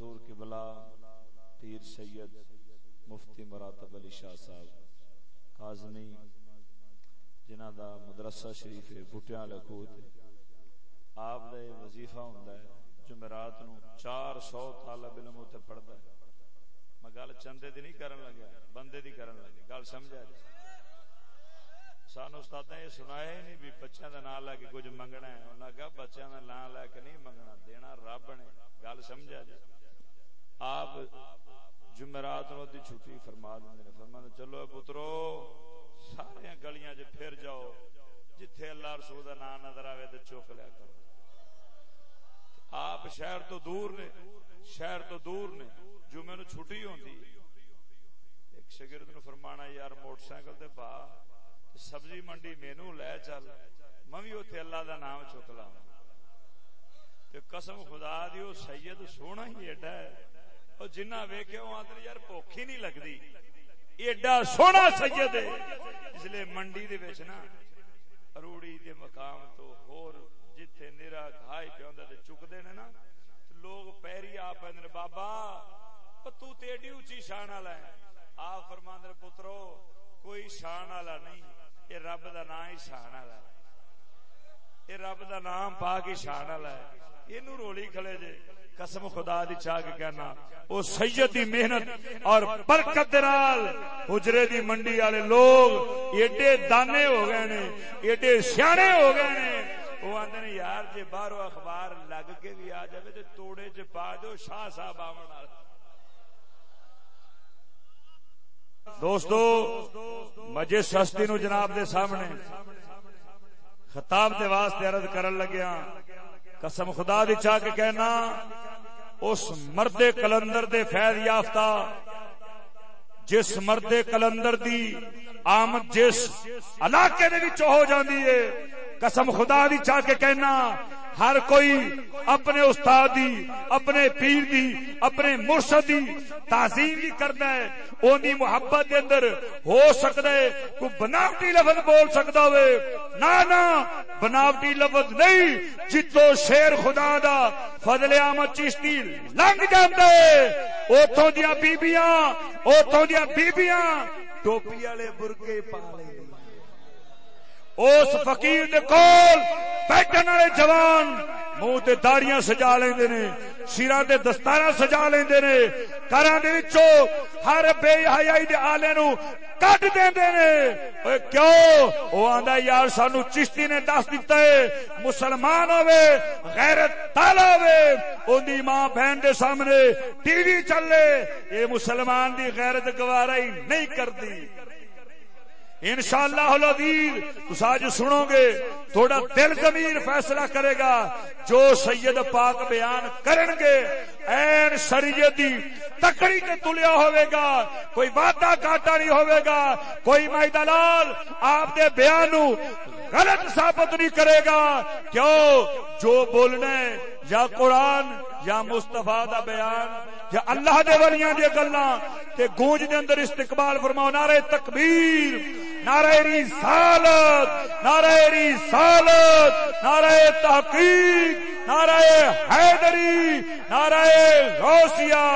حضور کی بلا پیر سید مفتی مراتب علی شاہ صاحب کازمی جنہ دا مدرسہ شریف ہے بٹیاں لکھوت آپ دا وظیفہ ہوندہ ہے، جمعرات نو چار سو طالب علم ہوتے پڑھتا ہے۔ میں گل چندے دی نہیں کرن لگا، بندے دی کرن لگا۔ گل سمجھا جی سانو استاد یہ سنایا ہی نہیں بھی بچوں کا نام لے کے کچھ منگنا ہے۔ انہوں کہا بچوں کا نام لے کے نہیں منگنا، دینا رب نے۔ گل سمجھا جی آپ جمعرات نو دی چھٹی فرما دیں فرما چلو پترو سارے گلیاں چ پھر جاؤ، جتھے اللہ رسول کا نام نظر آئے تو چوک لیا کرو۔ آپ شہر تو دور نے، شہر تو دور نے، جمعے نو چھٹی ہوندی۔ ایک شگرد نو فرمانا، یار موٹر سائیکل تے پا سبزی منڈی مینو لے چل، میں بھی اتنے اللہ دا نام چک لا قسم خدا دی وہ سید سونا ہی ایڈا ہے۔ اور جنہ ویکے وہ آدھے یار بھوک ہی نہیں لگتی ایڈا سونا سید ہے۔ اس لیے منڈی دے وچ نا، روڑی دے مقام تو ہور جتھے نیرا گھائی پہ ہوندا تے چکدے نے نا لوگ پیری آ پیندے بابا تو تے ایڈی اونچی شان والا ہے۔ آپ فرماندے پترو، کوئی شان والا نہیں۔ یہ رب دا نام ہی شان والا ہے۔ یہ رب دا نام پا کے شان والا ہے۔ یہ رولی کھلے جے۔ قسم خدا دی چاہ کے کہنا، او سید دی محنت اور برکت نال حجرے دی منڈی والے لوگ ایڈے دانے ہو گئے نے، ایڈے سیانے ہو گئے نے۔ وہ آندے نے، یار جے باہروں اخبار لگ کے بھی آ جاوے تے توڑے چ پا دو شاہ صاحب آون نال دوستو مجھے سستی نو جناب دے سامنے خطاب دے واسطے عرض کرن لگیا ہاں۔ قسم خدا دی چاہ کے کہنا، اس مرد کلندر دے فیض یافتہ، جس مرد کلندر دی آمد جس علاقے دے وچ ہو جاندی ہے، قسم خدا دی چاہ کے کہنا ہر کوئی اپنے استاد دی اپنے پیر دی اپنے مرشد دی تعظیم بھی کرتا ہے۔ اونی محبت دے اندر ہو سکتا ہے کوئی بناوٹی لفظ بول سکتا ہوئے۔ نہ نہ، بناوٹی لفظ نہیں۔ جتو شیر خدا دا فضل احمد چشتی لنگ جاتا ہے اوتھوں دیاں بیبییاں اوتھوں دیاں بیبییاں ٹوپی والے برگے پا لے اس فقیر دے کول بیٹھن والے جوان منہ تے داڑیاں سجا لیندے نے سراں تے دستاراں سجا لیندے نے، گھراں دے وچوں ہر بے حیائی دے آلے نو کڈ دیندے نے۔ اوے کیوں؟ او آندا یار سانو چشتی نے دس دتا ہے، مسلمان ہوے غیرت تالا ہوے اون ماں بہن دے سامنے ٹی وی چلے، اے مسلمان دی غیرت گوارا ہی نہیں کردی۔ انشاءاللہ العزیز، تس اج سنو گے، تھوڑا دل ضمیر فیصلہ کرے گا، جو سید پاک بیان کرن گے۔ این شریعت دی تکڑی تے تلیا ہوے گا، کوئی وعدہ کاٹا نہیں ہوے گا، کوئی مائی دلال آپ دے بیان نو غلط ثابت نہیں کرے گا۔ کیوں؟ جو بولنا ہے، یا قرآن یا مصطفیٰ دا بیان، یا اللہ دے ولیاں دی گلاں، تے گونج دے اندر استقبال فرماؤ، نعرہ تکبیر، نعرہ رسالت نعرہ رسالت، نعرہ تحقیق، نعرہ حیدری، نعرہ غوثیہ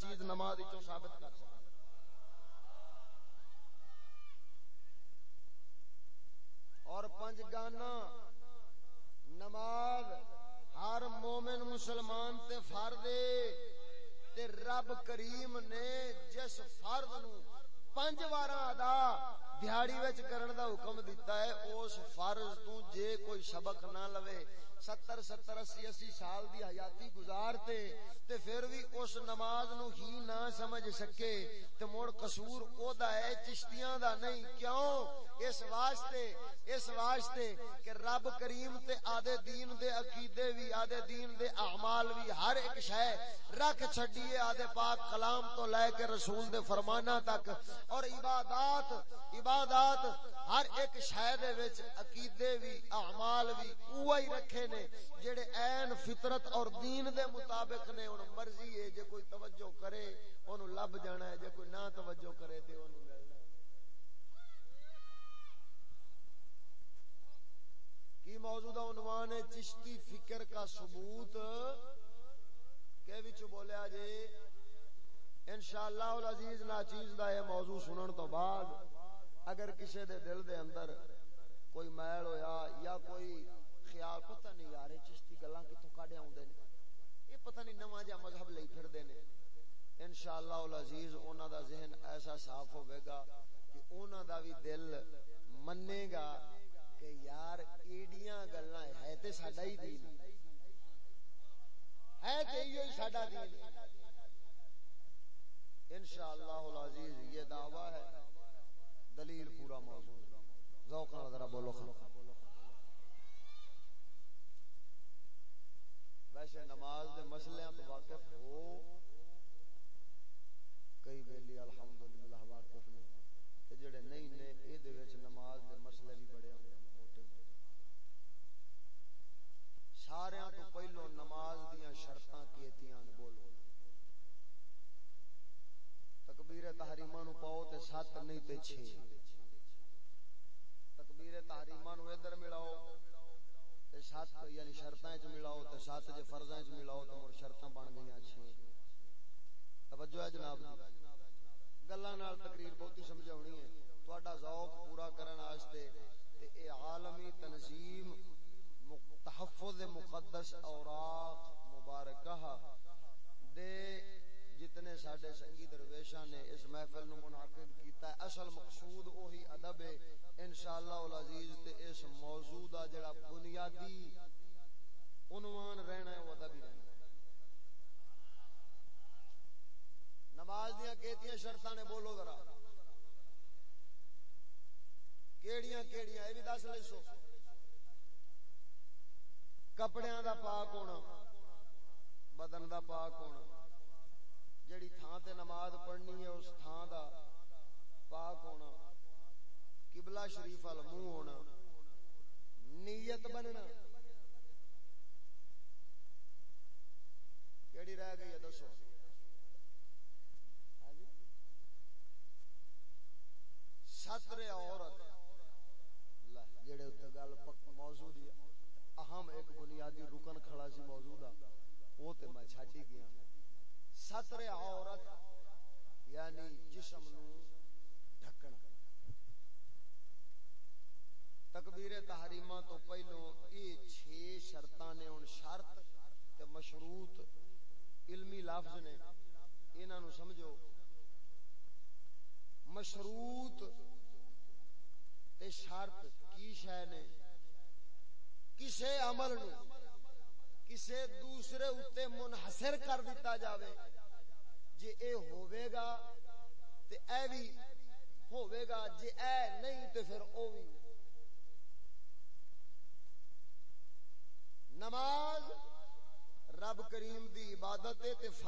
کیتا ہے ناچیز نماز ثابت کر سکتا اور پنج گانا، نماز ہر مومن مسلمان تے فرض تے رب کریم نے جس فرض نو پنج وار ادا دیہڑی وچ کرن دا حکم دیتا ہے، اس فرض تو جے کوئی سبق نہ لوے۔ ستر ستر، اسی اسی سال دی حیاتی گزارتے تے پھر بھی اس نماز نو ہی نہ سمجھ سکے تے مڑ قصور او دا ہے، چشتیاں دا نہیں، کیوں؟ اس واسطے اس واسطے کہ رب کریم تے آدھے دین دے عقیدے بھی آدھے دین دے اعمال بھی ہر ایک شے رکھ چھڈیے آدھے پاک کلام تو لے کے رسول دے فرمانا تک اور عبادات عبادات ہر ایک شے دے وچ عقیدے بھی اعمال بھی اوہی رکھے نے، جڑے عین فطرت اور دین دے مطابق نے ہن مرضی ہے جے کوئی توجہ کرے اونوں لب جانا ہے، جے کوئی نہ توجہ کرے تے اونوں ملنا ہے۔ کی موجودہ عنوان ہے، چشتی فکر کا ثبوت۔ کہ وچ بولیا جے، انشاءاللہ العزیز ناچیز دا یہ موضوع سنن تو بعد اگر کسی دے دل دے اندر کوئی میل ہویا یا کوئی خیال پتہ نہیں یار چشتی گلاں کتوں کڈے اوندے نے؟ یہ پتہ نہیں نواں جا مذہب لئی پھردے نے۔ انشاءاللہ العزیز انہاں دا ذہن ایسا صاف ہوے گا کہ انہاں دا بھی دل منے گا کہ یار، ایڈیاں گلاں ہے تے ساڈا ہی دین۔ ہے تے ایو ہی ساڈا دین۔ انشاءاللہ العزیز، یہ دعویٰ ہے، دلیل پورا موضوع۔ ذوق ذرا بولو خلق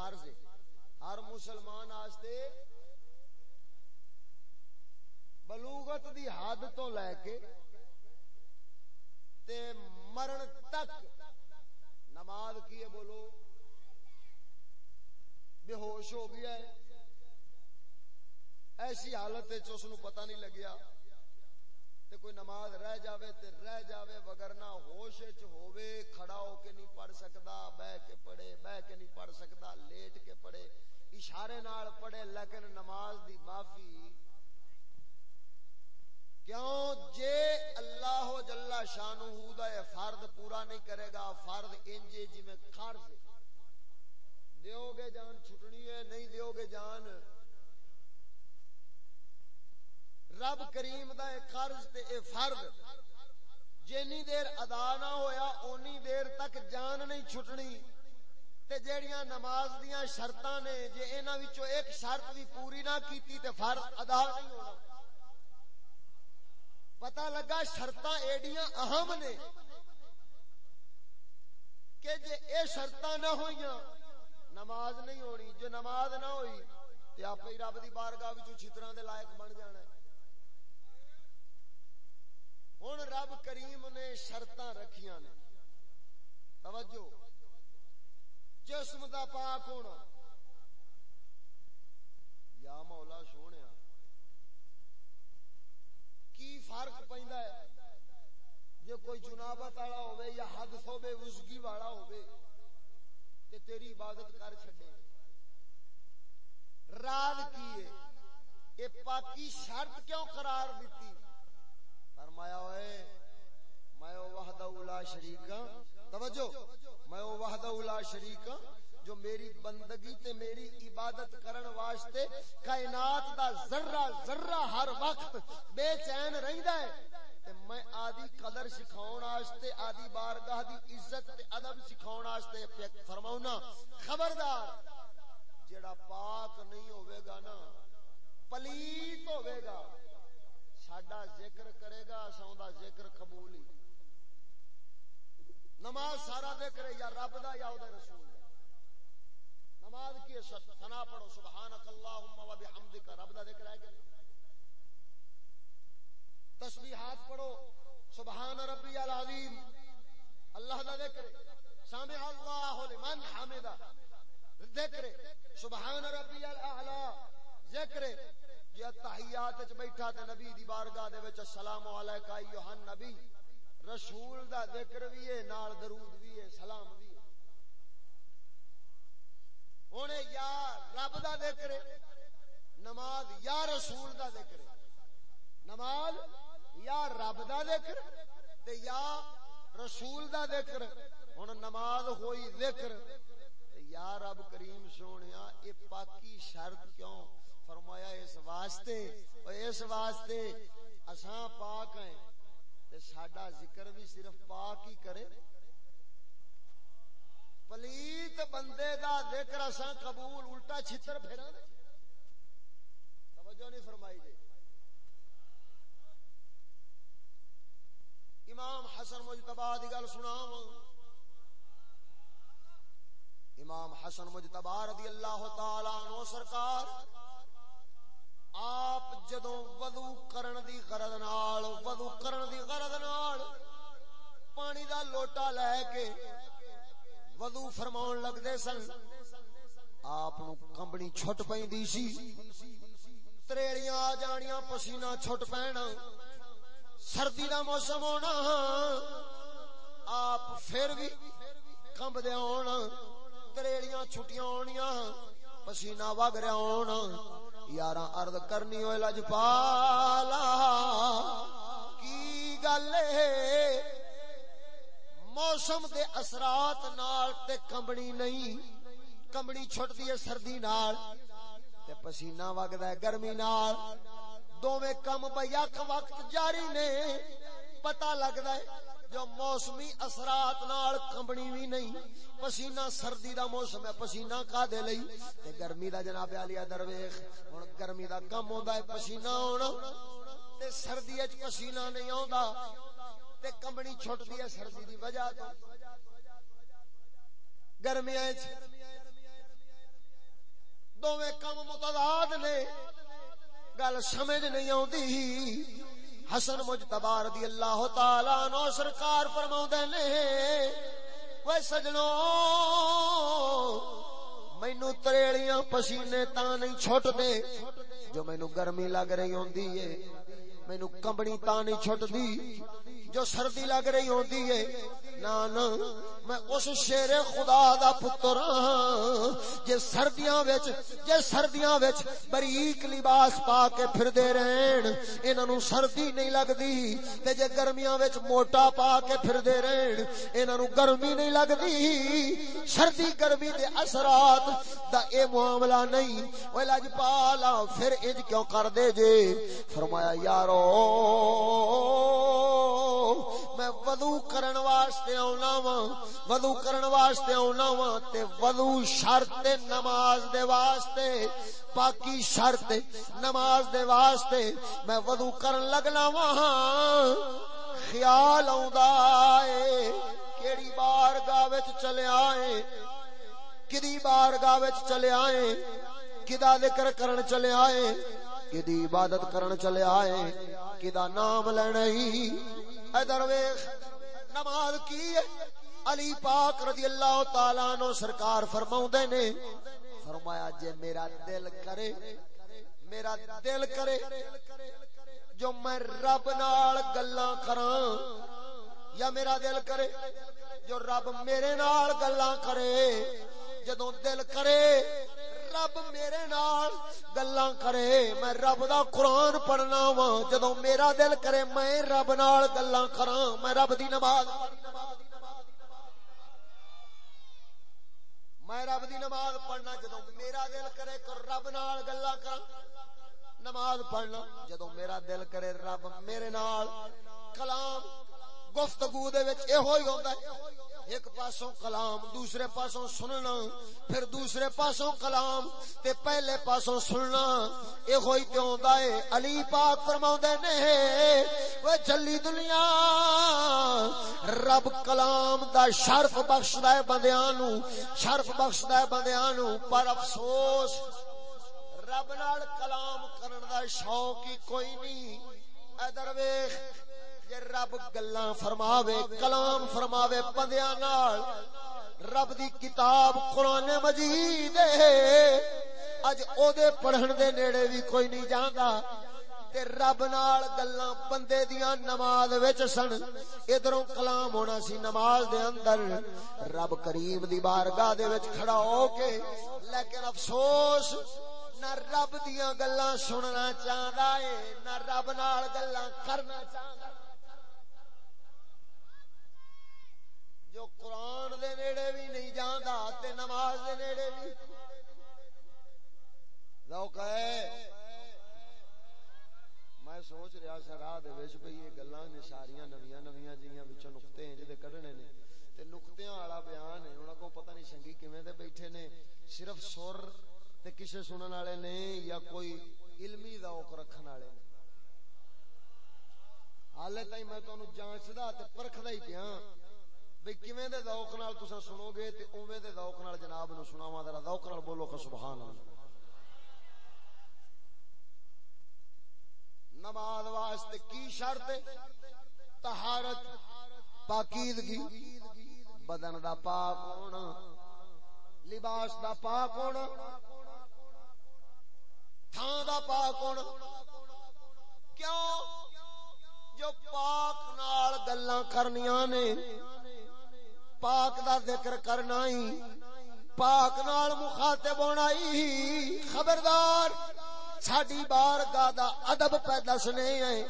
فرض ہے۔ ہر مسلمان آستے بلوغت دی حد تو لے کے تے مرن تک نماز کی ہے بولو۔ بے ہوش ہو گیا ہے۔ ایسی حالت اس پتہ نہیں لگیا۔ کوئی نماز رہ جاوے تے رہ جاوے وگرنا ہوش چ ہووے، کھڑا ہو کے نہیں پڑھ سکدا، بہ کے پڑھے، بہ کے نہیں پڑھ سکدا، لیٹ کے پڑھے، اشارے نال پڑھے، لیکن نماز دی معافی کیوں؟ جے اللہ جل شانہ دا فرض پورا نہیں کرے گا فرض انجے جی میں قرض دیو گے جان چھٹنی ہے، نہیں دیو گے جان رب کریم دا اے قرض تے اے فرض۔ جنی دیر ادا نہ ہویا، اونی دیر تک جان نہیں چھٹنی۔ تے جیڑیاں نماز دیاں شرطاں نے، جے انہاں وچوں ایک شرط بھی پوری نہ کیتی تے فرض ادا نہیں ہونا۔ پتا لگا شرط ایڈیاں اہم نے۔ کہ جے اے شرط نہ ہوئی نماز نہیں ہونی۔ جو نماز نہ ہوئی تو آپ ہی رب کی بارگاہ چھترا دے لائق بن جانا۔ ہوں رب کریم نے شرط رکھیاں نے۔ توجہ۔ جسم دا پاک ہونا یا مولا سونے کی فرق پیندا ہے؟ جے کوئی جنابت والا ہوے یا حدث ہوے وزگی والا ہوے تے تیری عبادت کر چھڈے۔ راز کی ہے۔ اے پاکی شرط کیوں قرار دیتی فرمایا ہوئے، میں او وحدہ لا شریک ہاں۔ توجہ، میں او وحدہ لا شریک ہاں جو میری بندگی تے میری عبادت کرن واسطے کائنات دا ذرہ ذرہ ہر وقت بے چین رہندا ہے۔ تے میں آدی قدر سکھاون واسطے آدی بارگاہ دی عزت تے ادب سکھاون واسطے فرماونا خبردار، جیڑا پاک نہیں ہوے گا نا، پلیت ہوے گا۔ ساڈا ذکر کرے گا، اساں دا ذکر قبول ہی۔ نماز سارا ذکر یا رب دا یا او دے رسول نماز کی ثنا پڑھو۔ سبحانک اللہم و بحمدک، رب دا ذکر ہے کہ تسبیحات پڑھو۔ سبحان ربی العظیم، اللہ دا ذکر سامع اللہ لمن حمدہ، ذکر سبحان ربی الاعلی ذکر یہ تحیات وچ بیٹھا تے نبی دی بارگاہ دے وچ السلام علیکہ ایھا نبی رسول دا ذکر بھی ہے، نال درود بھی ہے، سلام بھی ہوں یا رب دا ذکر نماز یا رسول دا ذکر نماز یا رب دا ذکر تے یا رسول دا ذکر ہوں نماز ہوئی ذکر یا رب کریم سونے اے پاکی شرط کیوں؟ فرمایا اس واسطے اس واسطے اساں پاک ہیں۔ تے ساڈا ذکر بھی صرف پاک ہی کرے۔ پلیت بندے دا ذکر اساں قبول الٹا چھتر پھیرا توجہ نہیں فرمائی جی۔ امام حسن مجتبا دی گل سنا امام حسن مجتبا رضی اللہ تعالی عنہ سرکار آپ جدوں وضو کرن دی غرض نال، وضو کرن دی غرض نال پانی دا لوٹا لے کے وضو فرماؤن لگ دے سن۔ آپ نو کمبنی چھٹ پہن سی۔ تریڑیاں آ جانیاں، پسینہ چھٹ پہنا۔ سردی دا موسم ہونا۔ آپ پھر بھی کمب دے ہونا۔ تریڑیاں چھٹیاں ہونیاں۔ پسینہ وگ رہا ہونا۔ یاراں عرض کرنی ہوئے لجپالا، کی گل موسم دے اثرات نال تے کمبنی نہیں کمبنی چھٹ دی سردی نال، تے پسینہ وگدا ہے گرمی نال۔ دوویں کم بیک وقت جاری نے، پتہ لگدا ہے جو موسمی اثرات نال کمبنی بھی نہیں، پسینہ سردی دا موسم ہے، پسینہ کا دے لئی؟ تے گرمی دا جناب علی درویش، ہن گرمی دا کم ہوندا ہے، پسینہ ہونا۔ تے سردی وچ پسینہ نہیں ہوندا۔ تے کمبنی چھٹدی ہے سردی دی وجہ تو۔ گرمیاں وچ دوویں کم متضاد نے۔ گل سمجھ نہیں آتی حسن مجتبا رضی اللہ تعالی نو سرکار فرماؤں نے وہ سجنوں مینو تریڑیاں پسینے تا نہیں چھٹ دے جو مینو گرمی لگ رہی ہوندی ہے مینو کمبنی تا نہیں چھٹ دی جو سردی لگ رہی ہوندی ہے۔ نا نا میں اس شیر خدا دا پتر ہاں۔ جے سردیاں وچ، جے سردیاں وچ بریک لباس پا کے پھر دے رہن، انہاں نو سردی نہیں لگدی۔ تے جے گرمیاں وچ موٹا پا کے پھر دے رہن، انہاں نو گرمی نہیں لگدی۔ سردی، گرمی دے اثرات دا اے معاملہ نہیں۔ او لاج پالا، پھر انج کیوں کر دے جے؟ فرمایا، یارو میں وضو کرن واسطے آنا وا وضو کرن واسطے آنا وا تے وضو شرط نماز دے واسطے، پاکی شرط نماز دے واسطے میں وضو کرن لگنا وا خیال آوندا اے، کیڑی بارگاہ وچ چلے آئے کدی بارگاہ وچ چلے آئے کدا ذکر کرن چلے آئے کدی عبادت کرن چلے آئے کدا نام لینا ہی ادھر ویخ نماز کی ہے علی پاک رضی اللہ تعالیٰ نو سرکار فرماؤں دے نے فرمایا جے میرا دل کرے میرا دل کرے جو میں رب نال گلاں کراں یا میرا دل کرے، جو رب میرے نال گلاں کرے۔ جدوں دل کرے، رب میرے نال گلاں کرے۔ میں رب دا قرآن پڑھنا وا جدوں میرا دل کرے، میں رب نال گلاں کراں۔ میں رب دی نماز میں رب دی نماز پڑھنا۔ جدوں میرا دل کرے رب نال گلاں کراں۔ نماز پڑھنا۔ جدوں میرا دل کرے، رب میرے نال کلام گفتگو دے وچ ایہو ہی ہوندا ہے۔ ایک پاسوں کلام، دوسرے پاسوں سننا، پھر دوسرے پاسوں کلام، تے پہلے پاسوں سننا اے ہوئی تے ہوندا اے علی پاک فرماوندے نے او چلی دنیا، رب کلام دا شرف بخشدا اے بندیاں نو شرف بخشدا اے بندیاں نو پر افسوس، رب نال کلام کرن دا شوق ہی کوئی نہیں۔ ادھر ویکھ جے رب گلاں فرماوے، کلام فرماوے بندیاں نال، رب دی کتاب قرآن مجید اج او دے پڑھن دے نیڑے بھی کوئی نہیں جاندا۔ تے رب نال گلاں بندے دیاں نماز وچ سن۔ ادھروں کلام ہونا سی نماز دے اندر۔ رب کریم دی بارگاہ دے وچ کھڑا ہو کے، لیکن افسوس، نہ رب دیاں گلاں سننا چاہندا ہے، نہ رب نال گلاں کرنا چاہندا۔ جو قرآن دے نیڑے بھی نہیں جاندا تے نماز دے نیڑے بھی۔ ذوق ہے میں سوچ رہا سا راہ دے وچ بھئی یہ گلاں نے ساریاں نویاں نویاں جیاں وچوں نقطے ہیں جدے کڈنے نے۔ تے نقطیاں والا بیان ہے، انہاں کو پتہ نہیں سنگی کیویں دے بیٹھے نے۔ صرف سر تے کسے سنن والے نے یا کوئی علمی ذوق رکھن والے نے۔ حالے تائیں میں تانوں جانچدا تے پرکھدا ہی پیاں بھئی کیویں دے ذوق نال تساں سنو گے تے اوویں دے ذوق نال جناب نو سناواں، ذرا ذوق نال بولو کہ سبحان اللہ۔ نماز واسطے کی شرط؟ ہے طہارت، پاکیزگی۔ بدن دا پاک ہونا، لباس دا پاک ہونا تھان دا پاک ہونا۔ کیوں؟ جو پاک نال گلاں کرنیاں نے۔ پاک دا ذکر کرنا ہی۔ پاک نال مخاطب ہونا ہی۔ خبردار، ساڈی بار دا ادب پہ دسنے ہیں۔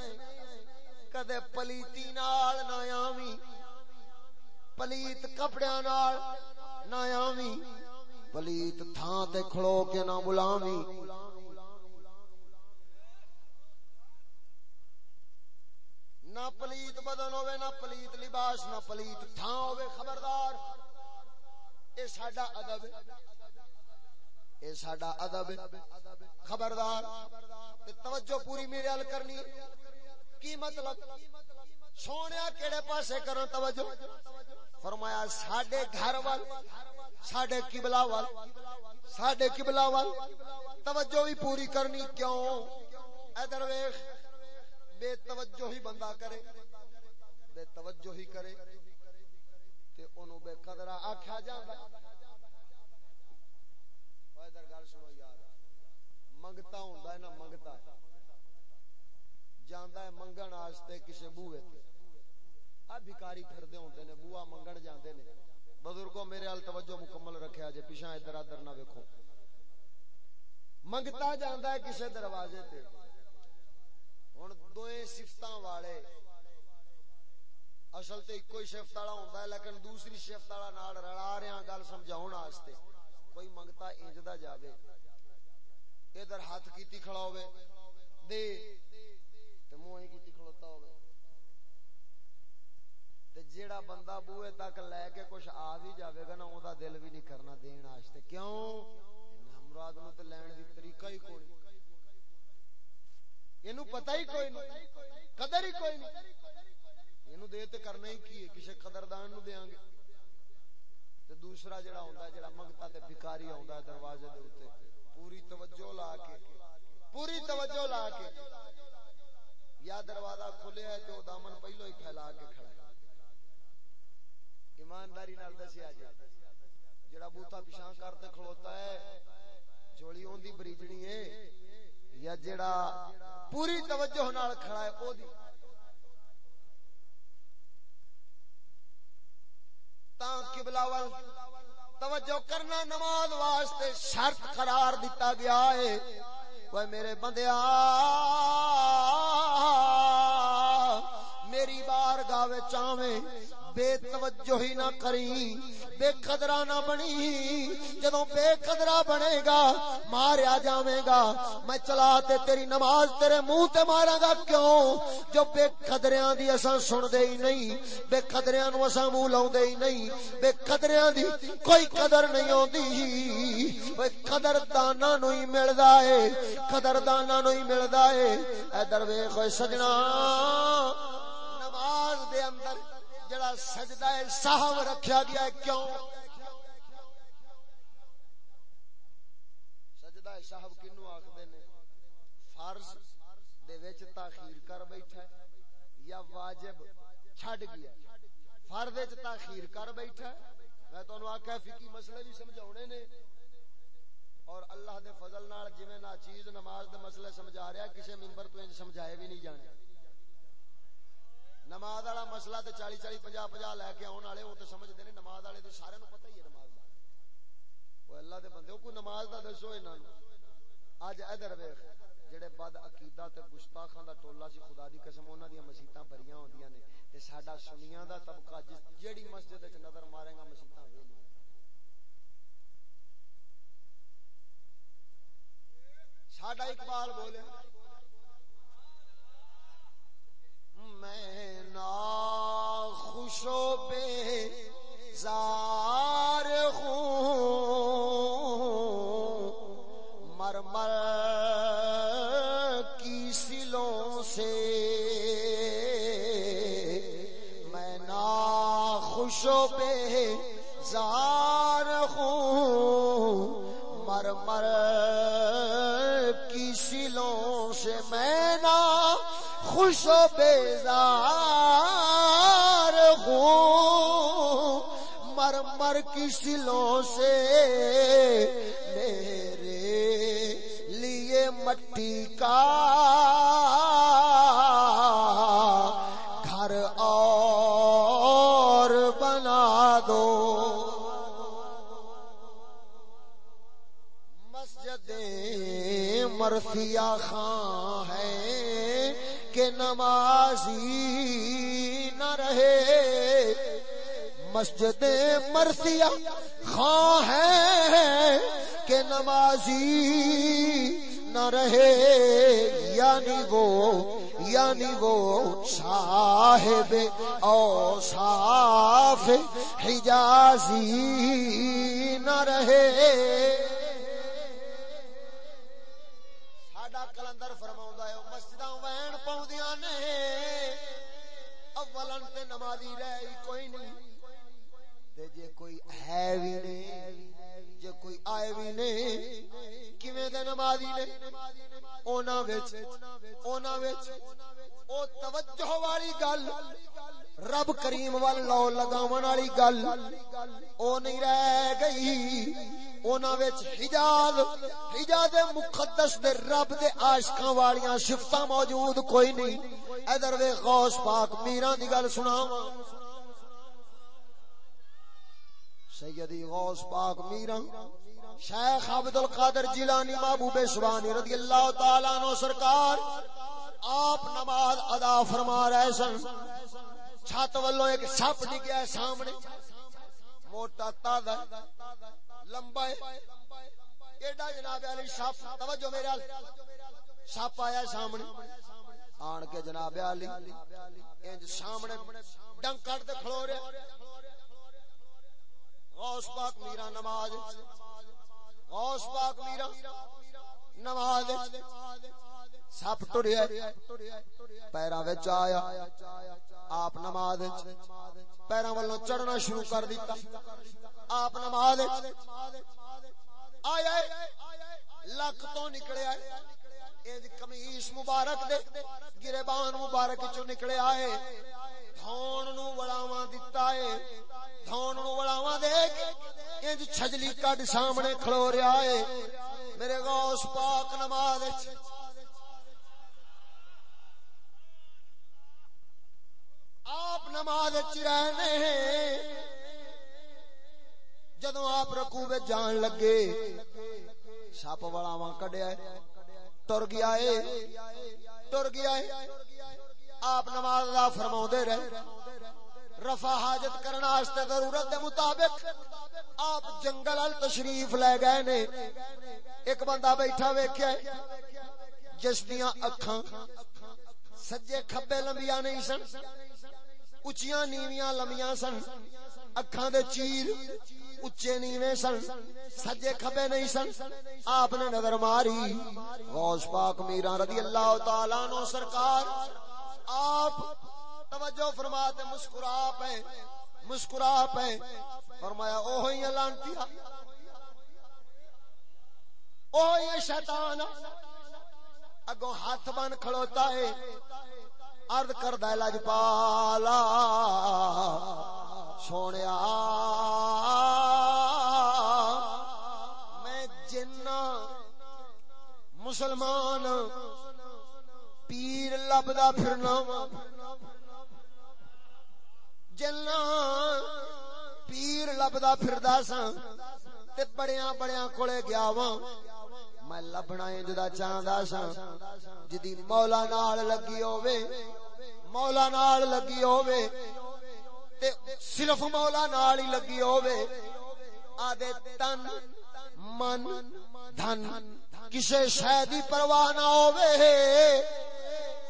کدے پلیتی نال نہ آویں، پلیت کپڑیاں نال نہ آویں، پلیت تھان تے کھلو کے نہ بلاویں۔ نہ پلیت بدن ہوے نہ پلیت لباس، نہ پلیت تھان ہوے خبردار۔ اے ساڈا ادب، اے ساڈا ادب۔ خبردار، تے توجہ پوری میرے ال کرنی۔ کی مطلب؟ سونیا کیڑے پاسے کرن توجہ؟ فرمایا، ساڈے گھر وال، ساڈے قبلہ وال، ساڈے قبلہ وال، توجہ بھی پوری کرنی۔ کیوں؟ ادھر ویکھ بے توجہ ہی بندہ کرے بے توجہ ہی کرے، تے اونوں بے قدرا آکھیا جاندا ادھر گل سنو یار، منگتا ہوندا ہے نا منگتا؟ جاندا ہے منگن واسطے کسے بوئے تے۔ آ بھکاری پھردے ہوندے نے بوا منگن جاندے نے۔ بزرگوں، میرے ال توجہ مکمل رکھیا جے پیچھے ادھر ادھر نہ ویکھو۔ منگتا جاندا ہے کسے دروازے تے۔ ہوں دوئے سفتاں والے۔ اصل تے ایک ہی شفت والا ہوندا ہے، لیکن دوسری شفت والا نال رلا رہے ہیں گل سمجھاون واسطے۔ کوئی منگتا انج دا جاوے۔ ادھر ہاتھ کیتی کھڑا ہوے دے۔ تے منہ کیتی کھڑوتا ہوے تے جیڑا بندہ بوئے تک لے کے کچھ آ بھی جاوے گا نا او دا دل بھی نہیں کرنا دین واسطے۔ کیوں؟ مراد نو تے لین دی طریقہ ہی کوئی۔ یہ پتا ہی کوئی نہیں، قدر ہی کوئی نہیں۔ یہ دے تے کرنا ہی کی ہے؟ کسی قدردان نو دیاں گے۔ تے دوسرا جڑا ہوندا ہے، جڑا منگتا تے بھکاری ہوندا ہے دروازے دے اوتے، پوری توجہ لا کے، پوری توجہ لا کے۔ یا دروازہ کھلیا ہے تے او دامن پہلو ہی پھیلا کے کھڑا ہے۔ ایمانداری نال دسیا جی جڑا بوتا پیشاں کرتے کھڑوتا ہے، جوڑی اوندی بریجنی ہے۔ یا جڑا پوری توجہ نال کھڑا ہے، او دی۔ تا قبلہ وال توجہ کرنا نماز واسطے شرط قرار دیتا گیا ہے۔ وہ میرے بندیا میری بار گاوے چاویں بے توجہ ہی نہ کری بے قدرہ نہ بنی جدو بے قدرہ بنے گا ماریا جاویں گا میں چلا تے تیری نماز تیرے منہ تے مارا گا کیوں جو بے قدریاں دی اساں سن دے ہی نہیں بے قدریاں نو اساں منہ لاؤں دے ہی نہیں بے قدریاں دی کوئی قدر نہیں ہوندی اوے قدر دانا نو ہی ملدا ہے قدر دانا نو ہی ملدا ہے۔ اے درویش سجنا۔ نماز دے اندر جڑا سجدہ صاحب رکھیا گیا ہے، کیوں؟ سجدہ صاحب کنو آخدے نے، فرض دے وچ تاخیر کر بیٹھا ہے یا واجب چھڈ گیا فرض وچ تاخیر کر بیٹھا ہے۔ میں تانوں آکھیا فقہی مسئلے بھی سمجھاونے نے۔ اور اللہ دے فضل نال جویں نا چیز نماز دے مسئلے سمجھا رہا کسے منبر تو انج سمجھائے بھی نہیں جانے۔ نماز والا مسئلہ تے چالی چالی پنجا پنجا لے کے آن والے، وہ تو سمجھتے ہیں نماز والے تے سارے نو پتہ ہی ہے نماز وہ اللہ دے بندے، کوئی نماز دا دسو یہاں اج ادھر ویخ جڑے بد عقیدہ تے گستاخاں دا ٹولا سی خدا دی قسم، انہاں دی مسیتاں بھریاں ہوندیاں نے۔ تے ساڈا سنیاں دا طبقہ جس جیڑی مسجد وچ نظر مارے گا، مسیتاں ساڈا اقبال بولے۔ میں نا خوش و بے زار ہوں۔ مر مر کی سلوں سے میں نا خوش و بے زار ہوں۔ مر مر کی سلوں سے میں نا خوش و بیزار ہوں۔ مر مر کی سلوں سے میرے لیے مٹی کا مسجدیں مرثیہ خاں ہے کہ نمازی نہ رہے؟ مسجد مرثیہ خاں ہے کہ نمازی نہ رہے؟ یعنی وہ یعنی وہ صاحب او صاف حجازی نہ رہے؟ اولن تے رہی کوئی نہیں۔ تے جے کوئی ہے وی نہیں، جے کوئی آئے وی نہیں، کیویں دے نمازی نے؟ اوناں وچ اوناں وچ او توجہ والی گل، رب کریم وال لو لگاون والی گل، او نہیں رہ گئی۔ اونا وچ حجاز حجاز مقدس دے رب دے عاشقاں والیاں صفتاں موجود کوئی نہیں۔ ادھر وے غوث پاک میراں دی گل سناواں۔ سیدی غوث پاک میرا شیخ عبد القادر جیلانی محبوب سبحانی رضی اللہ تعالی عنہ سرکار آپ نماز ادا فرما رہے سن۔ چھت والوں ایک سپ ڈگیا ہے سامنے۔ موٹا تازہ، لمبا ہے۔ ایڈا جناب علی سپ، توجہ میرے سپ آیا سامنے۔ آن کے جناب علی، انج سامنے ڈنگ کٹ تے کھلو رہے۔ غوث پاک میرا نماز غوث پاک میرا نماز سپ ٹریا پیراں وچ آیا آپ نماز پیراں والوں چڑھنا شروع کر دیتا آپ نماز آیا لک تو نکلیا انج کمیس مبارک دے گربان مبارک چوں نکلے آئے دھون نو وڑاواں دتا ہے دھون نو وڑاواں دے انج چھجلی کڈ سامنے کھلو رہیا ہے میرے غوث پاک نماز وچ آپ نماز وچ رہنے آپ رکوع وچ جان لگے، سپ وڑاواں کڈیا ٹر گیا ہے ٹر گیا ہے۔ آپ نماز دا فرماؤندے رہے۔ رفع حاجت کرنا واسطے ضرورت دے مطابق آپ جنگل ال تشریف لے گئے نے۔ ایک بندہ بیٹھا ویکھیا جس دیاں اکھاں سجے کھبے لمبیاں نہیں سن۔ اچیاں نیویاں لمیاں سن اکھاں دے چیر اچے نیوے سن سجے کھبے نہیں سن آپ نے نظر ماری غوث پاک میرا رضی اللہ تعالی عنہ سرکار آپ توجہ فرماتے مسکرا پے مسکرا پے فرمایا اوہ ہی لانتیا اوہ یہ شیطان اگو ہاتھ بن کھڑوتا ہے عرض کردہ لجپالا سونیا، میں جنہ مسلمان پیر لبدا پھرنا جلنا پیر لبدا پھردا سا تے بڑیاں بڑیاں کولے گیا وا۔ میں لبنا انجدا چاہندا سا جدی مولا نال لگی ہووے، مولا نال لگی ہووے، تے صرف مولا نال ہی لگی ہووے آدے تن، من، دھن، کسے شے دی پرواہ نہ ہووے۔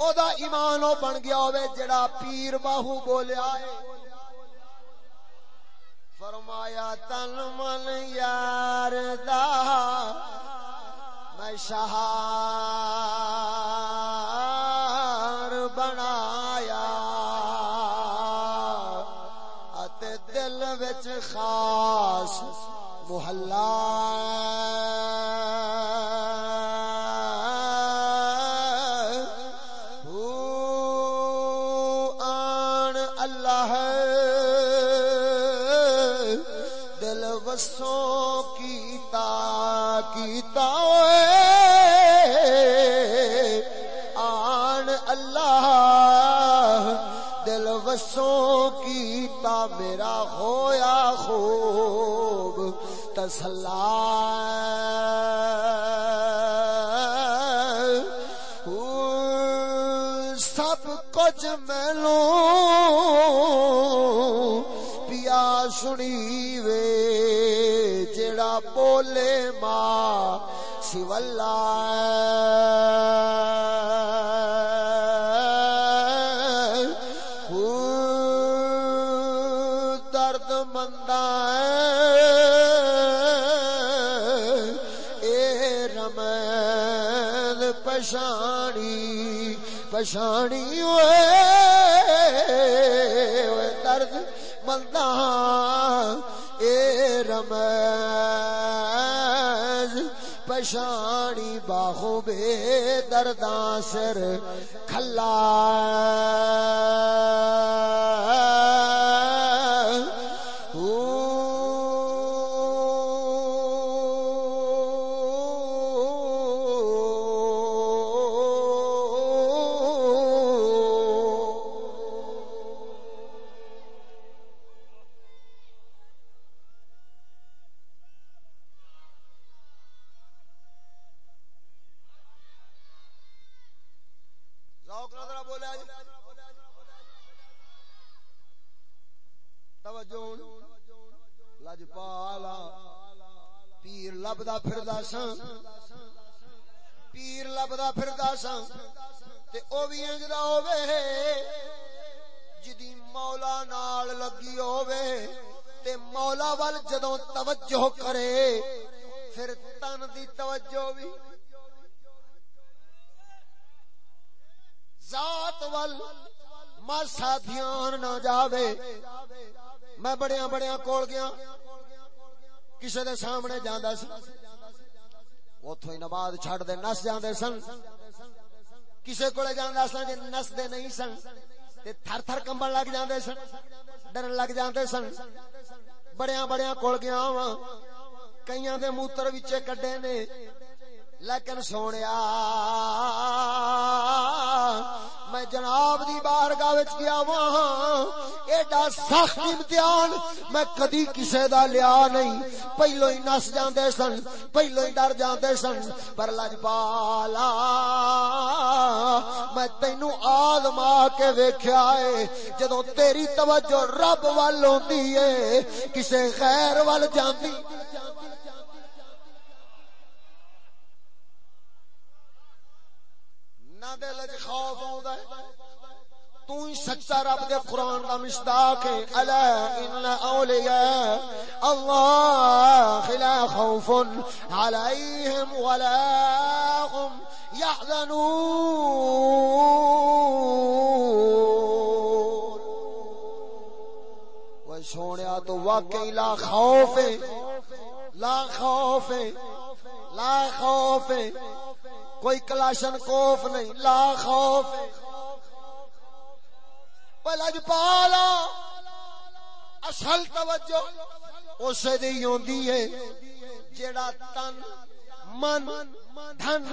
او دا ایمان او بن گیا ہووے، جڑا پیر باہو بولیا ہے۔ فرمایا، تن من یار دا میں شہار میرا ہویا خوب تسلا۔ سب کچھ میں لو پیا سنی وے جڑا بولے ماں سولہ پشانی ہوئے درد ملتا اے رم پشانی باہو بے درداں سر کھلا۔ لبدا پھردا ساں۔ پیر لبدا پھردا ساں۔ تے او وی انج دا ہووے۔ جدی مولا نال لگی ہووے۔ تے مولا ول جدوں توجہ کرے، پھر تن دی توجہ بھی ذات ول ماسا دھیان نہ جاوے۔ میں بڑیاں بڑیاں کول گیا۔ کسے دے سامنے جاندا سی۔ اوتھوں ہی نماز چھڈ دے، نس جاندے سن۔ کسے کولے جاندا سن جے نس دے نہیں سن، تے تھر تھر کمبن لگ جاندے سن ڈرن لگ جاندے سن۔ بڑیاں بڑیاں کول گیا وا کئیاں دے موتر وچے کڈے نے۔ لیکن سونیا میں جناب دی بارگاہ وچ گیا وہاں ایڈا سخت امتحان میں کدی کسے دا لیا نہیں۔ پہلو ہی نس جاندے سن، پہلو ہی ڈر جاندے سن، پر لجپالا، میں تینو آدما کے ویکھیا اے جدوں تیری توجہ رب ول ہوندی اے کسے غیر ول جاندی نہ دل وچ خوف آوندا ہے۔ تو ہی سچا رب دے قرآن دا مصداق ہے۔ الا ان اولیاء اللہ لا خوف علیہم ولا هم يحزنون وہ سونیا تو واقعی لا خوف ہے۔ لا خوف ہے۔ لا خوف ہے۔ کوئی کلاشن کوف نہیں، لا خوف پلج پالا اصل توجہ، اسے دی ہوندی ہے، جیڑا تن من دھن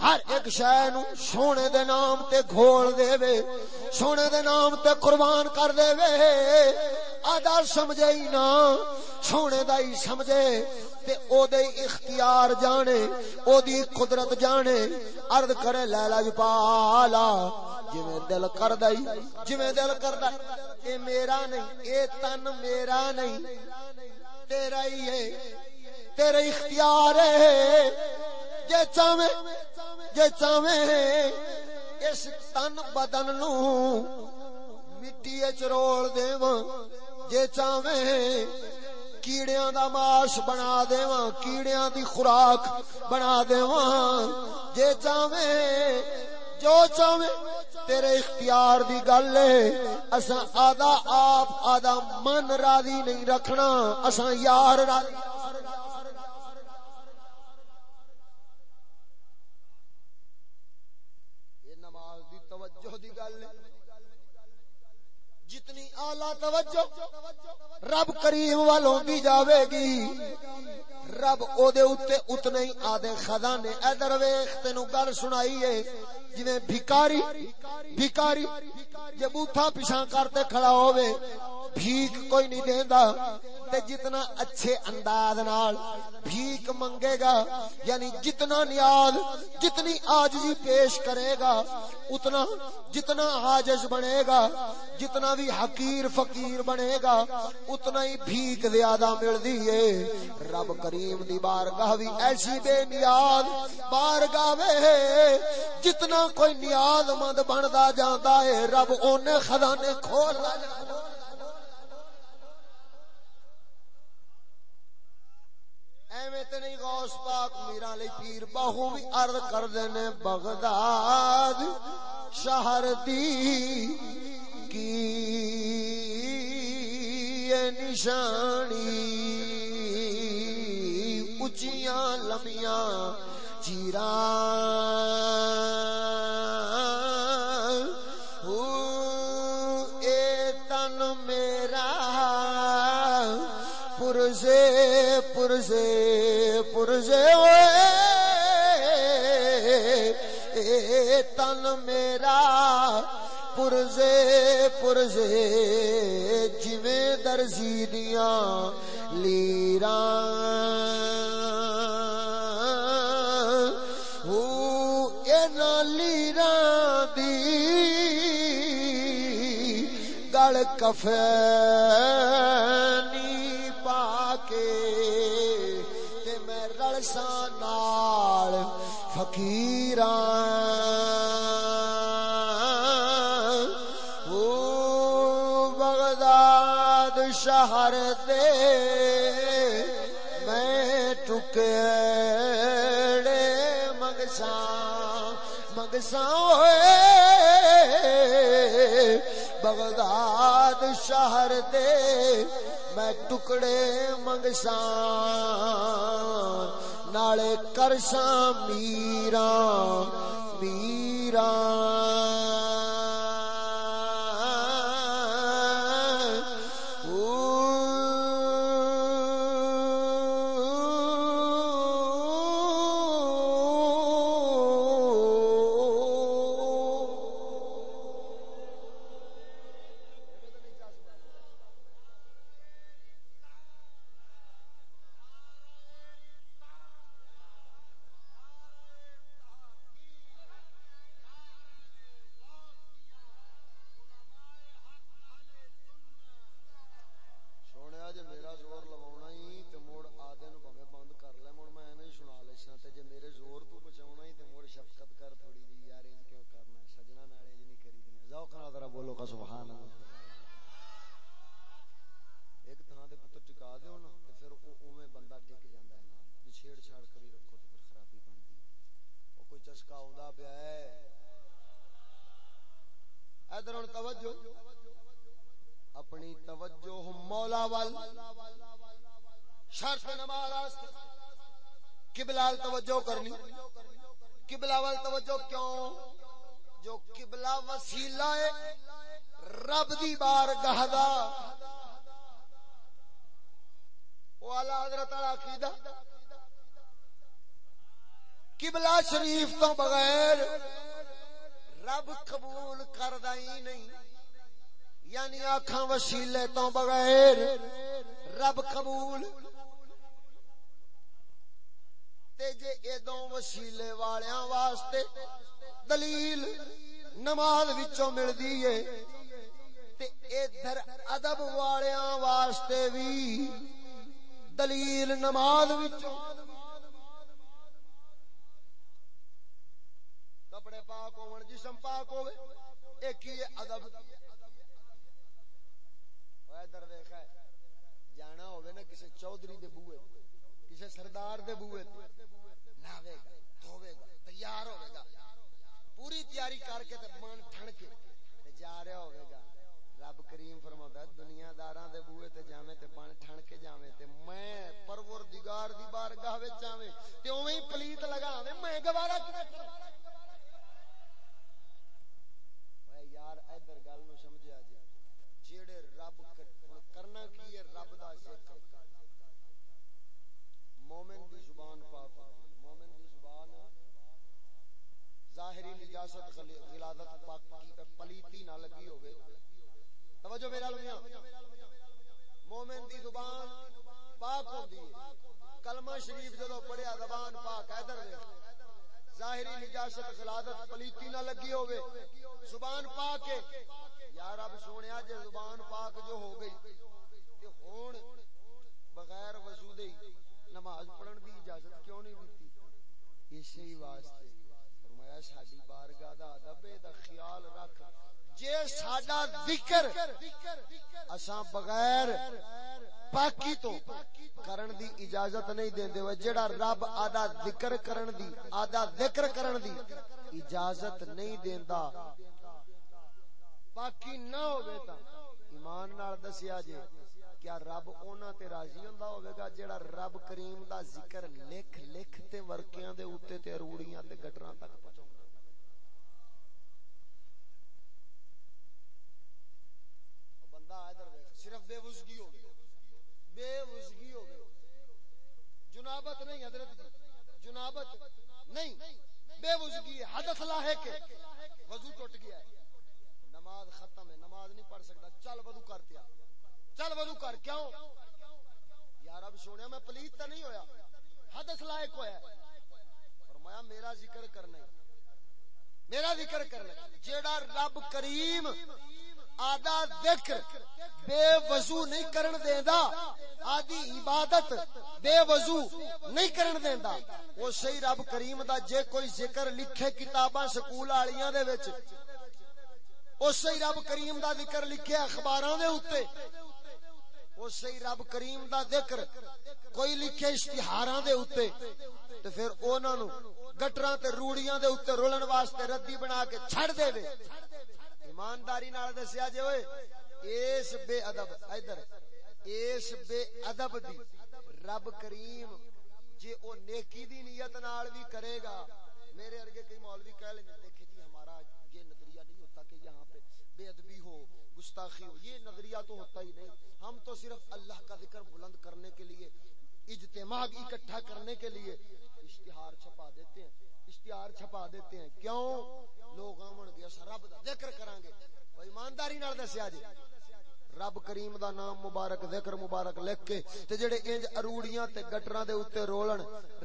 ہر ایک شے نو سونے دے نام تے گھول دے وے سونے دے نام تے قربان کر دے وے آدھا سمجھے ہی نا سونے دا ہی سمجھے تے او دے اختیار جانے او دی قدرت جانے عرض کرے لیلا جپالا جویں دل کردا ہی جویں دل کردا اے میرا نہیں اے تن میرا نہیں تیرا ہی ہے تیرا اختیار ہے۔ جے چاویں جے چاویں اس تن بدن نو مٹی وچ رول دیواں۔ جے چاویں کیڑیاں دا ماش بنا دیواں، کیڑیاں دی خوراک بنا دیواں۔ جے چاویں جو چاویں تیرے اختیار دی گل ہے۔ اساں آدھا آپ، آدھا من راضی نہیں رکھنا، اساں یار راضی یہ نماز دی توجہ دی گل ہے جتنی اعلی توجہ، رب کریم والوں دی جاوے گی۔ رب او دے اوتے اتنے ہی آدھے خزانے۔ ادھر ویکھ تینو گل سنائی ہے جویں بھکاری بھکاری جے بوتھا پیچھا کرتے کھڑا ہووے، بھیک کوئی نہیں دیندا، تے جتنا اچھے انداز نال بھیک منگے گا یعنی جتنا نیاز، جتنی آجزی پیش کرے گا، اتنا جتنا آجز بنے گا، جتنا بھی حقیر فقیر بنے گا، اتنا ہی بھیک زیادہ مل دیئے رب کریم دی بارگاہ بھی ایسی بے نیاز، بارگاہ میں جتنا کوئی نیاز مند بندا جاندا ہے، رب اونے خزانے کھول ایویں تے نہیں، غوث پاک میرا لی پیر باہو بھی عرض کر دینے بغداد شہر دی کی نشانی اچیاں لمیاں اے تن میرا۔ پرزے پرزے پرزے اے تن میرا۔ پرزے پرزے۔ جویں درزی دیاں لیران گل کفنی پا کے تے میں رلساں نال فقیراں او بغداد شہر دے میں ٹکڑے مگساں مگساں ہوئے بغداد شہر دے میں ٹکڑے منگساں نالے کرساں میراں میراں۔ اساں بغیر پاکی تو کرن دی اجازت نہیں دیندے وہ جڑا رب آدھا ذکر کرن دی، آدھا ذکر کرن دی اجازت نہیں دیندا پاکی نہ ہوے تا ایمان نال دسیا جے، کیا رب اونا تے راضی ہوندا ہوے گا جڑا رب کریم دا ذکر لکھ لکھ تے ورکیاں دے اوتے تے روڑیاں تے گٹراں تک پہنچاوندا بندہ ادھر ویکھ صرف بے وزگی ہو گئی۔ بے وزگی ہو گئی۔ جنابت نہیں حضرت جی۔ جنابت نہیں۔ بے وزگی حدث لاحق ہے۔ وضو ٹوٹ گیا ہے۔ نماز ختم ہے۔ نماز نہیں پڑھ سکتا۔ چل وضو کر پیا چل وضو کر۔ کیوں؟ یار اب سونے، میں پلیت تو نہیں ہویا۔ حدث لائق ہویا ہے۔ فرمایا، میرا ذکر کرنا میرا ذکر کرنا جیڑا رب کریم آدھا ذکر بے وضو نہیں کرن دیندا، آدھی عبادت بے وضو نہیں کرن دیندا۔ وہ صحیح رب کریم دا جے کوئی ذکر لکھے کتاباں سکول والیاں دے وچ اسی رب کریم دا ذکر لکھے اخباراں دے اوتے۔ اسی رب کریم دا ذکر کوئی لکھے اشتہاراں دے اوتے۔ تے پھر انہاں نو گٹراں تے روڑیاں دے اوتے رولن واسطے ردی بنا کے چھڑ دے وے۔ ایمانداری نال دسیا جے اوئے اس بے ادب، ادھر اس بے ادب دی رب کریم جے او نیکی دی نیت نال بھی کرے گا، میرے ارگے کئی مولوی کہہ لیں دیکھیں جی ہمارا یہ نظریہ نہیں ہوتا کہ یہاں پہ بے ادبی ہو، گستاخی ہو، یہ نظریہ تو ہوتا ہی نہیں۔ ہم تو صرف اللہ کا ذکر بلند کرنے کے لیے، اجتماع اکٹھا کرنے کے لیے اشتہار چھپا دیتے ہیں۔ اشتہار چھپا دیتے ہیں۔ کیوں؟ لوگ آمن گے، اسا رب دا ذکر کران گے او ایمانداری نال دسیا جی۔ رب کریم دا نام مبارک، ذکر مبارک لکھ کے تے جڑے انج اروڑیاں تے گٹراں دے اوتے رولن،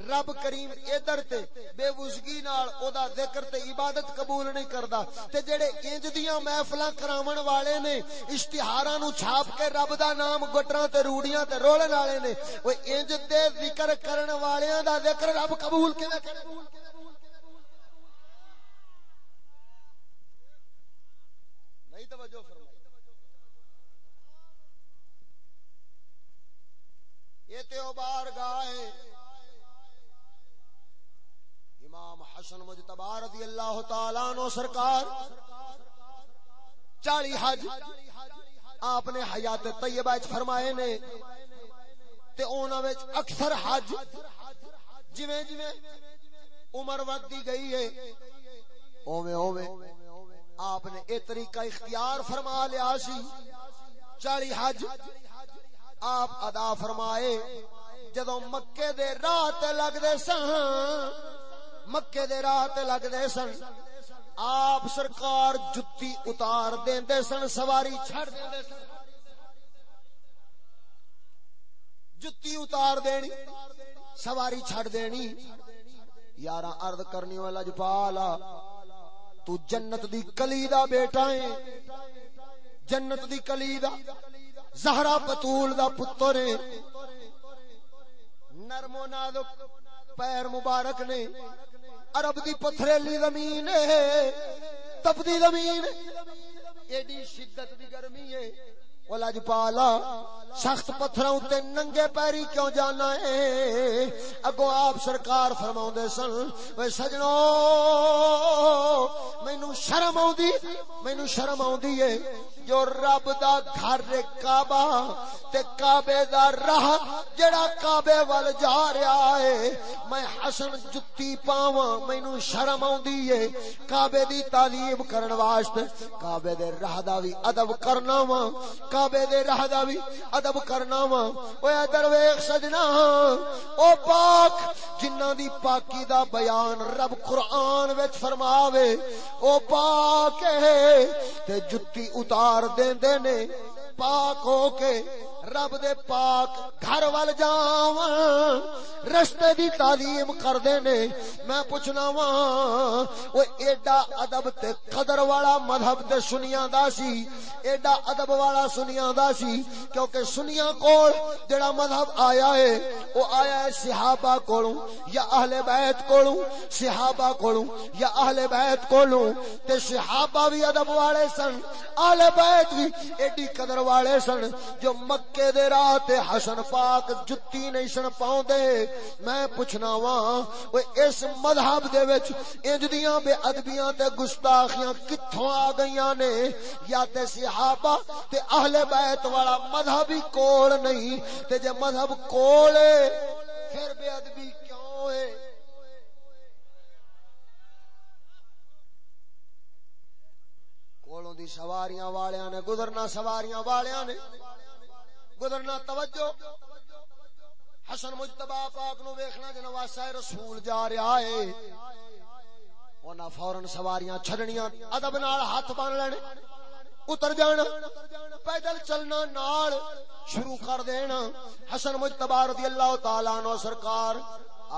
رب کریم ادھر تے بے وزگی نال او دا ذکر تے عبادت قبول نہیں کردا۔ تے جڑے انج دیاں محفلاں کراون والے نے، اشتہاراں نو چھاپ کے رب دا نام گٹراں تے روڑیاں تے رولن والے نے او انج دے ذکر کرن والیاں دا ذکر رب قبول کیویں؟ کرے نہیں توجہ فرمائی۔ یہ تو بار گاہ امام حسن مجتبا رضی اللہ تعالیٰ عنہ سرکار۔ چالی حج آپ نے حیات طیبہ چ فرمائے نے۔ تے اونا وچ اکثر حج جویں جویں عمر ودی گئی ہے۔ اوویں اوویں آپ نے اے طریقہ اختیار فرما لیا سی۔ چالی حج آپ ادا فرمائے جدو مکے دے راہ تے لگ دے سن۔ مکے دے راہ تے لگ دے سن۔ آپ سرکار جتی اتار دیندے سن، سواری چھڑ دیندے سن۔ جتی اتار دینی، سواری چھڑ دینی۔ یارہ ارد کرنی والا جپالا تو جنت دی کلی دا بیٹا ہے۔ جنت دی کلی دا زہرا بتول دا پتر ہے۔ نرم و نازک پیر مبارک نے عرب دی پتھریلی زمین ہے۔ تپدی زمین ایڈی شدت دی گرمی ہے۔ وہ لجپالا سخت پتھر اتنے ننگے پیری کیوں جانا ہے؟ اگو آپ سرکار فرما سن وہ سجنو مینو شرم آؤں آدھی مینو شرم آدھی ہے جو رب دا گھر کعبہ تے کعبے دا راہ جڑا کعبے وال جا رہا ہے۔ میں حسن جتی پاواں، مینوں شرم اوندی ہے۔ کعبے دی تعلیم کرن واسطے، کعبے دے راہ دا وی ادب کرنا وا۔ کعبے دے راہ دا وی ادب کرنا وا۔ اوے ادھر ویکھ سجنا ہاں۔ او پاک جنہاں دی پاکی دا بیان رب قران وچ فرماوے۔ او پاک ہے تے جُتی اتار دیندے نے پاک ہو کے رب دے پاک گھر وال جاواں، رشتے دی تعلیم کردے نے۔ میں پوچھنا وا او ایڈا ادب تے قدر والا مذہب تے سنیاں دا سی، ایڈا ادب والا سنیاں دا سی، کیونکہ سنیاں کول جڑا مذہب آیا ہے، او آیا ہے صحابہ کولوں یا اہل بیت کولوں، صحابہ کولوں یا اہل بیت کولوں۔ تے صحابہ بھی ادب والے سن، اہل بیت بھی ایڈی قدر والے سن جو مکہ مکے دے راہ تے حسن پاک جتی نہیں سن پاوندے میں پوچھنا وا او اس مذہب دے وچ انج دیاں بے ادبیاں تے گستاخیاں کتھوں آ گئیاں نے؟ یا تے صحابہ تے اہل بیت والا مذہب ہی کول نہیں؟ تے جے مذہب کول ہے، پھر بے ادبی کیوں ہے؟ کولوں دی سواریاں والیاں نے، گزرنا سواریاں والیاں نے۔ گزرنا توجہ۔ حسن مجتبا پاک نو ویکھنا جنواسا رسول جا رہا ہے۔ انہاں فورن سواریاں چھڑنیاں ادب نال ہاتھ بن لینے اتر جانا پیدل چلنا نال شروع کر دینا حسن مجتبا رضی اللہ تعالی عنہ سرکار،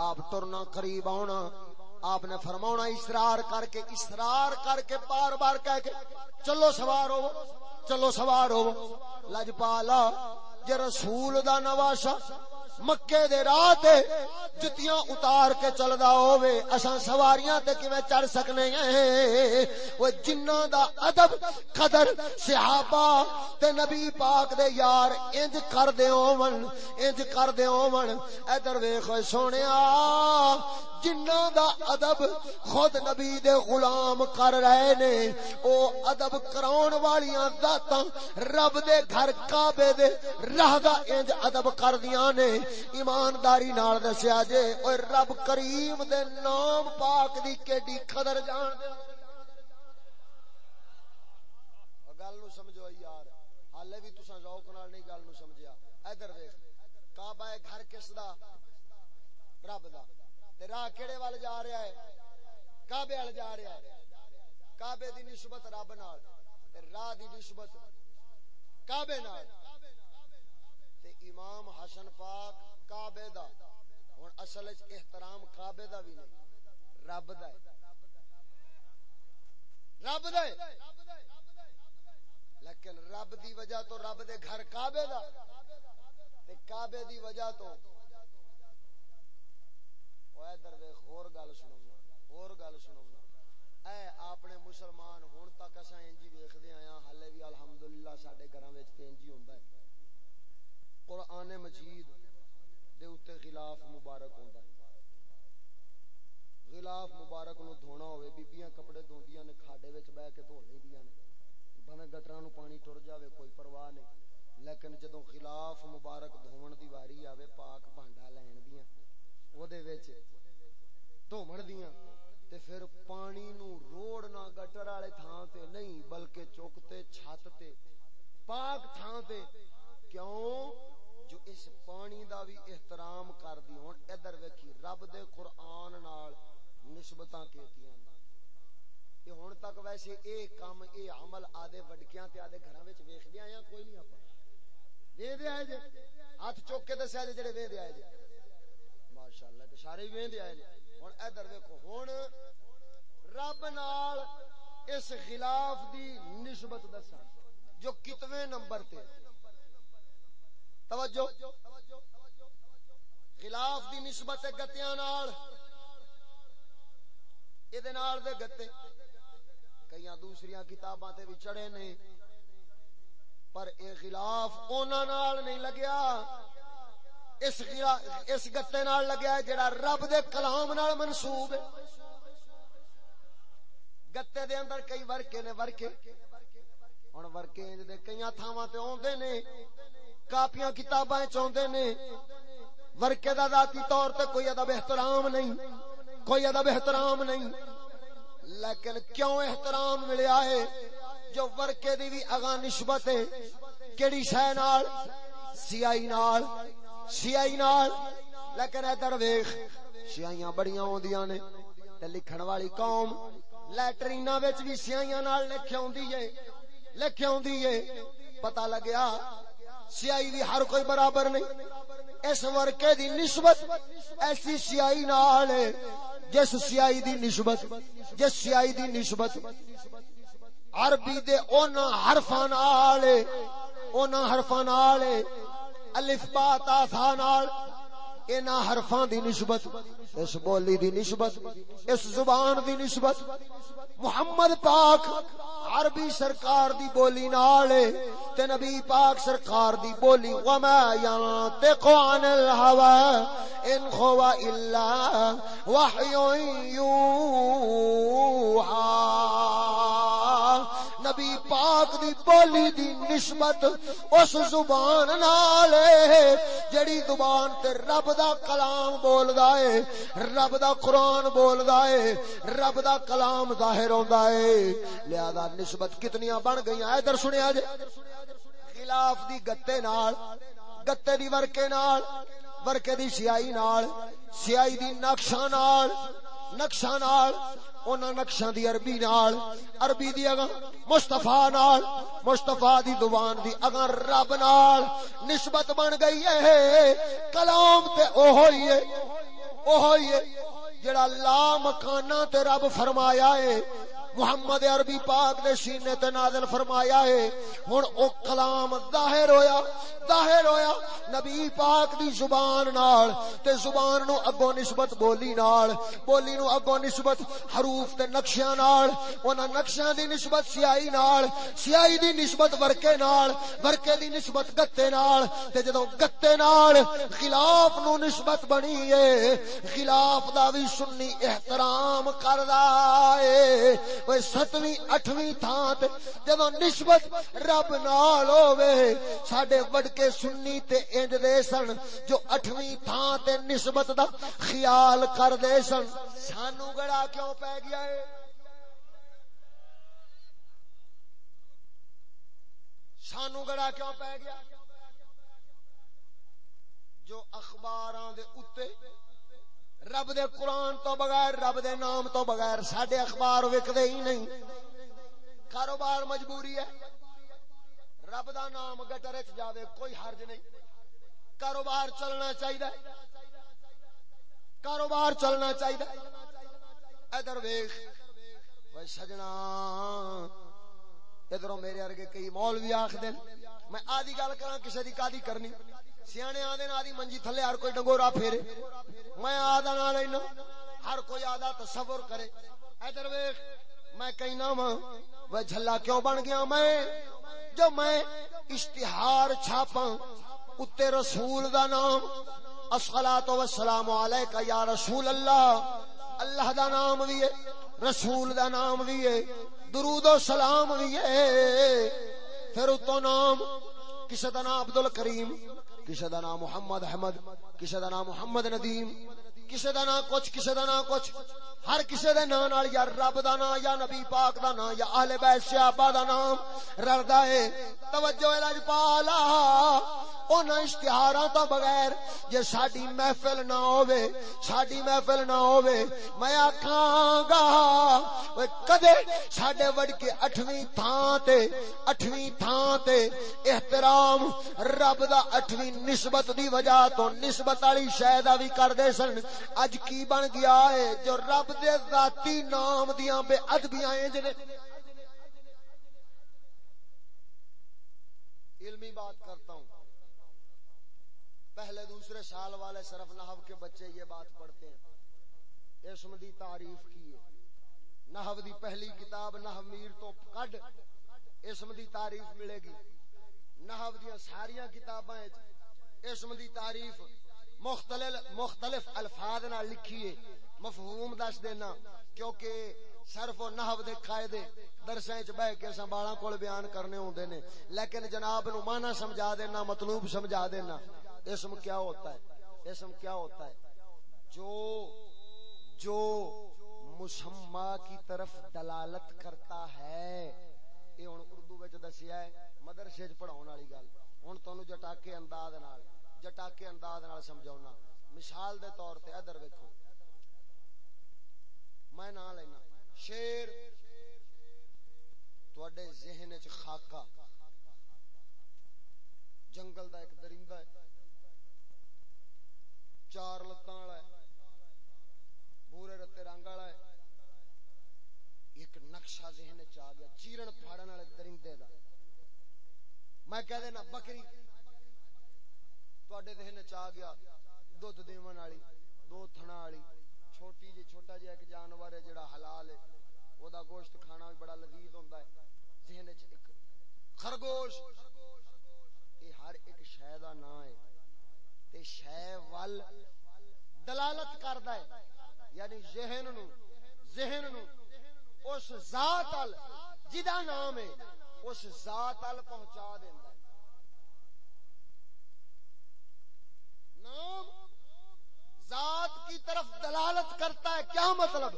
آپ ترنا قریب آنا آپ نے فرمانا اسرار کر کے اسرار کر کے بار بار کہہ کے، چلو سوار ہو، چلو سوار ہو۔ لجپالا جے رسول دا نواسا مکے دے راہ تے جتیاں اتار کے چلدا ہووے، اساں سواریاں تے کیویں چڑھ سکنے ہیں؟ او جنہاں دا ادب، قدر، صحابہ تے نبی پاک دے یار انج کر دے ہون، انج کر دے ہون۔ ادھر ویکھ سونیا جنہاں دا ادب خود نبی دے غلام کر رہے نے او ادب کراون والیاں ذاتاں رب دے گھر کعبے دے راہ دا انج ادب کر دیاں نے۔ ایمانداری نال دسیا جے اوے رب کریم دے نام پاک دی کیڈی قدر جان دے۔ گل نو سمجھو یار، حالے بھی تساں ذوق نال نہیں گل نو سمجھیا۔ ادھر ویکھ، کعبہ گھر کس دا؟ رب دا۔ تے راہ کیڑے وال جا رہا ہے؟ کعبے وال جا رہا ہے۔ کعبے دی نسبت رب نال، تے راہ دی نسبت کعبے نال۔ امام حسن پاک کعبے دا۔ ہن اصل وچ احترام کعبے دا بھی نہیں۔ رب دا ہے۔ رب دا ہے۔ لیکن رب دی وجہ تو رب دے گھر کعبے دا۔ تے کعبے دی وجہ تو۔ اوے ادھر ویخ ہور گل سنا ہور گل سنا اے اپنے مسلمان ہوں تک اصا انجی ویختے آیا ہالے بھی الحمدللہ ساڈے گھراں سڈے گھر انجی ہوں قرآن مجید دے اتنے غلاف مبارک ہوں غلاف مبارک نو دھونا ہوئے، بیبیاں کپڑے دھوندیاں نے، کھاڈے وچ بہ کے دھو لیندیاں نے۔ بھویں گٹراں نو پانی ٹر جاوے، کوئی پرواہ نہیں۔ لیکن جدوں غلاف مبارک دھون دی واری آوے، پاک بھانڈا لین دیاں۔ او دے وچ دھومن دیاں، تے پھر پانی نو روڑ نہ گٹر والے تھان تے نہیں، بلکہ چوکتے چھت تے، پاک تھان تے کیوں؟ جو اس پانی دا بھی احترام کر دی ہن ادھر ویکھی رب دے قرآن نال نسبتاں کیتیاں یہ ہن تک ویسے اے کام، اے عمل آدے وڈکیاں تے آدے گھراں وچ ویکھدے آیا کوئی نہیں اپا ویندے آئے جے، ہاتھ چوک کے دسیا جے جڑے ویندے آئے جے۔ ماشاءاللہ، تے سارے ویندے آئے جے۔ ہوں ادھر ویکو ہوں رب نال اس خلاف دی نسبت دسا جو کتویں نمبر تے۔ توجہ خلاف دی نسبت گتیاں نال۔ یہ نال دے گتے۔ کئی دوسری کتاباں تے بھی چڑھے نے۔ پر اے خلاف انہاں نال نہیں لگیا۔ اس اس گتے نال لگیا جڑا رب دے کلام نال منسوب ہے۔ گتے دے اندر کئی ورکے نے ورکے۔ ہن ورکے دے کئی تھاواں تے اوندے نے۔ کاپیاں کتاباں وچ نے۔ ورکے دا ذاتی طور تے کوئی ادب احترام نہیں۔ کوئی ادب احترام نہیں۔ لیکن کیوں احترام ملیا ہے؟ جو ورکے دی بھی اگاں نسبت ہے۔ کیڑی شے نال؟ سیائی نال۔ سیائی نال۔ لیکن ادھر ویخ سیائیاں بڑیاں ہوندیاں نے۔ تے لکھن والی قوم لیٹرینا وچ بھی سیائیاں نال لکھ ہوندی ہے۔ لکھ ہوندی ہے۔ پتہ لگیا سیائی دی ہر کوئی برابر نہیں۔ اس ورکے دی نسبت ایسی سیائی نال ہے جس سیائی دی نسبت، جس سیائی دی نسبت۔ عربی دے اون حرفاں نال اون حرفاں نال الف، با، تا تھا نال۔ انہاں حرفاں دی نسبت، اس بولی دی نسبت، اس زبان دی نسبت۔ محمد پاک عربی سرکار دی بولی نال تے نبی پاک سرکار دی بولی، وما ينطق عن الهوى ان هو الا وحي يوحى۔ نبی پاک دی بولی دی نسبت اس زبان نال جڑی زبان تے رب دا کلام بولدا ہے رب دا قرآن بولدا ہے رب دا کلام ظاہر ہوندا ہے لہذا نسبت کتنیاں بن گئیاں، ادھر سنیا جے خلاف دی گتے نال، گتے دی ورکے نال، ورکے دی سیائی نال سیائی دی نقشہ نال نقشہ نال اونا نقشہ دی عربی نال، عربی دی اگا مصطفیٰ نال، مصطفیٰ دی دوان دی اگا رب نال نسبت بن گئی ہے۔ کلام تے اوہوئی ہے اوہوئی ہے، جڑا لا مکانہ تے رب فرمایا ہے۔ محمد عربی پاک نے سینے تے نازل فرمایا ہے۔ ہن او کلام ظاہر ہویا ظاہر ہویا۔ نبی پاک دی زبان نال تے زبان نو اگوں نسبت بولی نال، بولی نو اگوں نسبت حروف تے نقشیاں نال، انہاں نقشیاں دی نسبت سیاہی نال، سیاہی دی نسبت ورکے نال، ورکے دی نسبت گتے نال۔ تے جدوں گتے نال خلاف نو نسبت بنی ہے، خلاف دا وی سنی احترام کردا ہے۔ اوے ستویں اٹھویں تھاں تے جدوں نسبت رب نال ہوے ساڈے وڈ کے سنی تے انج دے سن جو اٹھویں تھاں تے نسبت دا خیال کر دے سن سانو گڑا کیوں پہ گیا ہے سانو گڑا کیوں پہ گیا جو اخباراں دے اتے رب دے قرآن تو بغیر، رب دے نام تو بغیر ساڈے اخبار وکدے ہی نہیں۔ کاروبار مجبوری ہے۔ رب دا نام گٹر چ جاوے، کوئی حرج نہیں۔ کاروبار چلنا چاہیے کاروبار چلنا چاہیے ادھر ویخ سجنا ادھر میرے ارگے کئی مول بھی آخ دین میں آدھی گل کرا کسی کی کادی کرنی۔ سیانے آدھے آدھی منجی تھلے ہر کوئی ڈنگورا پھیرے۔ میں آدھا نہ لینا، ہر کوئی آدھا تصور کرے۔ ادھر ویخ میں کہنا وا وہ جھلا کیوں بن گیا میں؟ جو میں اشتہار چھاپا اتے رسول دا نام۔ الصلاۃ والسلام علیکہ یا رسول اللہ۔ اللہ دا نام بھی ہے، رسول دا نام بھی ہے، درود و سلام بھی ہے۔ پھر اتو نام کسی دا نام عبد الکریم کسی دا نام محمد احمد کسی دا نام محمد ندیم کسی دا نام کچھ کسی دا نام کچھ۔ ہر کسی دے نام نال یا رب دا نام، یا نبی پاک دا نام، یا اہل بیت صحابہ دا نام۔ رلدا ہے توجہ پالا انہاں اشتہاراں تو بغیر جے ساڈی محفل نہ ہوے ساڈی محفل نہ ہوے میں آکھاں گا اوے کدے ساڈے وڈ کے 8ویں تھاں تے 8ویں تھاں تے احترام رب دا 8ویں نسبت دی وجہ تو نسبت والی شے دا وی کر دے سن۔ اج کی بن گیا ہے جو رب دے ذاتی نام دیاں بے ادبیاں ہیں جنے علمی بات کرتا ہوں۔ پہلے دوسرے سال والے صرف نحو کے بچے یہ بات پڑھتے ہیں۔ اسم دی تعریف کی ہے۔ نحو دی پہلی کتاب نحو میر تو کڈ اسم دی تعریف ملے گی۔ نحو دی ساریاں کتاباں اسم دی تعریف مختلف مختلف الفاظ نہ لکھی ہے۔ مفہوم دس دینا، کیونکہ صرف و نحو دے قاعدے درسیں چ بیٹھ کے سنبھالاں کول بیان کرنے ہوندے نے۔ لیکن جناب نو معنی سمجھا دینا، مطلوب سمجھا دینا۔ اسم کیا ہوتا ہے؟ اسم کیا ہوتا ہے؟ جو جو مسمى کی طرف دلالت کرتا ہے۔ یہ ہن اردو وچ دسیا ہے، مدرسے چ پڑھاون والی گل۔ ہن تانوں جٹاکے انداز نال، جٹاکے انداز نال سمجھاونا مثال دے طور تے ادھر ویکھو۔ میں نہ لینا۔ شیر، تواڈے ذہن وچ خاکا جنگل دا ایک درندہ ہے۔ چار لتاں والا ہے بورے رتے رنگ والا ہے ایک نقشہ ذہن چ آ گیا چیرن پھاڑن والے درندے دا میں کہہ دینا بکری تواڈے ذہن چ آ گیا دودھ دیون والی دو تھنا والی چھوٹی جی چھوٹا جی ایک جانور ہے جڑا حلال ہے او دا گوشت کھانا بھی بڑا لذیذ ہوندا ہے ذہن چ ایک خرگوش یہ ہر ایک شے دا نام ہے تے شے ول دلالت کردا ہے۔ یعنی ذہن نو ذہن نو، اس ذات ال جدا نام ہے، اس ذات ال پہنچا دیندا ہے۔ نام ذات کی طرف دلالت کرتا ہے، کیا مطلب؟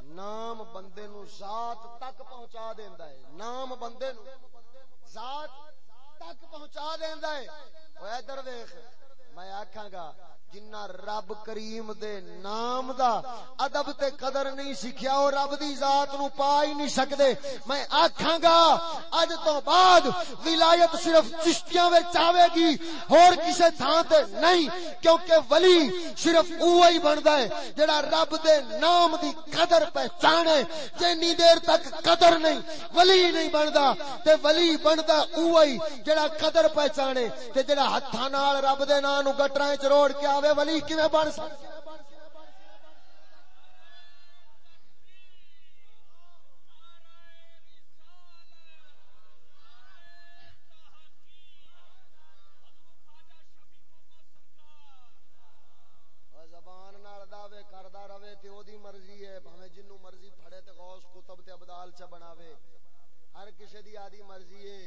نام بندے نو ذات تک پہنچا دیندا ہے۔ نام بندے نو ذات تک پہنچا دیندا ہے۔ او ادھر ویکھ۔ میں آکھاں گا، جنہ رب کریم دے نام دا ادب تے قدر نہیں سکھیا او رب دی ذات نو پا ہی نہیں سکدے۔ میں آکھاں گا، اج تو بعد ولایت صرف چشتیاں وچ آوے گی اور کسے تھاں تے نہیں، کیونکہ ولی صرف اوہی بندا ہے جڑا رب دے نام دی قدر پہچانے۔ جنی دیر تک قدر نہیں، ولی نہیں بندا، تے ولی بندا اوہی جڑا قدر پہچانے، تے جڑا ہتھاں نال رب دے نام گٹراں وچ روڑ کے آوے ولی کیویں بن سکدا او زبان نال دعوے کردا رہے تے اودی مرضی ہے بھاویں جنوں مرضی پھڑے تے غوث کتب تے ابدال چ بناوے ہر کسے دی آدی مرضی ہے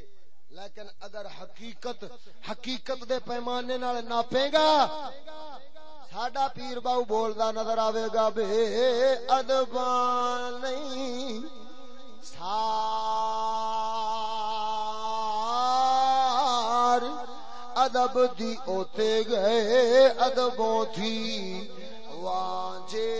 لیکن اگر حقیقت حقیقت دے پیمانے نال ناپے گا، ساڈا پیر باو بولدا نظر آوے گا، بے ادبان نہیں، سار ادب دی اوتے گئے، ادبوں تھی وانجے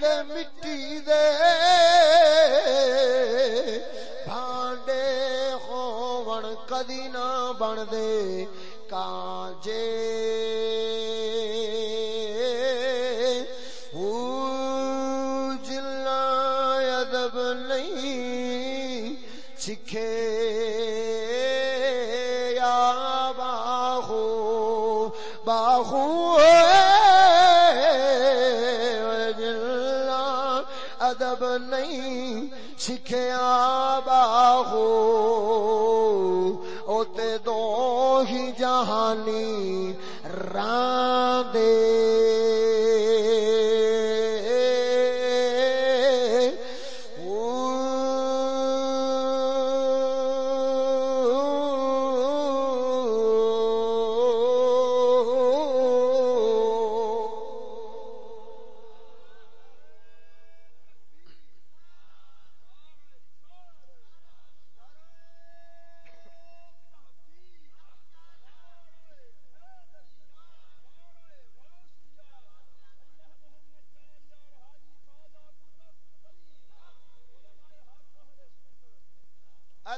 جڑے مٹی دے بھانڈے ہون کدی نہ بن دے کانجے۔ جلا ادب نہیں سکھے۔ یا باہو باہو ادب نہیں سکھیا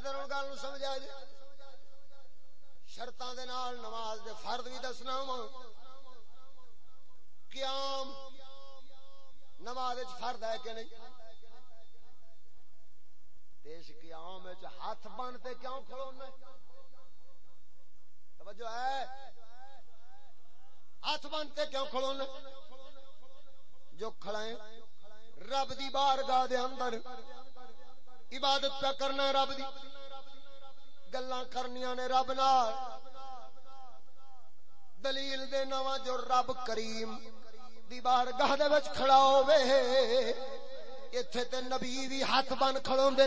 ادھر ہوں گل سمجھا جی شرطاں دے نال نماز دے فرد بھی دسنا وا قیام نماز وچ فرد ہے کہ نہیں؟ تے قیام وچ ہاتھ بن تے کیوں کھڑونا توجہ ہے۔ ہاتھ بن تے کیوں کھڑونا جو کھڑائیں رب دی بارگاہ دے اندر عبادت پہ کرنا ہے رب دی۔ گلاں کرنیاں نے رب نال۔ دلیل دے نواں جو رب کریم دی بارگاہ دے وچ کھڑا ہووے، ایتھے تے نبی بھی ہاتھ بن کھڑوندے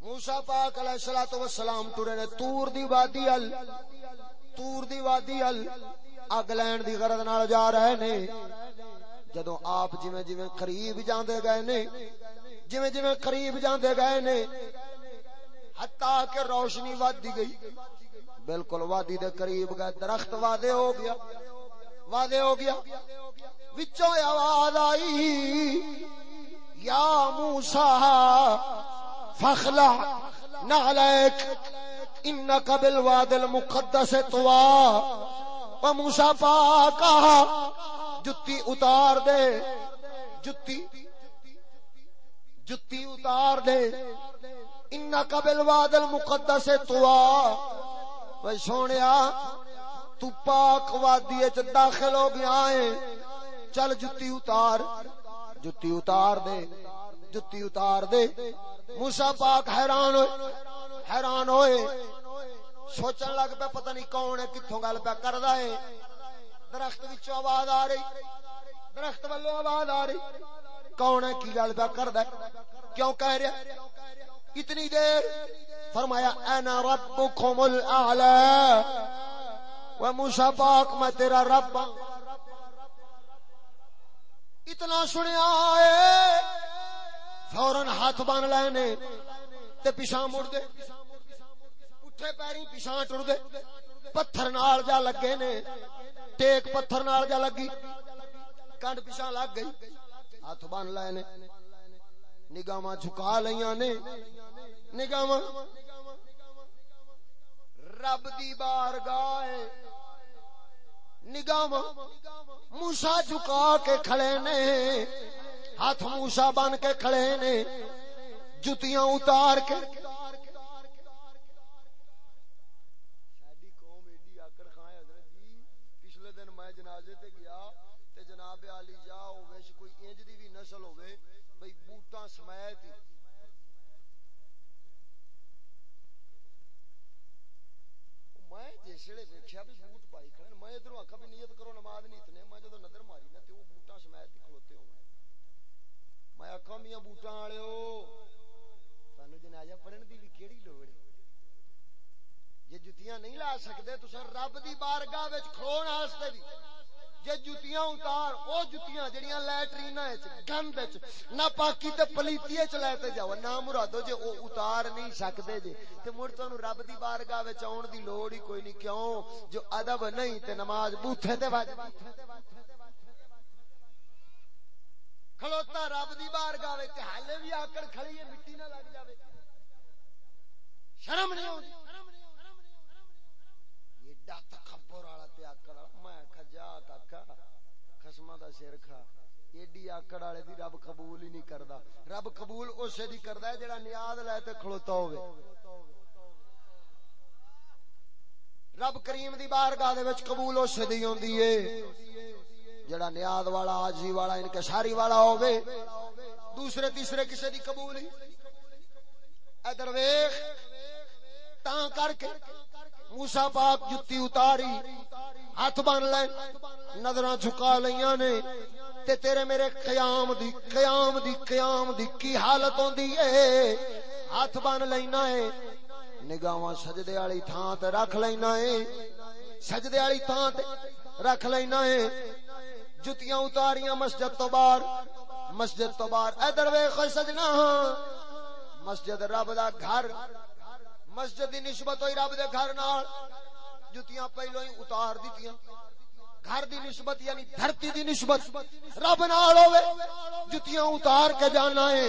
موسی پاک علیہ الصلوۃ والسلام ٹرے نے، تور دی وادی ال، تور دی وادی ال، اگ لین دی غرض نال جا رہے نے۔ جدو آپ جویں جویں قریب جاندے گئے نے جویں جویں قریب جاندے گئے نے حتا کہ روشنی ودی گئی۔ بالکل وادی دے قریب گئے، درخت وعدے ہو گیا، وعدے ہو گیا۔ وچوں آواز آئی، یا موسیٰ، فخلع نعلیک، انکا بالواد المقدس توا و موسیٰ پاکا جتی اتار دے، جتی جتی اتار دے۔ انکا بالواد المقدس توا سونیا، تو پاک وادی اچ داخل ہو گیا ہے۔ چل جتی اتار۔ جتی اتار دے۔ جتی اتار دے۔ موسا پاک حیران ہوئے۔ حیران ہوئے۔ سوچن لگ پہ پتہ نہیں کون ہے کتوں گل پہ کردا ہے۔ درخت وچوں آواز آ رہی۔ درخت والوں آواز آ رہی۔ کون ہے، کی گل پہ کردا ہے؟ کیوں کہہ رہا اتنی دیر فرمایا، انا ربکم الاعلی و موسی پاک، میں تیرا رب ہاں۔ اتنا سنیا ہے فورن ہاتھ بن لینے تے پیچھا مڑ دے، پٹھے پیری پیچھا ٹر دے، پتھر نال جا لگے نے، ٹیک پتھر نال جا لگی، کنڈ پیچھا لگ گئی۔ ہاتھ بن لینے نگاہ جھکا لیاں نے۔ نگاہ رب دی بارگاہ نگاہ موسا جھکا کے کھڑے نے۔ ہاتھ موسا بن کے کھڑے نے۔ جتیاں اتار کے پچھلے دن میں جنازے تے گیا تے جناب علی جا ہوے کوئی انج دی بھی نسل ہوے بھئی بوٹاں سمیت میں جسے ویکھیا بھی بوٹ پائی کھڑے میں ادھر آکھا بھی نیت کرو، نماز نہیں اتنے، میں جدو نظر ماری نا تے وہ بوٹاں سمیت ہی کھلوتے ہو میں۔ آکھا میاں بوٹاں والےو سانو جنازہ پڑھن دی بھی کیڑی لوڑ ہے؟ جے جتیاں نہیں لا سکدے تساں رب دی بارگاہ وچ کھلون واسطے بھی جے جتیاں اتار، او جتیاں جڑیاں لیٹرینا وچ گند وچ، نہ پاکی تے پلیتی وچ لے تے جاؤ، نہ مرادو جے او اتار نہیں سکدے جے۔ تے مڑ تانوں رب دی بارگاہ وچ اون دی لوڑ ہی کوئی نہیں، کیوں؟ جو ادب نہیں تے نماز بوتھے تے وج۔ کھلوتا رب دی بارگاہ وچ تے حالے بھی آکڑ کھڑی ہے، مٹی نہ لگ جاوے۔ شرم نہیں ہوندی ایڈا تکبر والا میں کاکا خسما دا سر کھا ایڈی آکڑ والے دی رب قبول ہی نہیں کردا رب قبول اسے دی کردا ہے جڑا نیاز لے تے کھلوتا ہوے رب کریم دی بارگاہ دے وچ قبول اسے دی ہوندی ہے جڑا نیاز والا آجی والا انکشاری والا ہوے دوسرے تیسرے کسے دی قبول ہی ادھر ویخ تاں کر کے موسا پاک جتی اتاری، ہاتھ بن لے نظر جھکا لیاں نے، تے تیرے میرے قیام دی قیام دی قیام دی کی حالت ہوندی ہے ہاتھ بن لینا ہے نگاواں سجدے والی تھان تے رکھ لینا ہے سجدے والی تھان تے رکھ لینا ہے جتیاں اتاریاں مسجد تو باہر، مسجد تو باہر، ادھر ویخ سجنا ہاں، مسجد رب دا گھر مسجد دی نسبت ہوئی رب دے گھر نال۔ جتیاں پہلو ہی اتار دیتیاں۔ گھر دی نسبت یعنی دھرتی دی نسبت۔ رب نال ہوے جتیاں اتار کے جانا ہے۔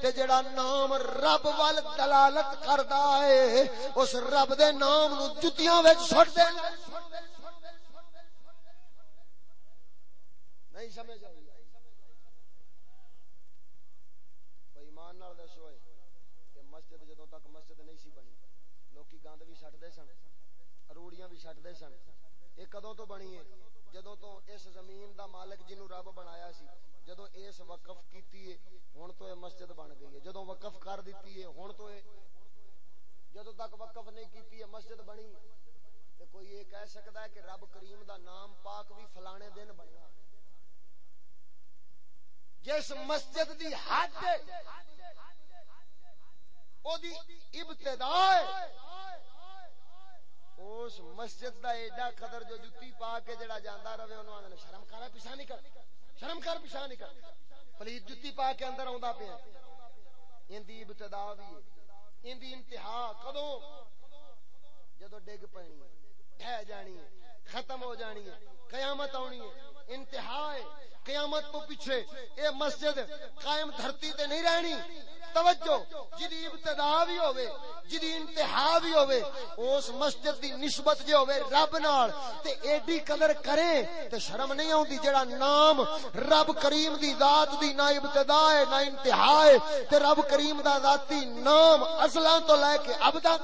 تے جڑا نام رب وال دلالت کردا ہے، اس رب دے نام نو جتیاں وچ سٹ دے نہیں سمجھ آئی ایمان نال دسو کہ مسجد جدوں تک مسجد نہیں سی بنی لوکی گند بھی سٹ دے سن اروڑیاں بھی سٹ دے سن یہ کدوں تو بنی ہے؟ جدوں تو اس زمین دا مالک جنوں رب بنایا سی، جدوں اس وقف کیتی ہے، ہن تو یہ مسجد بن گئی ہے۔ جدوں وقف کر دیتی ہے، ہن تو جدوں تک وقف نہیں کیتی ہے، مسجد بنی۔ تے کوئی یہ کہہ سکتا ہے کہ رب کریم دا نام پاک بھی فلانے دن بنیا۔ جس مسجد دی حد، او دی ابتدا اس مسجد دا ایڈا قدر جو جتی پا کے جڑا جاندا رہے انہاں نے شرم کر پیچھے نہیں کر، شرم کر پیچھے نہیں کر۔ پلیت جتی پا کے اندر اوندا پیا۔ ان دی ابتدا وی ہے۔ ان دی انتہا کدوں؟ جدوں ڈگ پانی ہے ڈہ جانی ہے۔ ختم ہو جانی ہے، قیامت آنی ہے، انتہا ہے، قیامت کو پیچھے۔ اے مسجد قائم دھرتی تے نہیں رہنی۔ توجہ، جدی ابتدا بھی ہوئے جدی انتہا بھی ہوئے اس مسجد دی نسبت جو ہوئے رب نال، تے ایڈی قدر کرے تے شرم نہیں ہوندی جڑا نام رب کریم دی ذات دی نہ ابتدا ہے، نہ انتہا ہے، تے رب کریم دا ذاتی نام اصلاں تو لے کے ابدا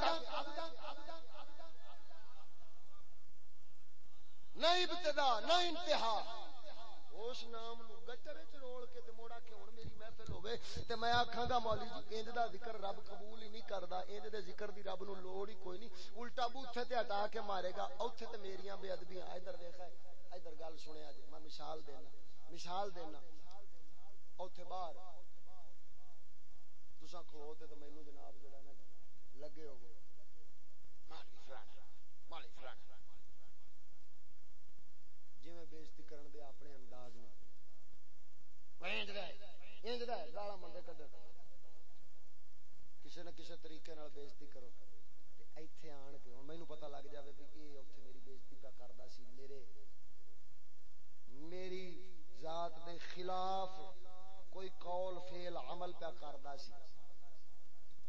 نہ ابتدا، نہ انتہا۔ اس نام نو گٹر وچ رول کے تے موڑا کہ ہن میری محفل ہوے تے میں آکھاں گا مولوی جی انج دا ذکر رب قبول ہی نہیں کردا انج دے ذکر دی رب نو لوڑ ہی کوئی نہیں۔ الٹا بوتھے تے ہٹا کے مارے گا اوتھے تے میریاں بے ادبیاں۔ ادھر دیکھا ادھر گل سنیا جی میں مثال دینا مثال دینا۔ اوتھے باہر۔ تساں کھلو تے مینوں جناب جڑا نا جی، لگے ہو گالا منڈے کڈن۔ کسی نہ کسی طریقے بےزتی کرو۔ ایتھے آن کے ہوں مینو پتا لگ جائے بھی یہ اتنے میری بےزتی پہ کرتا سی۔ میرے، میری ذات دے خلاف کوئی قول فیل عمل پہ کرتا سی۔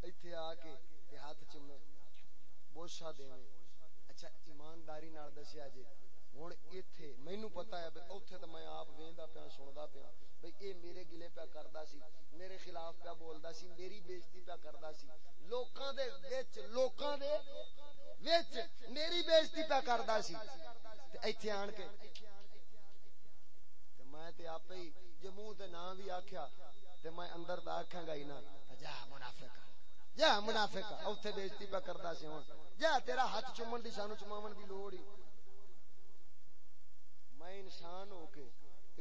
ایتھے آ کے تے ہاتھ چومے بوسا دے اچھا ایمانداری نال دسیا جی ہوں ایتھے مینو پتا ہے اوتھے تو میں آپ وہدا پیا سنتا پیا۔ بھئی اے میرے گلے پہ کردا سی، میرے خلاف پہ بولدا سی، میری بےزتی پہ کردا سی۔ لوکاں دے وچ، لوکاں دے وچ میری بےزتی پہ کردا سی۔ تے ایتھے آن کے تے میں تے اپے ہی جے منہ تے نام وی آکھیا، تے میں اندر دا آکھاں گا ہی نا، جا منافق جا منافق اوتھے بےزتی پہ کردا سی ہن۔ جا تیرا ہاتھ چومن دی سانو چماون دی لوڑ ہی۔ میں انسان ہو کے،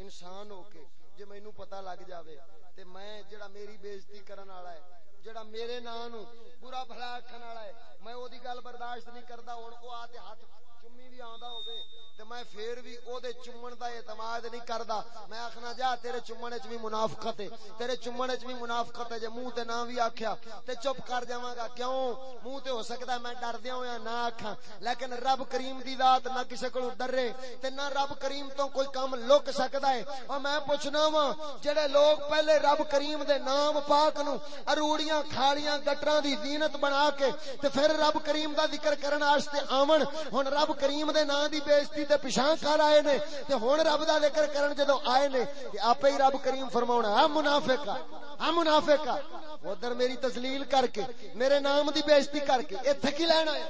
انسان ہو کے جے مینوں پتہ لگ جاوے تے میں جڑا میری بےزتی کرن والا ہے جڑا میرے نام نو برا بھلا آکھن والا ہے میں او گل برداشت نہیں کردا ہن او آ تے ہاتھ چمی بھی آندا ہوے تے میں پھر بھی او دے چمن دا اعتماد نہیں کردا۔ میں آکھنا جا، تیرے چمن وچ بھی منافقت ہے۔ تیرے چمن وچ بھی منافقت ہے۔ جے منہ تے نہ بھی آکھیا تے چپ کر جاواں گا، کیوں؟ منہ تے ہو سکدا ہے میں ڈردیا ہویا، نہ آکھاں۔ لیکن رب کریم دی ذات نہ کسے کولوں ڈرے تے نہ رب کریم تو کوئی کام لک سکدا ہے۔ او میں پوچھنا وا جڑے لوگ پہلے رب کریم دے نام پاک نو اروڑیاں، کھالیاں، گٹراں دی زینت بنا کے تے پھر رب کریم دا ذکر کرن واسطے آون، ہن رب کریم دے نام دی بےزتی تے پیشاں کر آئے نے تے ہن رب دا ذکر کرن جدوں آئے نے تے آپے ہی رب کریم فرماونا ہے منافقا ہاں منافقا ہاں۔ ادھر میری تذلیل کر کے، میرے نام دی بےزتی کر کے ایتھے کی لینا ہے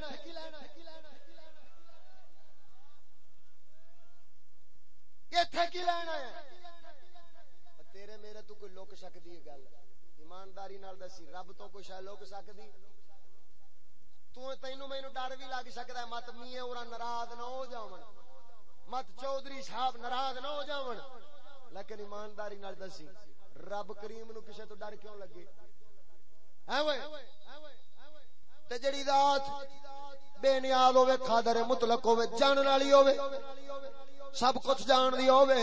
ایتھے کی لینا ہے تیرے میرے تو کوئی لوک سکدی ہے گل؟ ایمانداری نال دسی، رب تو کوئی شے لوک سکدی؟ تو تینو مینوں ڈر بھی لگ سکدا ہے، مت میاں اورا ناراض نہ ہو جاون۔ مت چودھری صاحب ناراض نہ ہو جاون۔ لیکن ایمانداری نال دسی، رب کریم نو کسے تو ڈر کیوں لگے؟ ہاں ہے تے جڑی ذات بے نیاز ہوے قادر مطلق ہوے جانن والی ہوے سب کچھ جان دی ہوے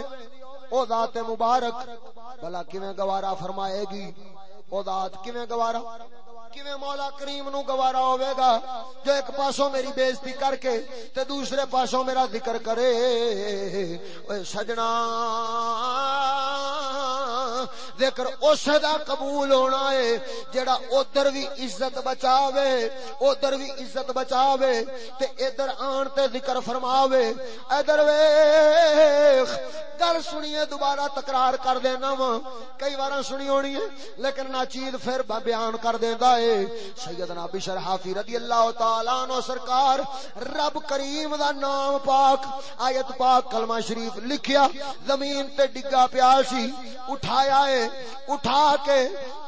او ذات مبارک، بھلا کیویں گوارا فرمائے گی؟ او ذات کیویں گوارا؟ کیویں مولا کریم نو گوارا ہوے گا؟ جو ایک پاسوں میری بےزتی کر کے تے دوسرے پاسوں میرا ذکر کرے۔ اوے سجنا، ذکر اس دا قبول ہونا ہے جڑا ادھر بھی عزت بچاوے، ادھر بھی عزت بچاوے تے ادھر آن تے ذکر فرماوے۔ ادھر ویخ گل سنیے، دوبارہ تکرار کر دینا وا۔ کئی بار سنی ہونی ہے، لیکن ناچید پھر بیان کر دیندا ہے۔ سیدنا بشر حافی رضی اللہ تعالی عنہ سرکار، رب کریم دا نام پاک، آیت پاک کلمہ شریف لکھیا، زمین تے ڈگا پیا سی، اٹھایا ہے، اٹھا کے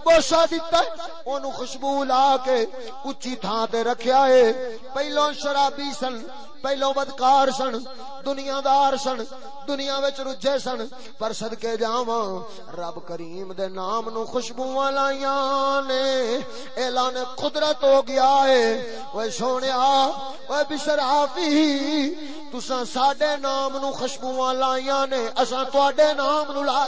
بوسا دیتا ہے اونوں خوشبو لا کے اچھی تھان تے رکھیا ہے۔ پہلو شرابی سن پہلو بدکار سن، دنیا دار سن دنیا وچ رجے سن، پر صدکے جاواں رب کریم دے نام نو خوشبو لائیاں نے۔ اعلان قدرت ہو گیا ہے اوے سونیا اوے بشرافی، تساں ساڈے نام نو خوشبو لائیاں نے، اساں تواڈے نام نو لا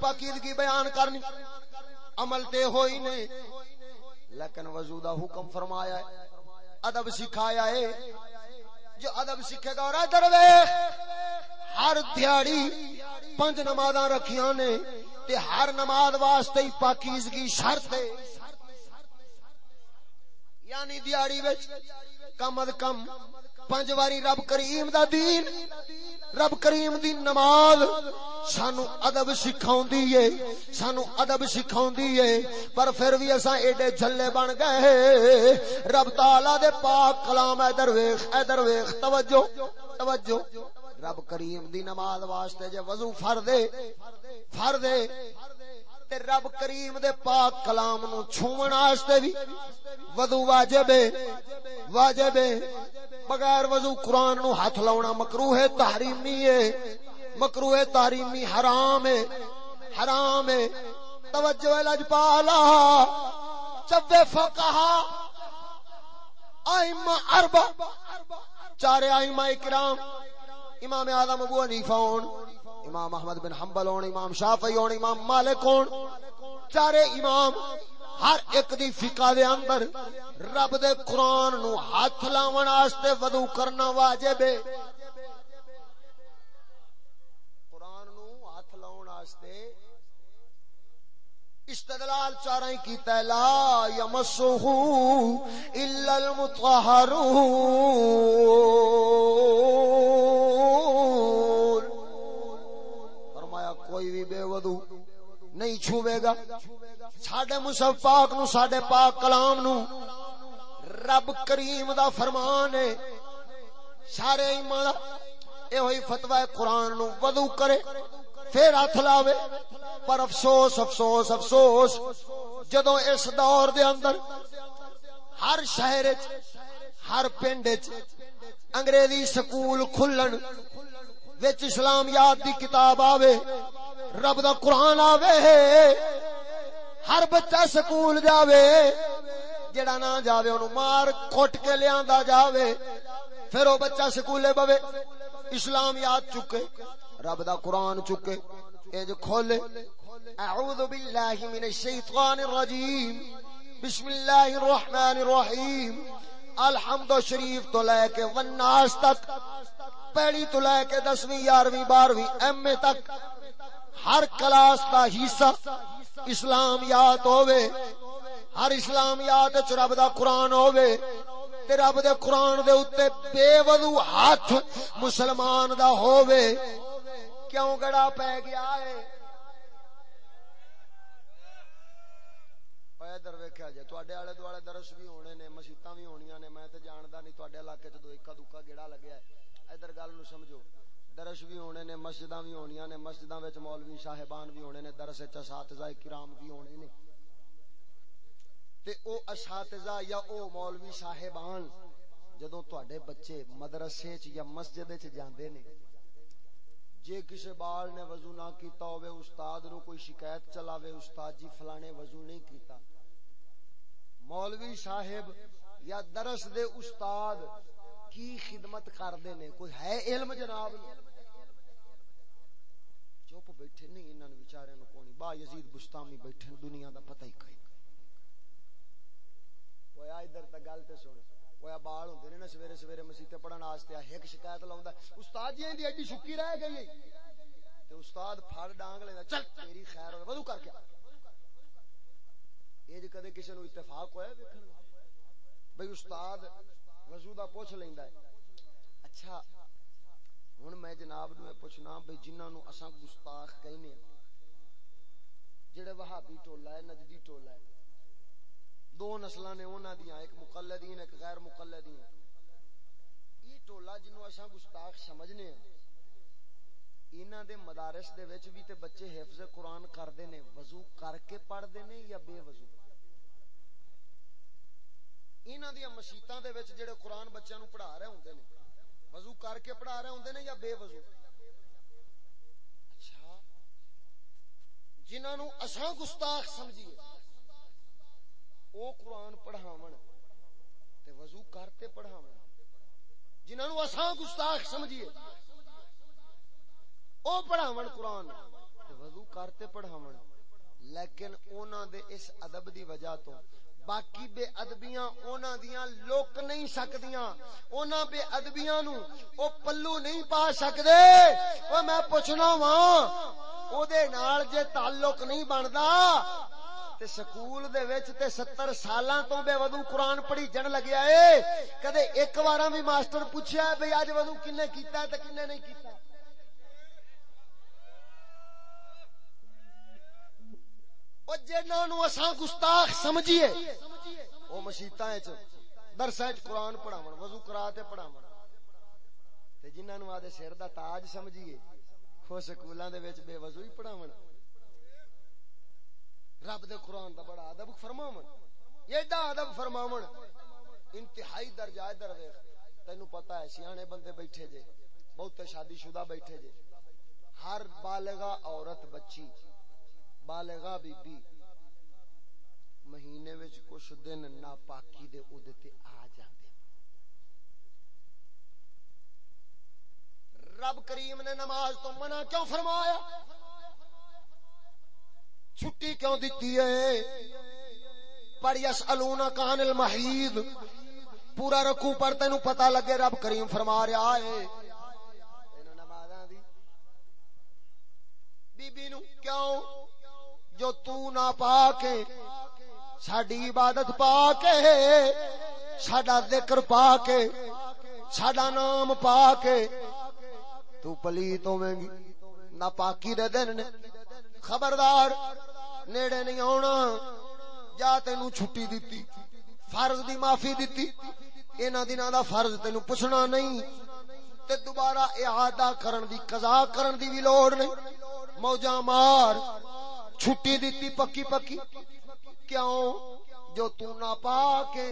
پاکیدگی بیان کرنی۔ عمل تے ہوئی نے لیکن وضو دا حکم فرمایا ہے، ادب سکھایا ہے۔ جو ادب سکھے گا اور ادھر ہر دیہڑی پنج نمازاں رکھیاں نے تے ہر نماز واسطے ہی پاکیزگی شرط ہے۔ یعنی دیہڑی وچ کم از کم پنج واری رب کریم دا دین۔ رب کریم دی نماز سانو ادب سکھاؤندی ہے، سانو ادب سکھاؤندی ہے، پر پھر بھی اساں ایڈے جھلے بن گئے۔ رب تعالی دے پاک کلام، ادھر ویکھ ادھر ویکھ، توجہ توجہ۔ رب کریم دی نماز واسطے جے وضو فرض ہے فرض ہے۔ تے رب کریم دے پاک کلام نو چھوون واسطے بھی وضو واجب ہے واجب ہے۔ بغیر وضو قرآن نو ہاتھ لاؤنا مکروہ تحریمی ہے، مکروہ تحریمی حرام ہے حرام ہے۔ توجہ لجپالا چوے فقہا، آئمہ اربع چارے آئمہ اکرام، امام آدم ابو حنیفہ ہون۔ امام احمد بن حنبل ہون، امام شافعی ہون، امام مالک ہون۔ چارے امام ہر ایک دی فقہ دے اندر رب دے قرآن نو ہاتھ لاون واسطے وضو کرنا واجب ہے۔ قرآن نو ہاتھ لاون واسطے استدلال چارا ہی کیتا ہے، لا یمسہ الا المطہرون۔ کوئی بھی بے وضو نہیں چھوے گا۔ ساڈے مصحف پاک نو، ساڈے پاک کلام نو رب کریم دا فرمان ہے۔ سارے ایمان اے ہوئی فتوی قرآن نو وضو کرے، پھر ہاتھ لاوے۔ پر افسوس افسوس افسوس جدو اس دور دے اندر ہر شہر ہر پنڈ انگریزی سکول کھلن وچ اسلام یاد دی کتاب آوے۔ رب دا قرآن آوے ہر بچہ سکول جاوے، جڑا نہ جاوے، انہوں مار کھٹ کے لیا جاوے، پھر وہ بچہ سکولے بوے، اسلام یاد چکے، رب دا قرآن چکے، اے جو کھولے۔ اعوذ باللہ من الشیطان الرجیم، بسم اللہ الرحمن الرحیم۔ الحمد شریف تو لے کے وناس تک، پہلی تو لے کے دسویں، یارویں، بارہویں ایم اے تک ہر کلاس کا حصہ اسلام یاد ہووے، ہر اسلام یاد چ رب دا قرآن ہووے، تے رب دے قرآن دے اوتے بے وضو ہاتھ مسلمان دا ہووے۔ کیوں گڑا پے گیا ہے؟ ادھر ویکھیا جے، تواڈے آلے دوالے درس بھی ہونے نے، مسجداں بھی ہونیاں نے، میں تے جاندا نہیں تواڈے علاقے چ دو اکا دوکا گیڑا لگیا ہے۔ ادھر گل نو سمجھو۔ درس بھی ہونے نے، مسجداں بھی ہونیاں نے، مسجداں وچ مولوی صاحبان بھی ہونے نے، درس وچ اساتذہ کرام بھی ہونے نے۔ تے او اساتذہ یا او مولوی صاحبان جدوں تواڈے بچے مدرسے چ یا مسجد وچ جاندے نے، جے کسے بال نے وضو نہ کیتا ہوے استاد نو کوئی شکایت چلاوے استاد جی فلانے وضو نہیں کیتا۔ مولوی صاحب یا درس دے استاد کی خدمت کردے نے، کوئی ہے علم جناب؟ چپ بیٹھے نہیں، انہاں بچارے نو کونی با یزید بستامی بیٹھے دنیا دا پتہ ہی کوئی ہویا ادھر تک گل تے سن۔ ہویا بال ہوندے نے نا، سویرے سویرے مسیتے پڑھن واسطے ایک شکایت لاوندا استاد جی دی ایڈی شکی رہ گئی تے استاد پھڑ ڈانگ لیندا چل تیری خیر ہوے وضو کر کے اے جے کدے کسے نو اتفاق ہویا ویکھن؟ بھئی استاد وضو دا پوچھ لیندا ہے۔ اچھا ہن میں جناب نو پوچھنا بھئی جنہاں نو اساں گستاخ کہنے ہاں، جڑے وہابی ٹولا ہے، نجدی ٹولا ہے، دو نسل نے انہوں دیا ایک مقلدین، ایک غیر مقلدین۔ یہ ٹولا جنوں اساں گستاخ سمجھنے ہیں انہاں دے مدارس دے وچ بھی تے بچے حفظ قرآن کردے نے، وضو کر کے پڑھدے نے یا بے وضو؟ انہاں دی مسیتاں دے وچ جڑے قرآن بچیاں نو پڑھا رہے ہوندے نے وضو کر کے پڑھا رہے ہوندے نے یا بے وضو؟ اچھا۔ جنہاں نو اساں گستاخ سمجھیے، او قرآن پڑھاون تے وضو کرتے پڑھاون۔ جنہاں نو اساں گستاخ سمجھیے، او پڑھاون قرآن تے وضو کرتے پڑھاون۔ لیکن انہاں دے اس ادب دی وجہ تو باقی بے ادبیاں اونا دیاں لوک نہیں سکدیاں۔ اونا بے ادبیاں نو او پلو نہیں پا سکدے۔ او میں پوچھنا وہاں او دے نال جے تعلق نہیں بندا، تے سکول دے وچ تے 70 سالاں تو بے وضو قرآن پڑھی جن لگیا اے۔ کدے ایک واراں بھی ماسٹر پوچھیا بھئی اج وضو کنے کیتا ہے تے کنے نہیں کیتا؟ او جنہاں نو اساں گستاخ سمجھیے، او مسیتاں وچ درساں وچ قرآن پڑھاون، وضو کرا تے پڑھاون۔ تے جنہاں نو آدے سر دا تاج سمجھیے، او سکولاں دے وچ بے وضو ہی پڑھاون۔ رب دے قرآن دا بڑا ادب فرماون۔ ایڈا ادب فرماون، انتہائی درجہ ادھر ویکھ تینو پتہ ہے، سیانے بندے بیٹھے جے بہت شادی شدہ بیٹھے جے۔ ہر بالغا عورت بچی۔ بالغا بی بی مہینے وچ کچھ دن ناپاکی دے اودے تے آ جاندے۔ رب کریم نے نماز تو منع کیوں فرمایا؟ چھٹی کیوں دیتی ہے؟ پر یسالونا کان المحید۔ پورا رکھوں پر تینو پتا لگے رب کریم فرما رہا ہے۔ بی بی نو کیوں جو تو نہ پا کے ساڈی عبادت پا کے ساڈا ذکر پا کے ساڈا نام پا کے تو پلیت ہوے گی نہ پاکی دے دن نے۔ خبردار، نیڑے نہیں آنا جا تینو چھٹی دیتی فرض دی معافی دیتی اینا دنوں دا فرض تینو پوچھنا نہیں۔ تے دوبارہ اعادہ کرن دی، قضا کرن دی بھی لوڑ نہیں۔ موجا مار۔ چھٹی دیتی پکی پکی؟ کیوں؟ جو تو نہ پا کے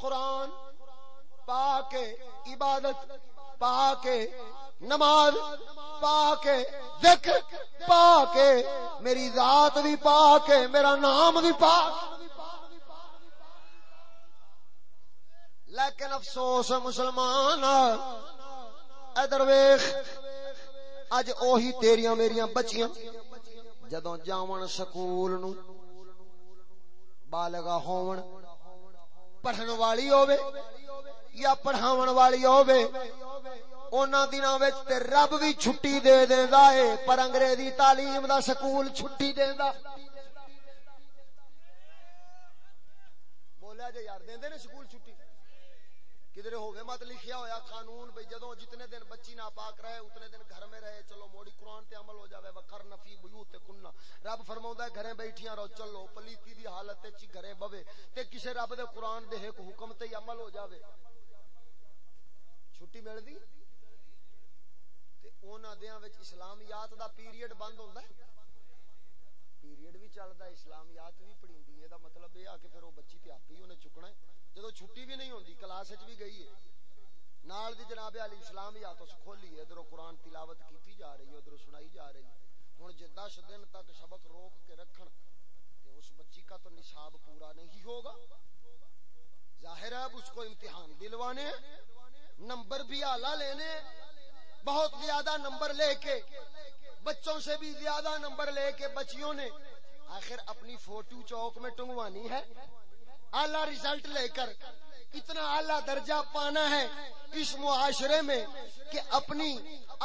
قرآن پا کے عبادت پا کے نماز پا کے ذکر پا کے میری ذات بھی پا کے میرا نام بھی پا لیکن افسوس مسلمان ادر ویخ اج اوہی تیریاں میریاں بچیاں۔ جدو جاون سکول نو بالغا ہون، پڑھن والی ہووے یا پڑھاون والی ہووے اونا دنوں وچ تے رب بھی چھٹی دے دیندا ہے پر انگریزی تعلیم دا سکول چھٹی دیندا۔ بولیا جے یار دیندے نے سکول چھٹی کدھر ہوگے مت لکھیا ہویا قانون بھئی جدوں جتنے دن بچی ناپاک رہے، اتنے دن گھر میں رہے، چلو موڑی قرآن تے عمل ہو جاوے، وقر نفی بیوت کننا۔ رب فرماوندا ہے گھرے بیٹھیاں رہو، چلو پلیتی دی حالت تے چ گھرے بوے تے کسے رب دے قرآن دے ایک حکم تے عمل ہو جاوے۔ چھٹی مل دی تے اونا دیاں وچ اسلامیات دا پیریڈ بند ہوندا ہے؟ پیریڈ بھی چلدا، اسلامیات بھی پڑھیندی ہے۔ دا مطلب یہ آ کہ پھر وہ بچی تے آپ ہی انہیں چکنا ہے۔ جدو چھٹی بھی نہیں ہوندی، کلاس وچ بھی گئی ہے۔ نال دی جناب علی اسلام یا تو کھولی ادھر قرآن تلاوت کیتی جا رہی ہے، ادھر سنائی جا رہی ہے۔ ہن جے 10 دن تک سبق روک کے رکھن، تے اس بچی کا تو نصاب پورا نہیں ہوگا۔ ظاہر ہے اب اس کو امتحان دلوانے نمبر بھی اعلی لینے بہت زیادہ نمبر لے کے، بچوں سے بھی زیادہ نمبر لے کے بچیوں نے، آخر اپنی فوٹو چوک میں ٹنگوانی ہے۔ اعلی ریزلٹ لے کر اتنا اعلی درجہ پانا ہے اس معاشرے میں کہ اپنی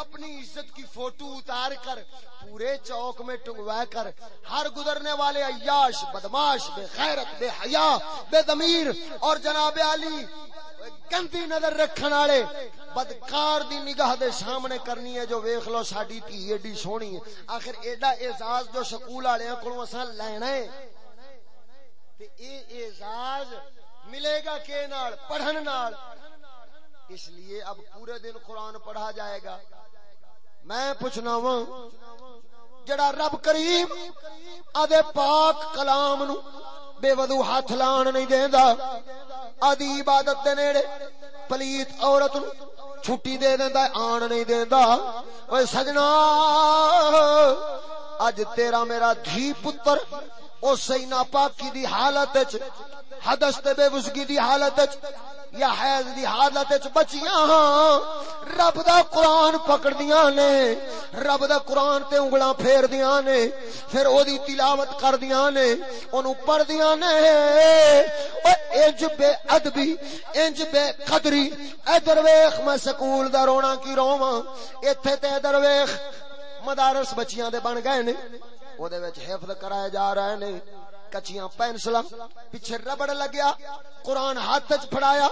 اپنی عزت کی فوٹو اتار کر پورے چوک میں ٹنگوا کر ہر گزرنے والے عیاش، بدماش، بے خیرت، بے حیا، بے دمیر اور جناب علی، گندی نظر رکھن والے، بدکار دی نگاہ دے سامنے کرنی ہے جو ویکھ لو ساڈی تھی ایڈی سونی ہے۔ آخر ایڈا اعزاز جو سکول والے کولوں اساں لینا ہے۔ تے اے اعزاز ملے گا کے نال، پڑھن نال؟ اس لیے اب پورے دن قرآن پڑھا جائے گا۔ میں پوچھنا وا جڑا رب کریم آدھے پاک کلام نو بے ودو ہاتھ لان نہیں دیندا، آدھی عبادت دے نیڑے پلیت عورت نو چھٹی دے دیندا، آن نہیں دیندا۔ اوے سجنا اج تیرا میرا دھی پتر او سی ناپاکی دی حالت وچ حدث تے بے وسگی دی حالت وچ یا حیض دی حالت وچ بچیاں ہاں۔ رب دا قرآن پکڑ دیاں نے، رب دا قرآن تے انگلاں پھیر دیاں نے، پھر او دی تلاوت کر دیاں نے، اونوں پڑھ دیاں نے۔ او انج بے ادبی، انج بے قدری، اے درویش میں سکول دا رونا کی روواں، ایتھے تے درویش مدارس بچیاں دے بن گئے نے۔ او دے وچ حفظ کرائے جا رہے نے کچیاں پینسل پیچھے ربڑ لگیا قرآن ہاتھ چ پھڑایا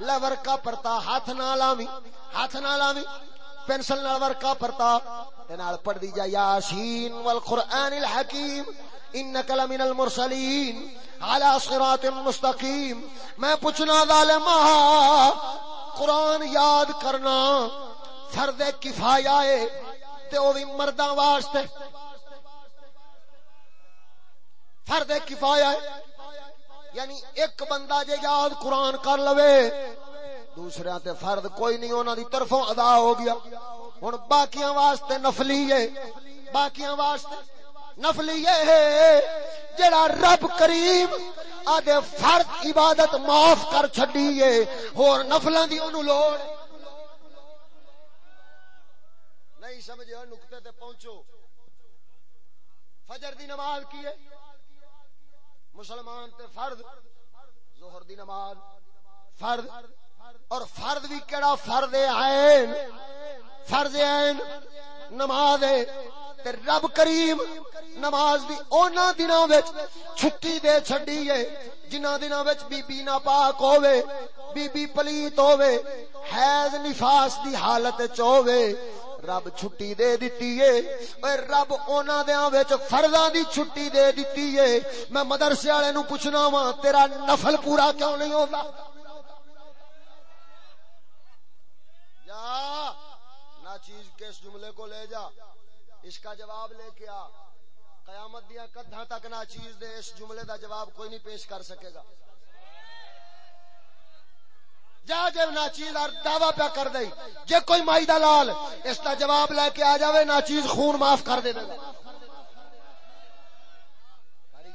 لور کا پرتا ہاتھ نہ لاوی ہاتھ نہ لاوی پینسل نال ورکا پرتا تے نال پڑھ دی جا یاسین والقران الحکیم انک لمن المرسلین على صراط مستقیم میں پوچھنا ظالما قرآن یاد کرنا فرض کفایہ ہے تے او وی مرداں واسطے فرد کفایا ہے۔ یعنی ایک بندہ جے یاد قرآن کر لوے، دوسرے تے فرد کوئی نہیں، انہاں دی طرفوں ادا ہو گیا۔ ہن باقیاں واسطے نفلی ہے۔ باقیاں واسطے نفلی ہے۔ جڑا رب کریم آدے فرد عبادت معاف کر چھڈی ہے، ہور نفلاں دی اونوں لوڑ۔ نہیں سمجھے، نقطے تے پہنچو۔ فجر دی نماز کی ہے؟ مسلمان تے فرد، ظہر دی نماز فرد، اور فرد بھی کیڑا فرد عین؟ فرض عین نماز ہے، تے رب کریم نماز دی اونا دنوں وچ چھٹی دے چھڈی ہے جنہاں دنوں وچ بی بی ناپاک ہووے، بی بی پلیت ہووے، حیض نفاس دی حالت وچ ہووے رب چھٹی دے دیتی ہے۔ اے رب، اونا دیاں وچ فرضاں دی چھٹی دے دیتی ہے۔ میں مدرسے والے نو پوچھنا وا تیرا نفل پورا کیوں نہیں ہوندا؟ جا نہ چیز کس جملے کو لے جا۔ اس کا جواب لے کے آ۔ قیامت دیا کدھا تک نہ چیز دے، اس جملے دا جواب کوئی نہیں پیش کر سکے گا۔ جا جب نا چیز دعوی پیا کر دے جے کوئی مائی دا لال، اس دا جواب لے کے آ جاوے نا چیز خون معاف کر دے دے۔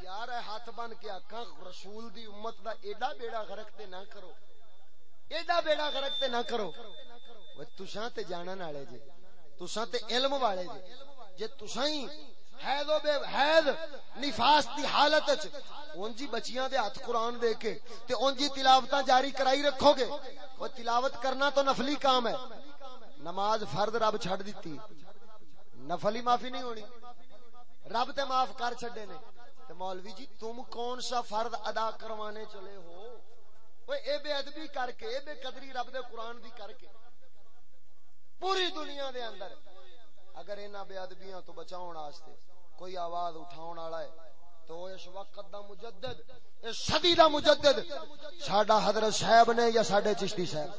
یار ہاتھ بن کے آکھاں، رسول دی امت دا ایڈا بیڑا غرق تے نہ کرو۔ ایڈا بیڑا غرق تے نہ کرو۔ وہ تساں تے جانن والے جے، تساں تے علم والے جے۔ جے تساں ہی حید و بے حید نفاس دی حالت وچ اونجی بچیاں دے ہاتھ قرآن دے کے تے اونجی تلاوتاں جاری کرائی رکھو گے۔ وہ تلاوت کرنا تو نفلی کام ہے۔ نماز فرد رب چھڑ دیتی نفلی معافی نہیں ہونی۔ رب تے معاف کر چھڈے نے۔ تے مولوی جی تم کون سا فرد ادا کروانے چلے ہو؟ وہ اے بے ادبی کر کے، اے بے قدری رب دے قرآن دی کر کے۔ پوری دنیا دے اندر۔ اگر انہاں بے ادبیاں تو بچاؤن واسطے کوئی آواز اٹھاؤن والا ہے، تو اس وقت دا مجدد، اس صدی دا مجدد، ساڈا حضرت صاحب نے یا ساڈے چشتی صاحب؟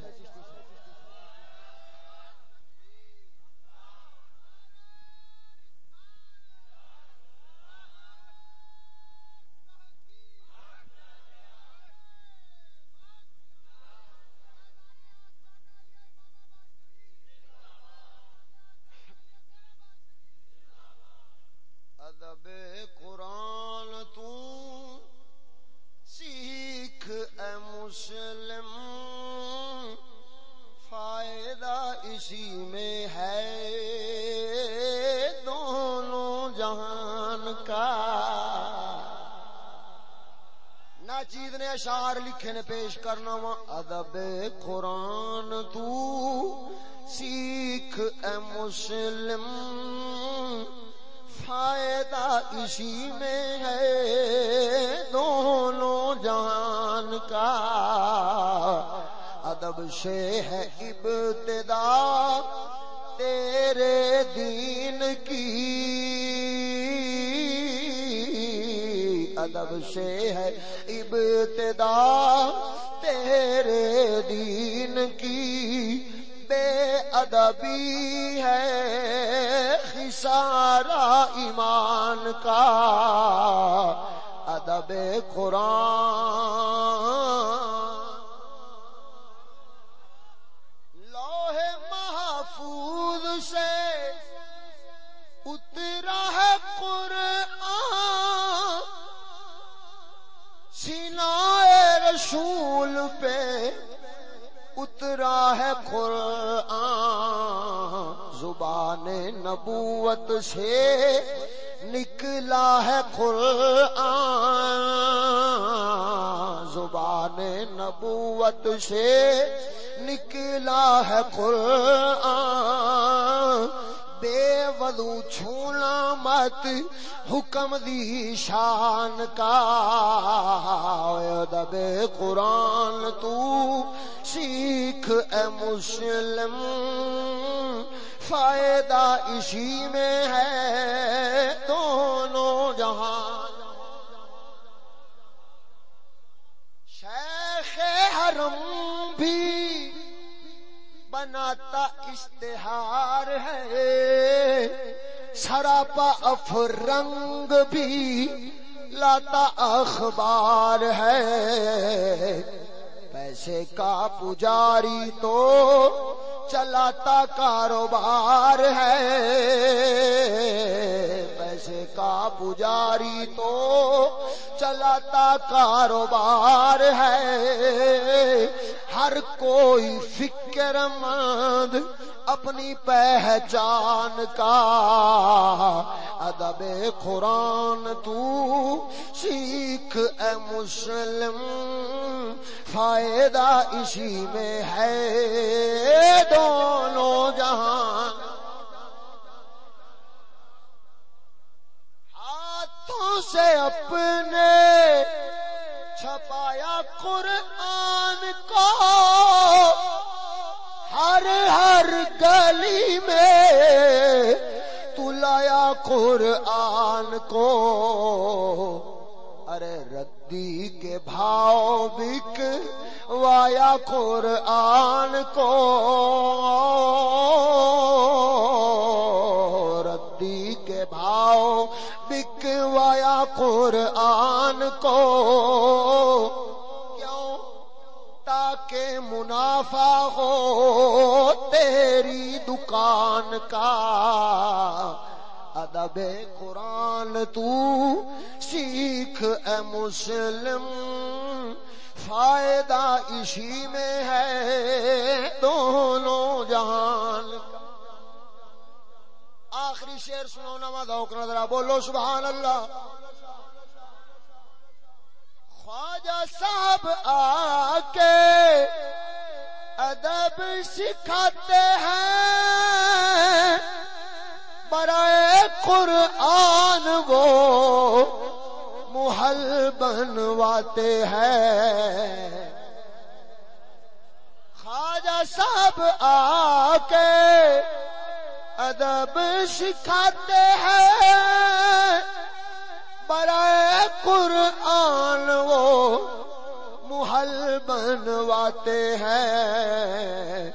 اشعار نے پیش کرنا وا۔ ادب قرآن تو سیکھ اے مسلم۔ فائدہ اسی میں ہے دونوں جہان کا۔ ادب سے ہے ابتدا تیرے دین کی۔ ادب سے ہے ابتدا تیرے دین کی بے ادبی ہے۔ سارا ایمان کا ادب قرآن رسول پہ اترا ہے قرآن۔ زبان نبوت سے نکلا ہے قرآن۔ زبان نبوت سے نکلا ہے قرآن۔ وضو چھونا مت حکم دی شان کا۔ دب قرآن تو سیکھ اے مسلم، فائدہ اسی میں ہے۔ دونوں جہاں ناتا اشتہار ہے۔ سراپا افرنگ بھی لاتا اخبار ہے۔ پیسے کا پجاری تو چلاتا کاروبار ہے۔ پیسے کا پجاری تو چلاتا کاروبار ہے۔ ہر کوئی فکر مند اپنی پہچان کا ادب قرآن تو سیکھ اے مسلم، فائدہ اسی میں ہے دونوں جہان۔ ہاتھوں سے اپنے چھپایا قرآن کو ہر ہر گلی میں تلایا قرآن کو۔ ارے ردی کے بھاؤ بک وایا قرآن کو۔ ردی کے بھاؤ بک وایا قرآن کو۔ منافع ہو تیری دکان کا۔ ادب قرآن تو سیکھ اے مسلم، فائدہ اسی میں ہے دونوں جہان کا۔ آخری شیر سنو نماز ذرا بولو سبحان اللہ۔ خواجہ صاحب آ کے ادب سکھاتے ہیں۔ برائے قرآن وہ محل بنواتے ہیں۔ خواجہ صاحب آ کے ادب سکھاتے ہیں۔ برائے قرآن وہ محل بنواتے ہیں۔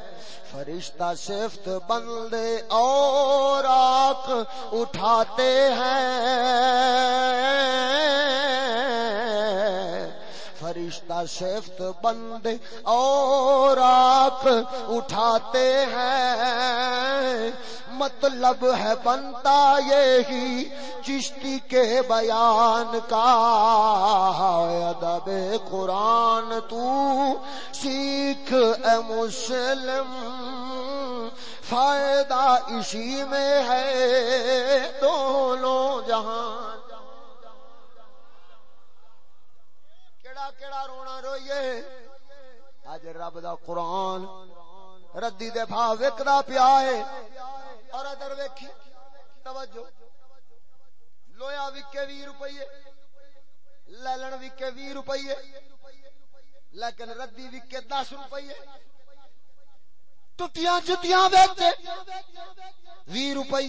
فرشتہ صفت بندے اور آنکھ اٹھاتے ہیں۔ فرشتہ صفت بندے اور آنکھ اٹھاتے ہیں۔ مطلب ہے بنتا یہی چشتی کے بیان کا۔ ادب قرآن تو سیکھ اے مسلم، فائدہ اسی میں ہے۔ دونوں جہان کیڑا رونا روئیے؟ اج رب دا قرآن ردی دے بھا وکدا پیا ہے۔ اور ادھر ویکھی، توجہ۔ لویا وکے 20 روپے للن وکے 20 روپے لیکن ردی وکے 10 روپے ٹوٹیاں جتیاں وچ 20 روپے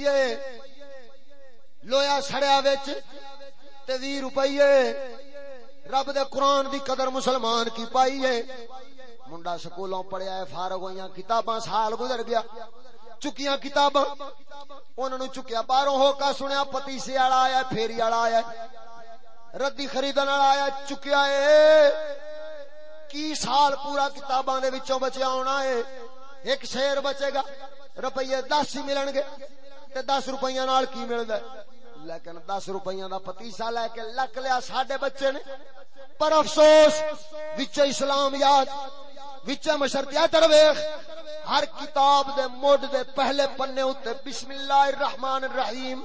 لویا سڑیا وچ تے 20 روپے رب دے قرآن دی قدر مسلمان کی پائی ہے۔ منڈا سکولوں پڑھیا ہے، فارغ ہوئی کتاباں سال گزر گیا۔ چکیاں کتاباں انہوں نے چکیا باہروں ہو کا سنیا، پتیسے والا آیا پھیری والا آیا ردی خریدن والا آیا چکیا ہے۔ کی سال پورا کتاباں دے وچوں بچیا ہونا ہے۔ ایک شیر بچے گا، روپیے دس ہی ملن گے۔ تے دس روپیہ نال کی ملدا ہے؟ لیکن دس روپیہ دا پتیسا لے کے لک لیا ساڈے بچے نے۔ پر افسوس، وچ اسلام یاد وچ مشرتیا درویش ہر کتاب دے موڈ دے پہلے پنے اتے بسم اللہ الرحمن الرحیم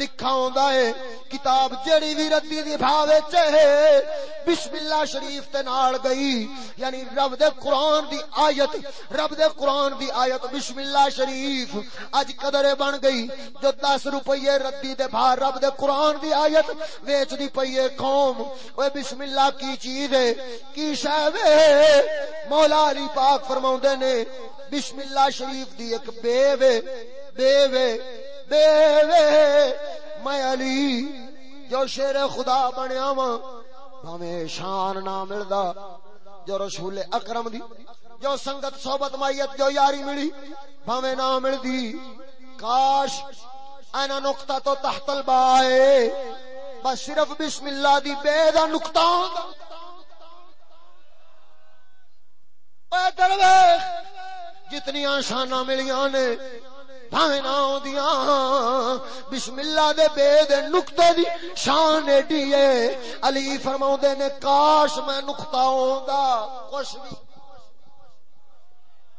لکھا ہوندا ہے۔ کتاب جڑی وی ردی دی بھاو وچ ہے بسم اللہ شریف تے نال گئی۔ یعنی رب دے قرآن دی آیت، رب دے قرآن دی آیت بسم اللہ شریف اج قدرے بن گئی۔ جو 10 روپے ردی دے بھا رب دے قرآن دی آیت ویچ دی پئی قوم۔ اوے بسم اللہ کی چیز ہے؟ کی شے مولا علی پاک فرماوندے نے، بسم اللہ شریف دی ایک بے وے بے وے بے وے میں علی جو شیر خدا بنیا وا بھاویں شان نہ ملدا، جو رسول اکرم دی، جو سنگت صحبت مائیت جو یاری ملی بھاویں نہ ملدی۔ کاش اینا نقطہ تو تحت البائے بس صرف بسم اللہ دی بے دا نقطہ جتنی شانا ملیاں نے بسم اللہ دے بے دے نقطے دی شان ایڈی ہے علی فرماؤں نے، کاش میں نقطہ ہوندا، کچھ بھی۔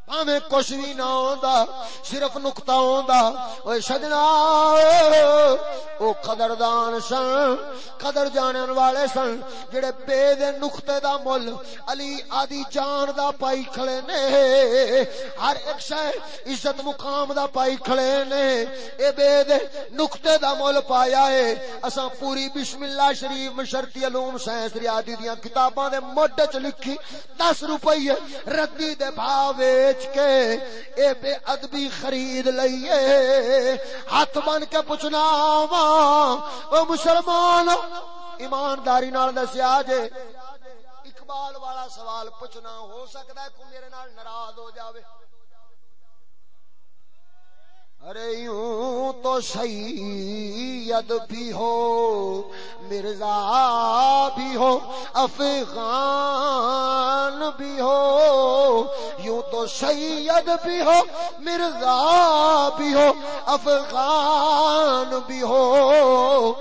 پاویں کچھ بھی نہ ہوندا، صرف نقطہ ہوندا۔ اوے سجنا، او قدردان سن، قدر جانن والے سن، جڑے بے دے نقطے دا مول علی آدی جان دا پائی کھڑے نے، ہر ایک شے عزت مقام دا پائی کھڑے نے۔ اے بے دے نقطے دا مول پایا ہے اساں پوری بسم اللہ شریف مشرتی علوم سائنس ریاضی دیاں کتاباں دے مڈ چ لکھی 10 روپے ردی دے بھاو ویچ کے اے بے ادبی خرید لئیے ہاتھ بن کے پوچھنا وا او مسلمان، ایمانداری نال دسیا جے، اقبال والا سوال پوچھنا ہو سکتا ہے، کوئی میرے نال ناراض ہو جاوے۔ ارے یوں تو سید بھی ہو، مرزا بھی ہو، افغان بھی ہو۔ یوں تو سید بھی ہو، مرزا بھی ہو، افغان بھی ہو۔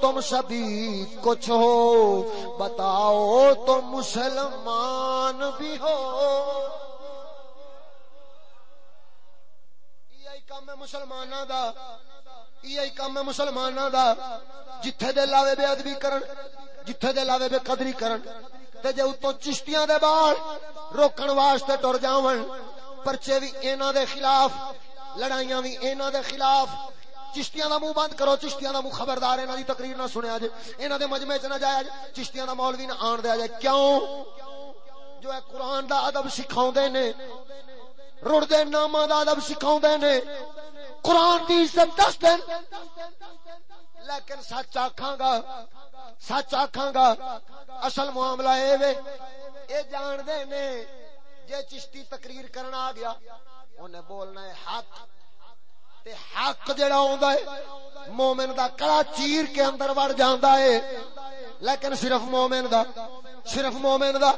تم سبھی کچھ ہو، بتاؤ تو مسلمان بھی ہو۔ کام ہے مسلماناں دا یہ کام ہے مسلماناں دا، جتھے دے لاوے بے ادبی کرن، جتھے دے لاوے بے قدری کرن۔ تے جے اتوں چشتیاں دے بال روکن واسطے ٹر جاون، پرچے وی انہاں دے خلاف، لڑائیاں وی انہاں دے خلاف۔ چشتیاں دا منہ بند کرو، چشتیاں دا منہ خبردار انہاں دی تقریر نہ سنیا جے۔ انہاں دے مجمع چ نہ جایا جے، چشتیاں دا مولوی نہ آن دیا جے۔ کیوں؟ جو ہے قرآن دا ادب سکھاوندے نے۔ رڑ دے ناما دا ادب سکھاؤں نے۔ قرآن دی عزت دس دین لیکن سچ آکھاں گا، سچ آکھاں گا، اصل معاملہ اے وے، اے جان دے نے، جے چشتی تقریر کرنا آ گیا انہیں بولنا ہے حق۔ تے حق جڑا ہوندا ہے، مومن دا کڑا چیر کے اندر وڑ جاندا ہے۔ لیکن صرف مومن دا، صرف مومن دا،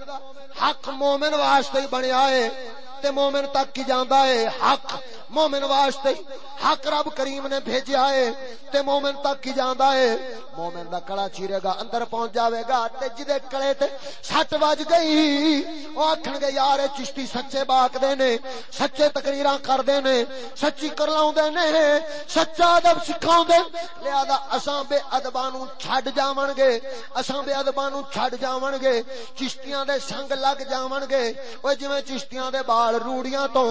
حق مومن واسطے ہی بنیا ہے۔ تے مومن تک ہی جاندا ہے حق۔ مومن واسطے حق رب کریم نے بھیجیا ہے تے مومن تک کی جاندا ہے۔ مومن دا کڑا چیرے گا، اندر پہنچ جاوے گا تے جدے کڑے تے سٹ وج گئی، او آکھن گے، یار چشتی سچے باک دے نے، سچے تقریراں کر دے نے، سچی کرلاوندے نے، سچا ادب سکھاوندے لہذا اساں بے ادباں نو چھڈ جاون گے، اساں بے ادباں نو چھڈ جاون گے۔ چشتیاں دے سنگ لگ جاون گے۔ او جویں چشتیاں دے بال روڑیاں تو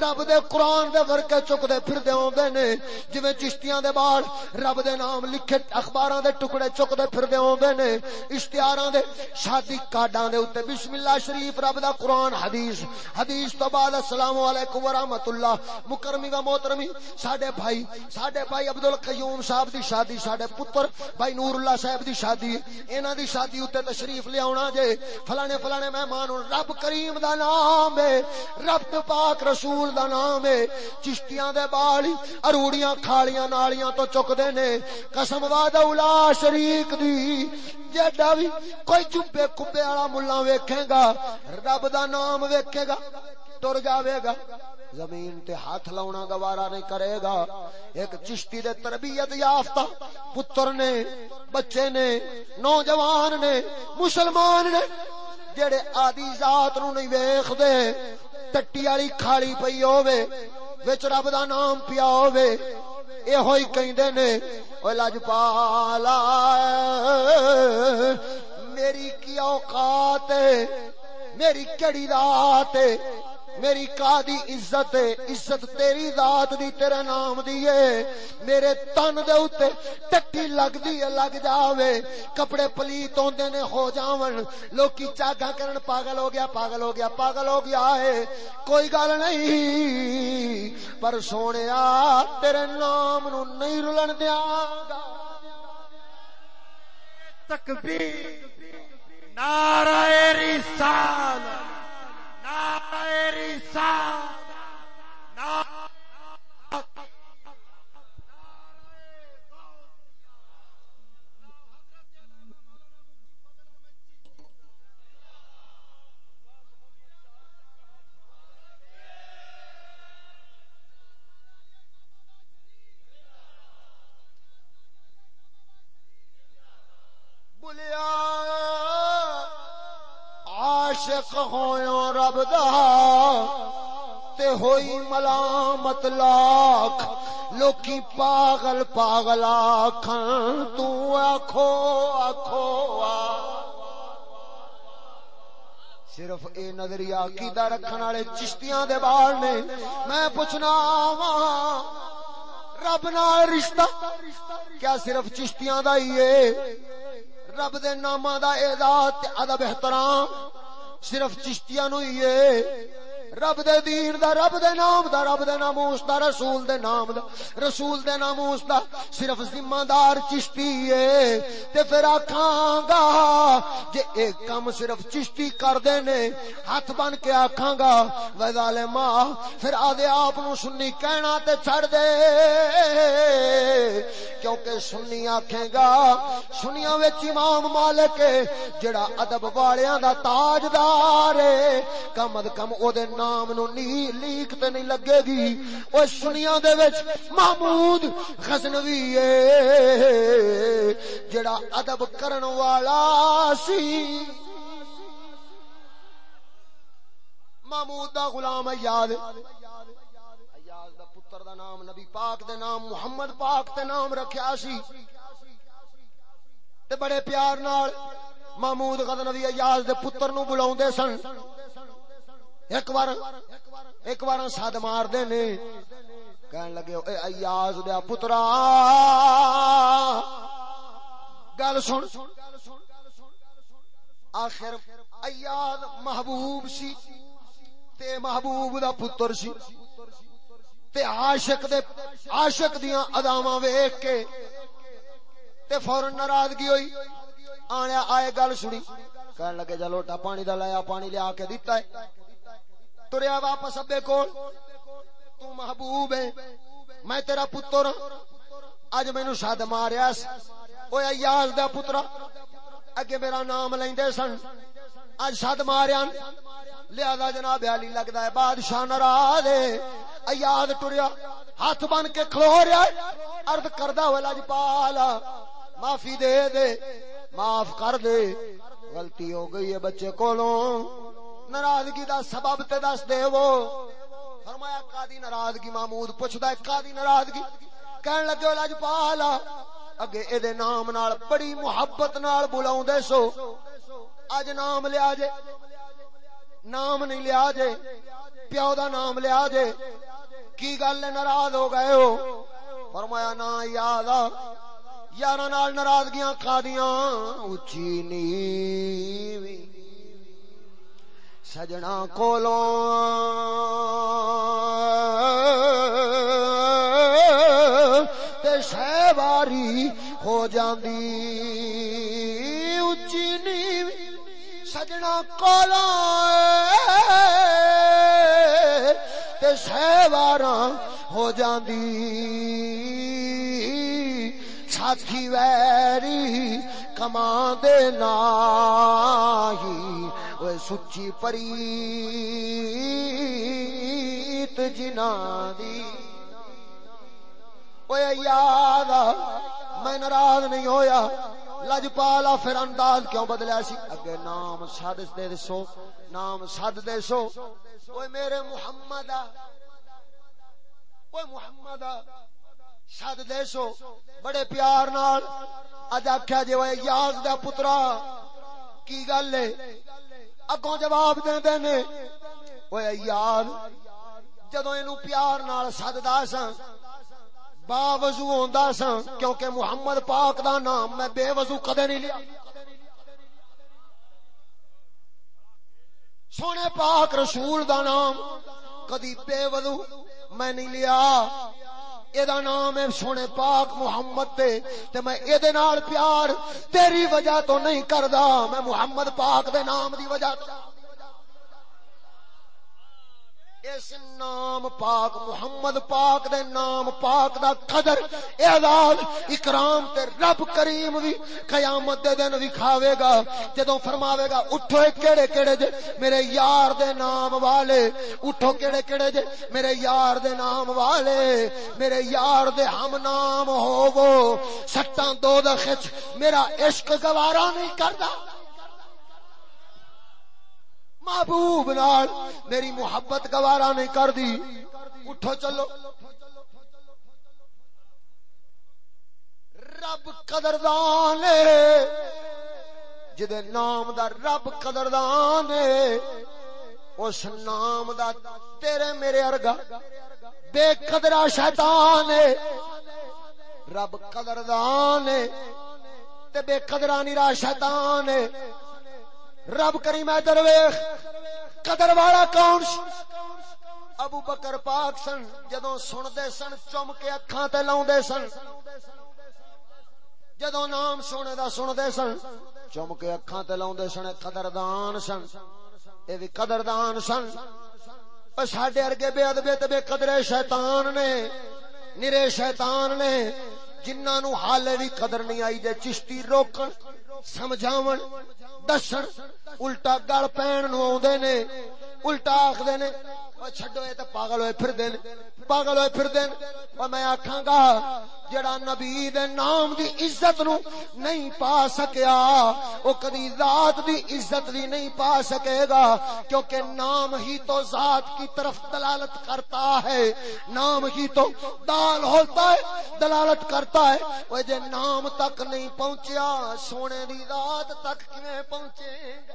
رب دے قرآن دے ورکے چکدے پھردے اوندے نے۔ جویں چشتیاں دے بال رب دے نام لکھے اخباراں دے ٹکڑے چکدے پھردے اوندے نے۔ اشتہاراں دے شادی کارڈاں دے اوتے بسم اللہ شریف رب دا قرآن حدیث۔ حدیث تو بعد السلام علیکم ورحمۃ اللہ مکرمی و محترمی، ساڈے بھائی ساڈے بھائی عبد القیوم صاحب دی شادی، ساڈے پتر بھائی نور اللہ صاحب دی شادی۔ انہاں دی شادی اوتے تشریف لے آونا جے۔ فلانے فلانے مہمان، رب کریم دا نام ہے، رب پاک رسول دا نام ہے۔ چشتیاں دے بال اروڑیاں کھالیاں نالیاں تو چکدے نے۔ قسم وعد اولا شریک دی۔ جیڈا بھی کوئی چبے کبے والا ملا ویکھے گا، رب دا نام ویکھے گا ٹر جاوے گا۔ زمین تے ہاتھ لاؤنا گوارا نہیں کرے گا۔ ایک چشتی دے تربیت یافتہ پتر نے، بچے نے، نوجوان نے، مسلمان نے جڑے آدی ذات نو نہیں ویخ دے ٹٹی والی کھالی پئی ہوے وچ رب دا نام پیا ہوے اے ہوئی کہندے نے او لجپالا میری کی اوقات میری کیڑی رات میری کا دی عزت ہے، عزت تیری ذات دی تیرے نام دی ہے۔ میرے تن دے اوتے ٹٹی لگ دی ہے، لگ جاوے۔ کپڑے پلیت ہوندے نے، ہو جاون۔ لوکی چاگا کرن، پاگل ہو گیا، پاگل ہو گیا، پاگل ہو گیا ہے۔ کوئی گل نہیں، پر سونیا تیرے نام نو نہیں رلن دیاں گا تکبیر، نعرہ رسالت نعرہ عاشق ہویوں رب دا، تے ہوئی ملامت لاکھ، لوکی پاگل پاگل آکھن تو آکھو آکھو، آ۔ صرف اے نظریہ عقیدہ رکھن والے چشتیاں دے بال نے میں پوچھنا وا رب نال رشتہ؟ کیا صرف چشتیاں دا ہی ہے؟ رب دے ناماں دا اعزاز تے ادب احترام صرف چشتیاں نو ہی ہے۔ رب دے دین دا، رب دے نام دا، رب دے ناموس دا، رسول دے نام دا، رسول دے ناموس دا۔ صرف ذمہ دار چشتی ہے۔ تے پھر آکھاں گا جے ایک کم صرف چشتی کر دے نے۔ ہاتھ بن کے آکھاں گا، وے ظالما پھر آدھے آپ نو سنی کہنا تے چھڑ دے۔ کیونکہ سنی آکھے گا، سنیاں وچ امام مالک جڑا ادب والیاں دا تاجدار ہے۔ کم از کم او دے نام نو نی لیک تے نہیں لگے گی۔ او سنیاں دے وچ محمود غزنوی ہے جڑا ادب کرن والا سی۔ محمود دا غلام ایاد ایاد دا پتر دا نام نبی پاک دے نام محمد پاک تے نام رکھیا سی۔ تے بڑے پیار نال محمود غزنوی ایاز دے پتر نو بلاوندے سن۔ ایک بار ایک بار سد مار دے نے کہن لگے، اے ایاز دے پترا، گل سن۔ آخر ایاد محبوب سی، تے محبوب دا پتر سی۔ تے عاشق دے، عاشق دیاں اداواں ویکھ کے تے فورن ناراضگی ہوئی۔ آنے آئے گل سنی۔ کہن لگے، جا لوٹا پانی دا لایا، پانی لیا کے دیتا ہے۔ تریا واپس ابے کول۔ تو محبوب ہے۔ میں تیرا پتر ہاں۔ اج مینو سد ماریا او ایاز دا پترا۔ اگے میرا نام لیندے سن۔ اج سد ماریا لہذا جناب علی لگتا ہے، بادشاہ ناراض ہے۔ ایاد ٹریا۔ ہاتھ بن کے کھلو رہا ارد کردہ ہوا لجپالا معافی دے دے۔ معاف کر دے۔ غلطی ہو گئی ہے بچے کولوں۔ ناراضگی دا سبب تے دس دے وہ۔ فرمایا، قاضی ناراضگی، محمود پوچھدا ہے، قاضی ناراضگی؟ کہن لگے لجپالا اگے اے دے نام نال بڑی محبت نال بلاوندے سو۔ اج نام لیا جے۔ نام نہیں لیا جے۔ پیو دا نام لیا جے۔ کی گل ناراض ہو گئے ہو۔ فرمایا، نا یاد یار نال ناراضگیاں کھا دیاں اچھی نی سجنا کولو۔ شہباری ہو جاندی۔ اچھی نی سجنا کولو۔ سہوار ہو جاندی۔ ساتھی ویری کما دے وہ سچی پری جنا دی یاد میں ناراض نہیں ہویا لجپالا پھر انداز کیوں بدلیا سی اگے نام سد دے سو نام سد دے سو میرے محمد محمد سد دے سو بڑے پیار نال اج آخیا جی وہ یاز دا پترا کی گل ہے اگوں جواب دے دے نے وہ یاد جدو اینو پیار نال سددا سا با وضو ہوندا سا کیونکہ محمد پاک دا نام میں بے وضو کدے نہیں لیا سونے پاک رسول دا نام کدی بے وضو میں نہیں لیا ایدا نام ہے سونے پاک محمد تے تے میں ایدے نال پیار تیری وجہ تو نہیں کردا میں محمد پاک دے نام دی وجہ تو اس نام پاک، محمد پاک دے نام پاک دا قدر اعزاز اکرام تے رب کریم وی قیامت دے دن وی گا۔ جدوں فرماوے گا، اٹھو کیڑے کیڑے جے، میرے یار دے نام والے، اٹھو کیڑے کیڑے جے، میرے یار دے نام والے، میرے یار دے ہم نام ہوو سٹاں دو دخچ، میرا عشق گوارا نہیں کردا۔ محبوب نال میری محبت گوارا نہیں کر دی اٹھو چلو۔ رب قدردان جدے نام دا رب قدردان اس نام دا تیرے میرے ارگا بے قدرا شیطان رب قدردان تے بے قدرا نیرا شیطان رب کریم درویخ قدر والا کون ابو بکر پاک سن جدو سن دے سن، چم کے اکھاں تے لاؤں دے سن۔ جدو نام سونے دا سن دے سن، چم کے اکھاں تے لاؤں دے سن قدردان سن۔ اے بھی قدردان سن۔ او ساڈے ارگے بے ادبے تے بے قدرے شیطان نے، نرے شیطان نے، جنہاں نو حالے بھی قدر نہیں آئی دے چشتی روکن۔ سمجھاون۔ دسن الٹا گل پین نو آدھے نے۔ الٹا آخر نے چڈو یہ تو پاگل ہوئے پھر دین پاگل ہوئے پھر دین اور میں آکھاں گا، جڑا نبی دے نام دی عزت نو نہیں پا سکیا او کدی ذات دی عزت دی نہیں پا سکے گا، کیونکہ نام ہی تو ذات کی طرف دلالت کرتا ہے۔ نام ہی تو دال ہوتا ہے، دلالت کرتا ہے۔ وہ جے نام تک نہیں پہنچیا، سونے دی ذات تک کیویں پہنچے گا؟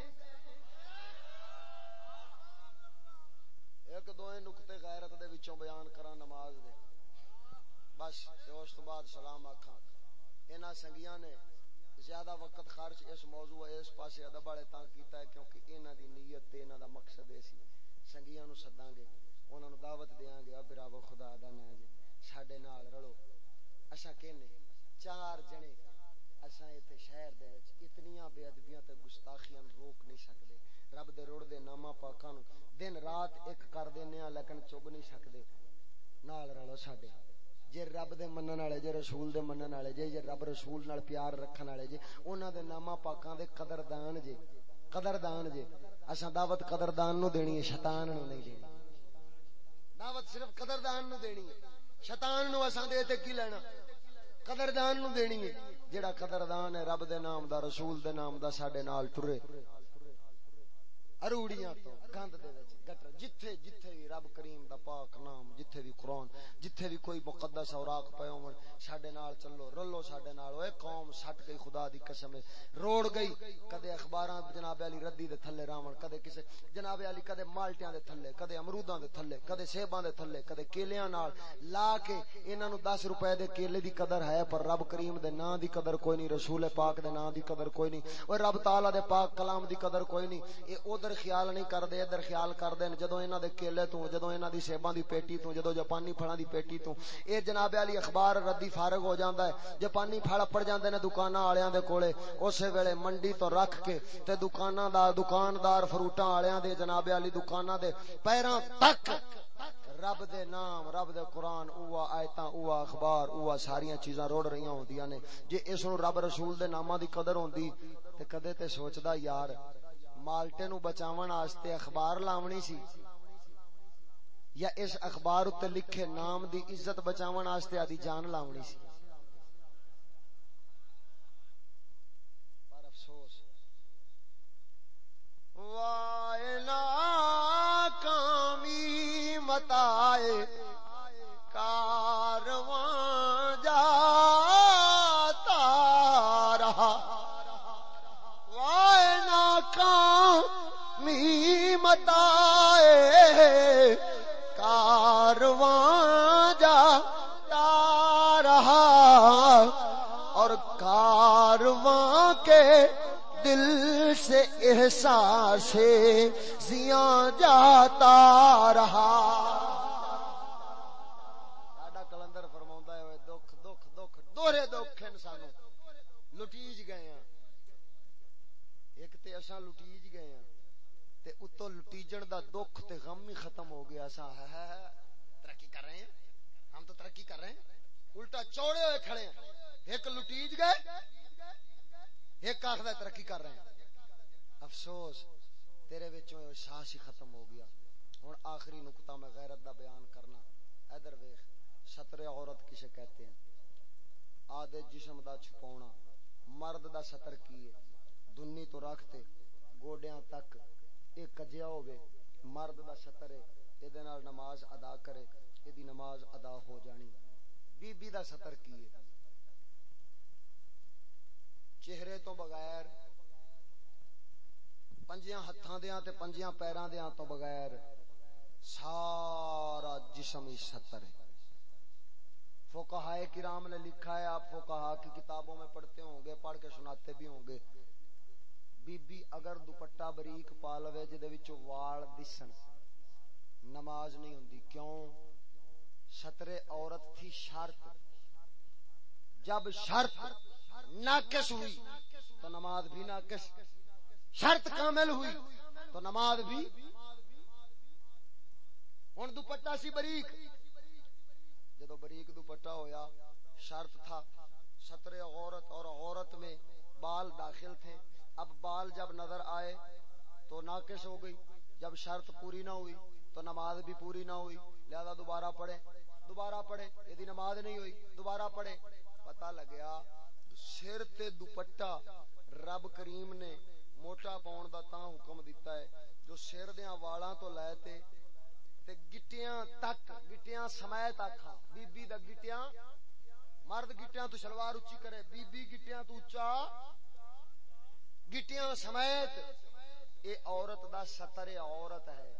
سنگیاں نے زیادہ وقت خرچ اس موضوع، اس پاسے ادب والے تاں کیتا ہے کیونکہ انہاں دی نیت تے انہاں دا مقصد اے سی سنگیاں نو سداں گے انہاں نو دعوت دیاں گے اب راو خدا دا نام جے ساڈے نال رلو اساں کہنے چار جنے اساں ایتھے شہر دے وچ اتنیاں بے ادبیاں تے گستاخیاں روک نہیں سکدے رب دے روڑ دے نامہ پاکاں دن رات ایک کر دینے ہاں لیکن چوب نہیں سکدے نال رلو ساڈے۔ جے رب دے منن والے، جے رسول دے منن والے، جے جے رب رسول نال پیار رکھن والے جے، انہاں دے نامہ پاکاں دے قدردان جے۔ قدردان جے۔ اساں دعوت قدردان نو دینی ہے، شیطان نو نہیں دینی۔ دعوت صرف قدردان نو دینی ہے۔ شیطان نو اساں دے تے کی لینا؟ قدردان نو دینی ہے۔ جیڑا قدردان ہے، رب دے نام دا، رسول دے نام دا، ساڈے نال ٹرے۔ اروڑیاں تو گند دے وچ۔ گٹر جتھے جتھے بھی رب کریم دا پاک نام، جتھے بھی قرآن، جتھے بھی کوئی مقدس اوراق پے ہون ساڈے نال چلو، رلو ساڈے نال۔ اوے قوم سٹ گئی خدا دی قسم۔ روڑ گئی۔ کدے اخباراں جناب علی ردی دے تھلے راون، کدے کسے جناب علی، کدے مالٹیاں دے تھلے، کدے امروداں دے تھلے، کدے سیباں دے تھلے، کدے کیلیاں نال لا کے انہاں نو 10 روپے دے کیلے دی قدر ہے، پر رب کریم دے نام دی قدر کوئی نہیں، رسول پاک دے نام دی قدر کوئی نہیں۔ او رب تعالی دے پاک کلام دی قدر کوئی نہیں۔ اے ادھر خیال نہیں کردے ادھر خیال کر کردے جدوں انہاں دے کیلے تو جدوں انہاں دی سیباں دی پیٹی تو جدوں جاپانی پھڑاں دی پیٹی تو اے جناب علی اخبار ردی فارغ ہو جاندا ہے۔ جاپانی پھڑ پڑ جاندے نے دکاناں والیاں دے کولے۔ اسی ویلے منڈی تو رکھ کے تے دکاناں دا دکاندار فروٹاں والیاں دے جناب علی دکاناں دے پیراں تک رب دے نام، رب دے قرآن اوہ آیتاں اوہ اخبار اوہ ساریاں چیزاں روڑ رہی ہوندیاں نے۔ جے اس نو رب رسول دے ناماں دی قدر ہوندی تے کدے تے سوچدا یار مالٹے نو بچاون واسطے اخبار لاونی سی۔ یا اس اخبار تے لکھے نام دی عزت بچاون واسطے آدی جان لاونی سی۔ پر افسوس۔ وائنا کامی متائے کارواں جاتا رہا۔ وائنا کامی متائے کارواں جاتا رہا اور کارواں کے دل سے احساس زیاں جاتا رہا۔ کلندر فرماوندا دکھ دکھ دکھ دوہرے دکھ ہیں سانو لٹیج گئے ہیں ایک تے اساں لٹیج گئے ہیں تے اتو دا دکھ تے غم ہی ختم ہو گیا اساں ہے ہے ترقی کر رہے ہیں؟ ہم تو ترقی کر رہے ہیں۔ الٹا چوڑے ہوئے کھڑے ہیں۔ ایک لٹیج گئے۔ ایک آخر ترقی کر رہے ہیں۔ افسوس، تیرے وچوں احساس ہی ختم ہو گیا۔ ہوں آخری نقطہ میں غیرت دا بیان کرنا۔ ادھر ویخ سطر عورت کسے کہتے ہیں؟ آدھے جسم دا چھپونا مرد دا سطر کیے دنی تو رکھتے گوڈیاں تک ایک کجیا ہوئے مرد دا سطر ہے یہ نماز ادا کرے یہ نماز ادا ہو جانی۔ بی بی دا سطر کیے چہرے تو بغیر، پنجیاں ہتھاں دیاں تے پنجیاں پیراں دیاں تو بغیر سارا جسم ہی ستر ہے۔ فوکہ کرام نے لکھا ہے، آپ فوکہ کی کتابوں میں پڑھتے ہوں گے، پڑھ کے سناتے بھی ہوں گے۔ بی بی اگر دوپٹہ بریک پا لوے جدے وچوں وال دسن نماز نہیں ہوندی کیوں سترے عورت تھی شرط جب شرط ناقص ہوئی تو نماز بھی ناقص شرط کامل ہوئی تو نماز بھی ہوں دوپٹا سی بریک جدو بریک دوپٹا ہویا شرط تھا سترے عورت اور عورت میں بال داخل تھے اب بال جب نظر آئے تو ناقص ہو گئی۔ جب شرط پوری نہ ہوئی تو نماز بھی پوری نہ ہوئی۔ لہذا دوبارہ پڑھے دوبارہ پڑھے یہ نماز نہیں ہوئی۔ دوبارہ پڑھے پتہ لگیا سر تے دوپٹا رب کریم نے موٹا پاؤن دا تاں حکم دیتا ہے۔ جو سر دیاں والاں تو لے تے تے گٹیاں تک، گٹیاں سمے تک بی بی دا گٹیاں، مرد گٹیاں تو شلوار اچھی کرے، بی بی گٹیاں تو اچا گٹیاں سمیت اے عورت دا سطر عورت ہے۔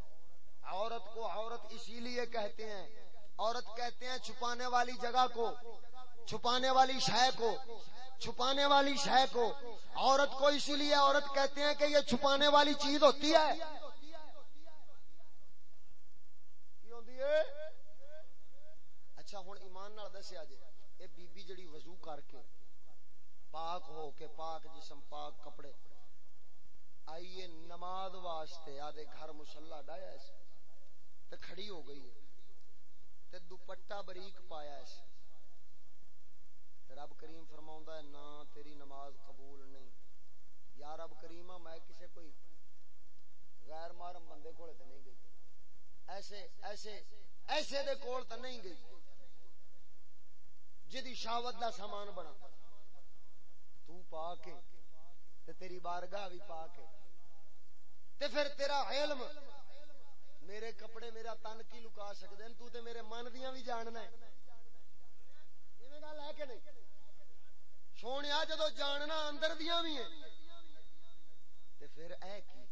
عورت کو عورت اسی لیے کہتے ہیں، عورت کہتے ہیں چھپانے والی جگہ کو، چھپانے والی شے کو، چھپانے والی شے کو۔ عورت کو اسی لیے عورت کہتے ہیں کہ یہ چھپانے والی چیز ہوتی ہے۔ اچھا ہوں ایمان نال دسیا جی یہ بی بی جڑی پاک ہو کے پاک جسم، پاک کپڑے۔ آئیے نماز واسطے آدھے گھر مسلح ڈایا تے کھڑی ہو گئی تے دوپٹا بریک پایا اس تے رب کریم فرماوندا ہے نا تیری نماز قبول نہیں۔ یا رب کریم میں کسے کوئی غیر محرم بندے کو نہیں گئی۔ ایسے ایسے ایسے دے کول تے نہیں گئی۔ جدی شاوت دا سامان بنا۔ تو پا کے تے تیری بارگاہ بھی پا کے۔ تے پھر تیرا علم، میرے کپڑے میرا تن کی لکا سکتے تو تے میرے من دیاں بھی جاننا ہے۔ گل ہے کہ نہیں؟ سونے جدو جاننا اندر دیاں بھی ہیں، تے پھر اے کی؟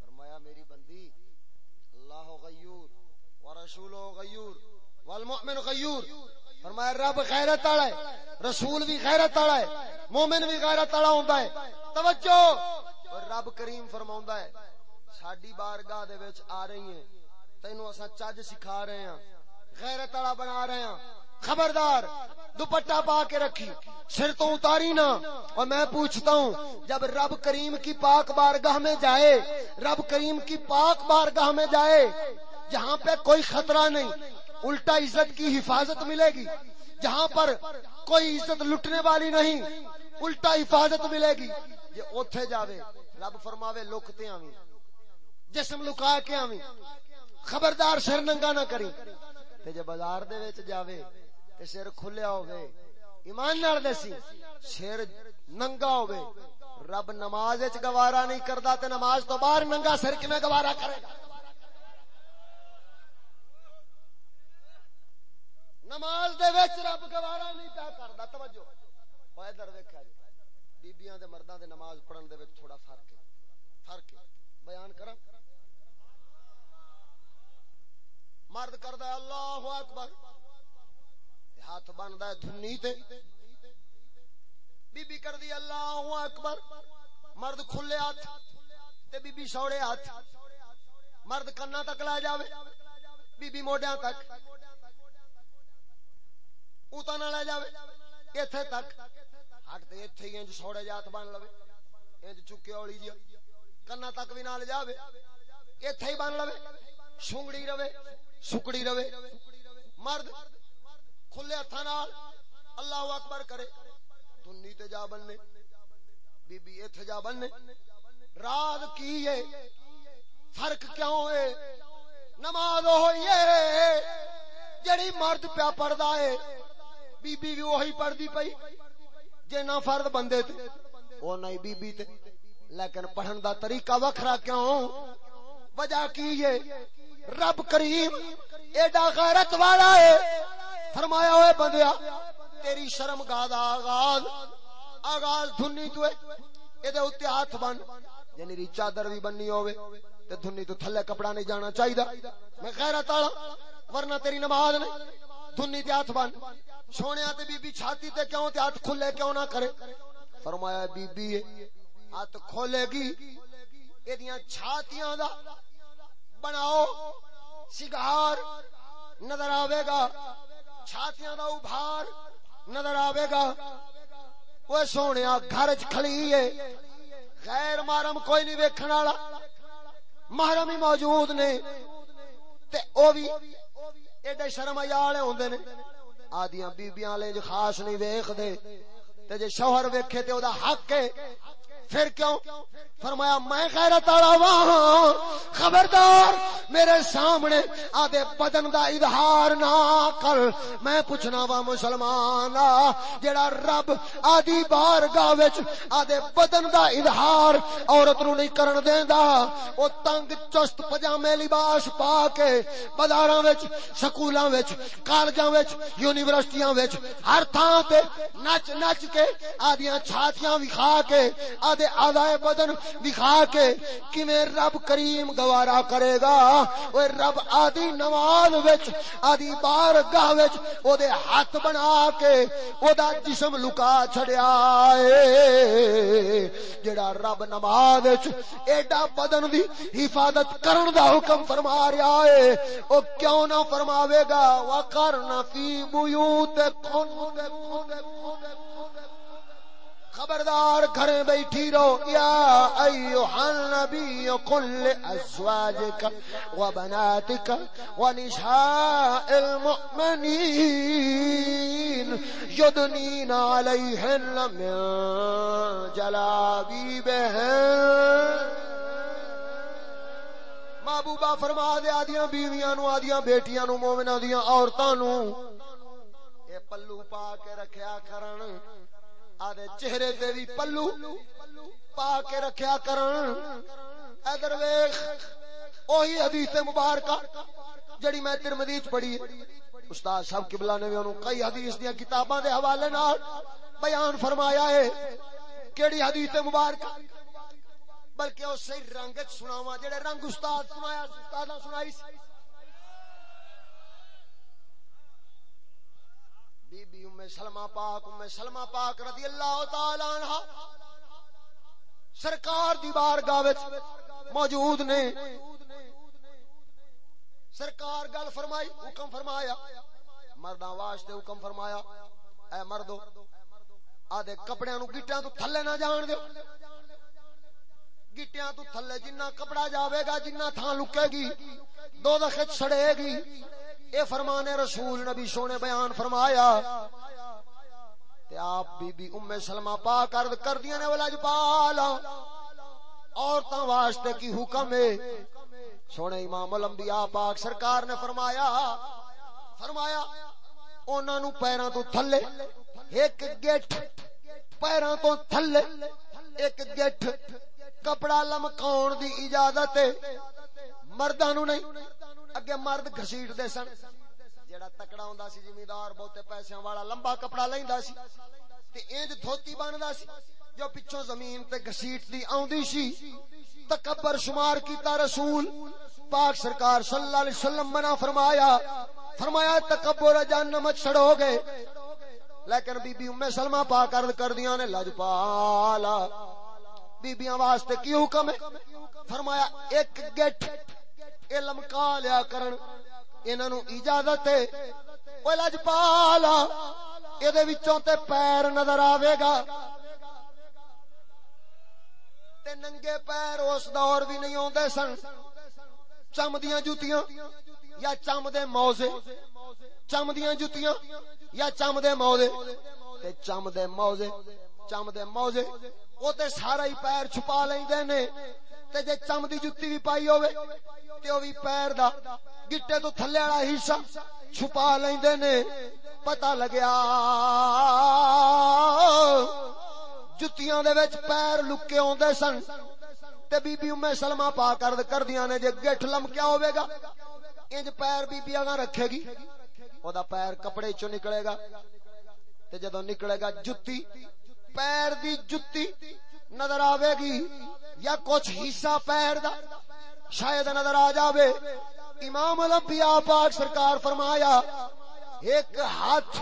فرمایا، میری بندی، اللہ غیور ورسول غیور والمؤمن غیور۔ فرمایا، رب غیرت والا ہے، رسول بھی غیرت والا ہے، مومن بھی غیرت والا ہوندا ہے۔ توجہ! اور رب کریم فرماوندا ہے، ساڈی بارگاہ دے وچ آ رہی ہیں، تینوں اساں چج سکھا رہے ہیں غیرت والا بنا رہے ہیں خبردار، دوپٹہ پا کے رکھی، سر تو اتاری نا اور میں پوچھتا ہوں، جب رب کریم کی پاک بارگاہ میں جائے، رب کریم کی پاک بارگاہ میں جائے، جہاں پہ کوئی خطرہ نہیں الٹا عزت کی حفاظت ملے گی۔ جہاں پر کوئی عزت لٹنے والی نہیں، الٹا حفاظت ملے گی۔ یہ اوتھے جاوے، رب فرماوے لکتے آویں۔ جسم لکا کے آویں۔ خبردار سر ننگا نہ کری تے جے بازار دے وچ جاوے، تے سر کھلیا ہوے ایمان نال دسی سر ننگا ہوے رب نماز وچ گوارا نہیں کردا، تے نماز تو باہر ننگا سر کیویں گوارا کرے گا؟ نماز دے وچ رب گوارا نہیں پیا کردا، توجہ۔ او ادھر ویکھا جی بیبییاں دے مرداں دے نماز پڑھن دے وچ تھوڑا فرق ہے۔ فرق ہے۔ بیان کراں۔ مرد کردا ہے، اللہ اکبر۔ ہاتھ بندا ہے دھنی تے۔ بی بی کردی اللہ اکبر۔ مرد کھلے ہاتھ تے بی بی سوڑے ہاتھ۔ مرد کنا تک لا جاوے بی بی موڈیاں تک۔ اوتا نہ لے جاوے۔ ایتھے تک؟ ہٹ تے ایتھے ہی انج سوڑے ہاتھ بن لوے۔ انج چکے اولی جی کنا تک بھی نہ لے جاوے۔ ایتھے ہی بن لوے۔ سونگڑی رہے، سکڑی رہے۔ مرد، کھلے ہاتھ اللہ اکبر کرے۔ تنی تے جا بننے۔ بی بی ایتھے جا بننے۔ راز کی ہے؟ فرق کیوں ہے؟ نماز ہوئی ہے۔ جڑی مرد پیا پڑھدا ہے بی بی بھی وہی پڑھدی پئی، جے نہ فرد بندے تے۔ او نہیں بی بی تے۔ لیکن پڑھن دا طریقہ وکھرا کیوں؟ وجہ کی ہے؟ رب کریم ایڈا غیرت والا ہے۔ فرمایا ہوئے بندیا، تیری شرم گاہ دا آغاز آغاز دھنی تو اے دے اتے ہاتھ بن۔ یعنی ری چادر بھی بننی ہوئے تے دھنی تو تھلے کپڑا نہیں جانا چاہیے میں غیرت والا، ورنہ تیری نماز نہیں۔ دھنی تے ہاتھ بن۔ سونے تے بی بی چھاتی تے کیوں تے ہاتھ کھلے کیوں نہ کرے؟ فرمایا بی بی ہاتھ کھولے گی۔ اے دیاں چھاتیاں دا بناؤ سگار نظر آوے گا۔ چھاتیاں دا ابھار نظر آوے گا۔ وہ سونے، گھر چلی ہے۔ غیر محرم کوئی نہیں ویکھن والا۔ محرم ہی موجود نے۔ تے او بھی ایڈے شرم والے ہوندے نے. آدیاں بیبیاں والے جو خاص نہیں ویکھدے. تے جے شوہر ویکھے تے او دا حق ہے. پھر کیوں؟ فرمایا، میں غیرت والا وا خبردار، میرے سامنے آدھے بدن دا اظہار نہ کر۔ میں پوچھنا وا مسلمان جڑا رب آدی بار گاہ آدھے بدن دا اظہار عورت نو نہیں کرن دیندا، او تنگ، چست، پجامے، لباس پا کے بازاراں وچ، سکولاں وچ، کالجاں وچ، یونیورسٹیاں وچ، ہر تھاں تے نچ نچ کے آدیاں چھاتیاں وکھا کے آدھے آدھائے بدن دکھا کے کیویں رب کریم گوارا کرے گا؟ او رب آدی نماز وچ آدی بار گاہ وچ او دے ہاتھ بنا کے او دا جسم لکا چھڑیا اے جڑا رب نماز وچ ایڈا بدن دی حفاظت کرن دا حکم فرما رہا اے او کیوں نہ فرماوے گا؟ وقرن فی بیوت کن خبردار گھر بیٹھی رہو یا ایوہ النبی قل ازواجک و بناتک و نساء المؤمنین یدنین علیہن من جلابی بہن محبوبہ فرما دے، آدیاں بیویاں نو، آدیاں بیٹیاں نو، مومناں دیاں عورتاں نو۔ اے پلو پا کے رکھیا کرن۔ آدھے چہرے تے بھی پلو پا کے رکھیا کرن۔ ادھر ویکھ، اوہی حدیث مبارکہ جڑی میں ترمذی وچ پڑھی۔ استاد صاحب قبلہ نے بھی انہوں کئی حدیث دیاں کتاباں دے حوالے نال بیان فرمایا ہے۔ کیڑی حدیث مبارکہ؟ بلکہ اس سے رنگ سناوا جڑے رنگ استاد سنایا استاد سنائی سی۔ بی بی ام سلمہ پاک، ام سلمہ پاک رضی اللہ تعالی عنہ سرکار دی بارگاہ وچ موجود نے۔ سرکار گل فرمائی، حکم فرمایا، مرداں واسطے حکم فرمایا، اے مردو، آدھے کپڑیاں نو گٹیاں تو تھلے نہ جان دیو۔ گٹیاں تو تھلے جنہ کپڑا جاوے گا، جنہ تھان لکے گی، دو دخت سڑے گی۔ اے فرمان رسول نبی سونے بیان فرمایا تے آپ بی بی ام سلمہ پاک عرض کر دیا نے ولاج پالا عورتاں واسطے کی حکم ہے سونے امام الانبیاء پاک سرکار نے فرمایا فرمایا انہاں نو پیراں تو تھلے، ایک گیٹ پیراں تو تھلے، ایک گیٹ کپڑا لمکاؤن دی اجازت ہے، مرداں نو نہیں۔ اگے مرد گھسیٹ دے سن جیڑا تکڑا ہوندا سی زمیندار بہتے پیسے والا لمبا کپڑا لیندا سی تے انج دھوتی بندا سی جو پچھوں زمین تے گھسیٹ دی آوندی سی تکبر شمار کیتا رسول پاک سرکار صلی اللہ علیہ وسلم منع فرمایا فرمایا تکبر جہنم چھڑو گے لیکن بی بی ام سلمہ پاک عرض کر دیاں نے لجپالا بیبیاں واسطے کی حکم ہے فرمایا ایک گیٹ اے لمکا لیا کرن، انہاں نو اجازت ہے۔ او لجپالا اے دے وچوں تے پیر نظر آوے گا۔ تے ننگے پیر اس دور بھی نہیں ہوندے سن۔ چم دیاں جوتیاں یا چم دے موزے؟ چم دیاں جوتیاں یا چم دے موزے؟ تے چم دے موزے چم دے موزے، او تے سارا ہی پیر چھپا لیندے نے۔ تے جے چم دی جُتی بھی پائی ہوے تے او وی پیر دا گٹے تو تھلے والا حصہ چھپا لیندے نے۔ پتہ لگیا، جُتیاں دے وچ پیر لکے ہوندے سن۔ تے بی بی ام سلمہ پاک عرض کردیاں نے، جے گٹھ لمکیا ہوے گا، انج پیر بی بی اگا رکھے گی۔ او دا پیر کپڑے چوں نکلے گا؟ تے جدوں نکلے گا، جُتی پیر دی جُتی نظر آوے گی یا کچھ حصہ پیر دا؟ شاید نظر آ جاوے۔ امام الانبیاء پاک سرکار فرمایا، ایک ہاتھ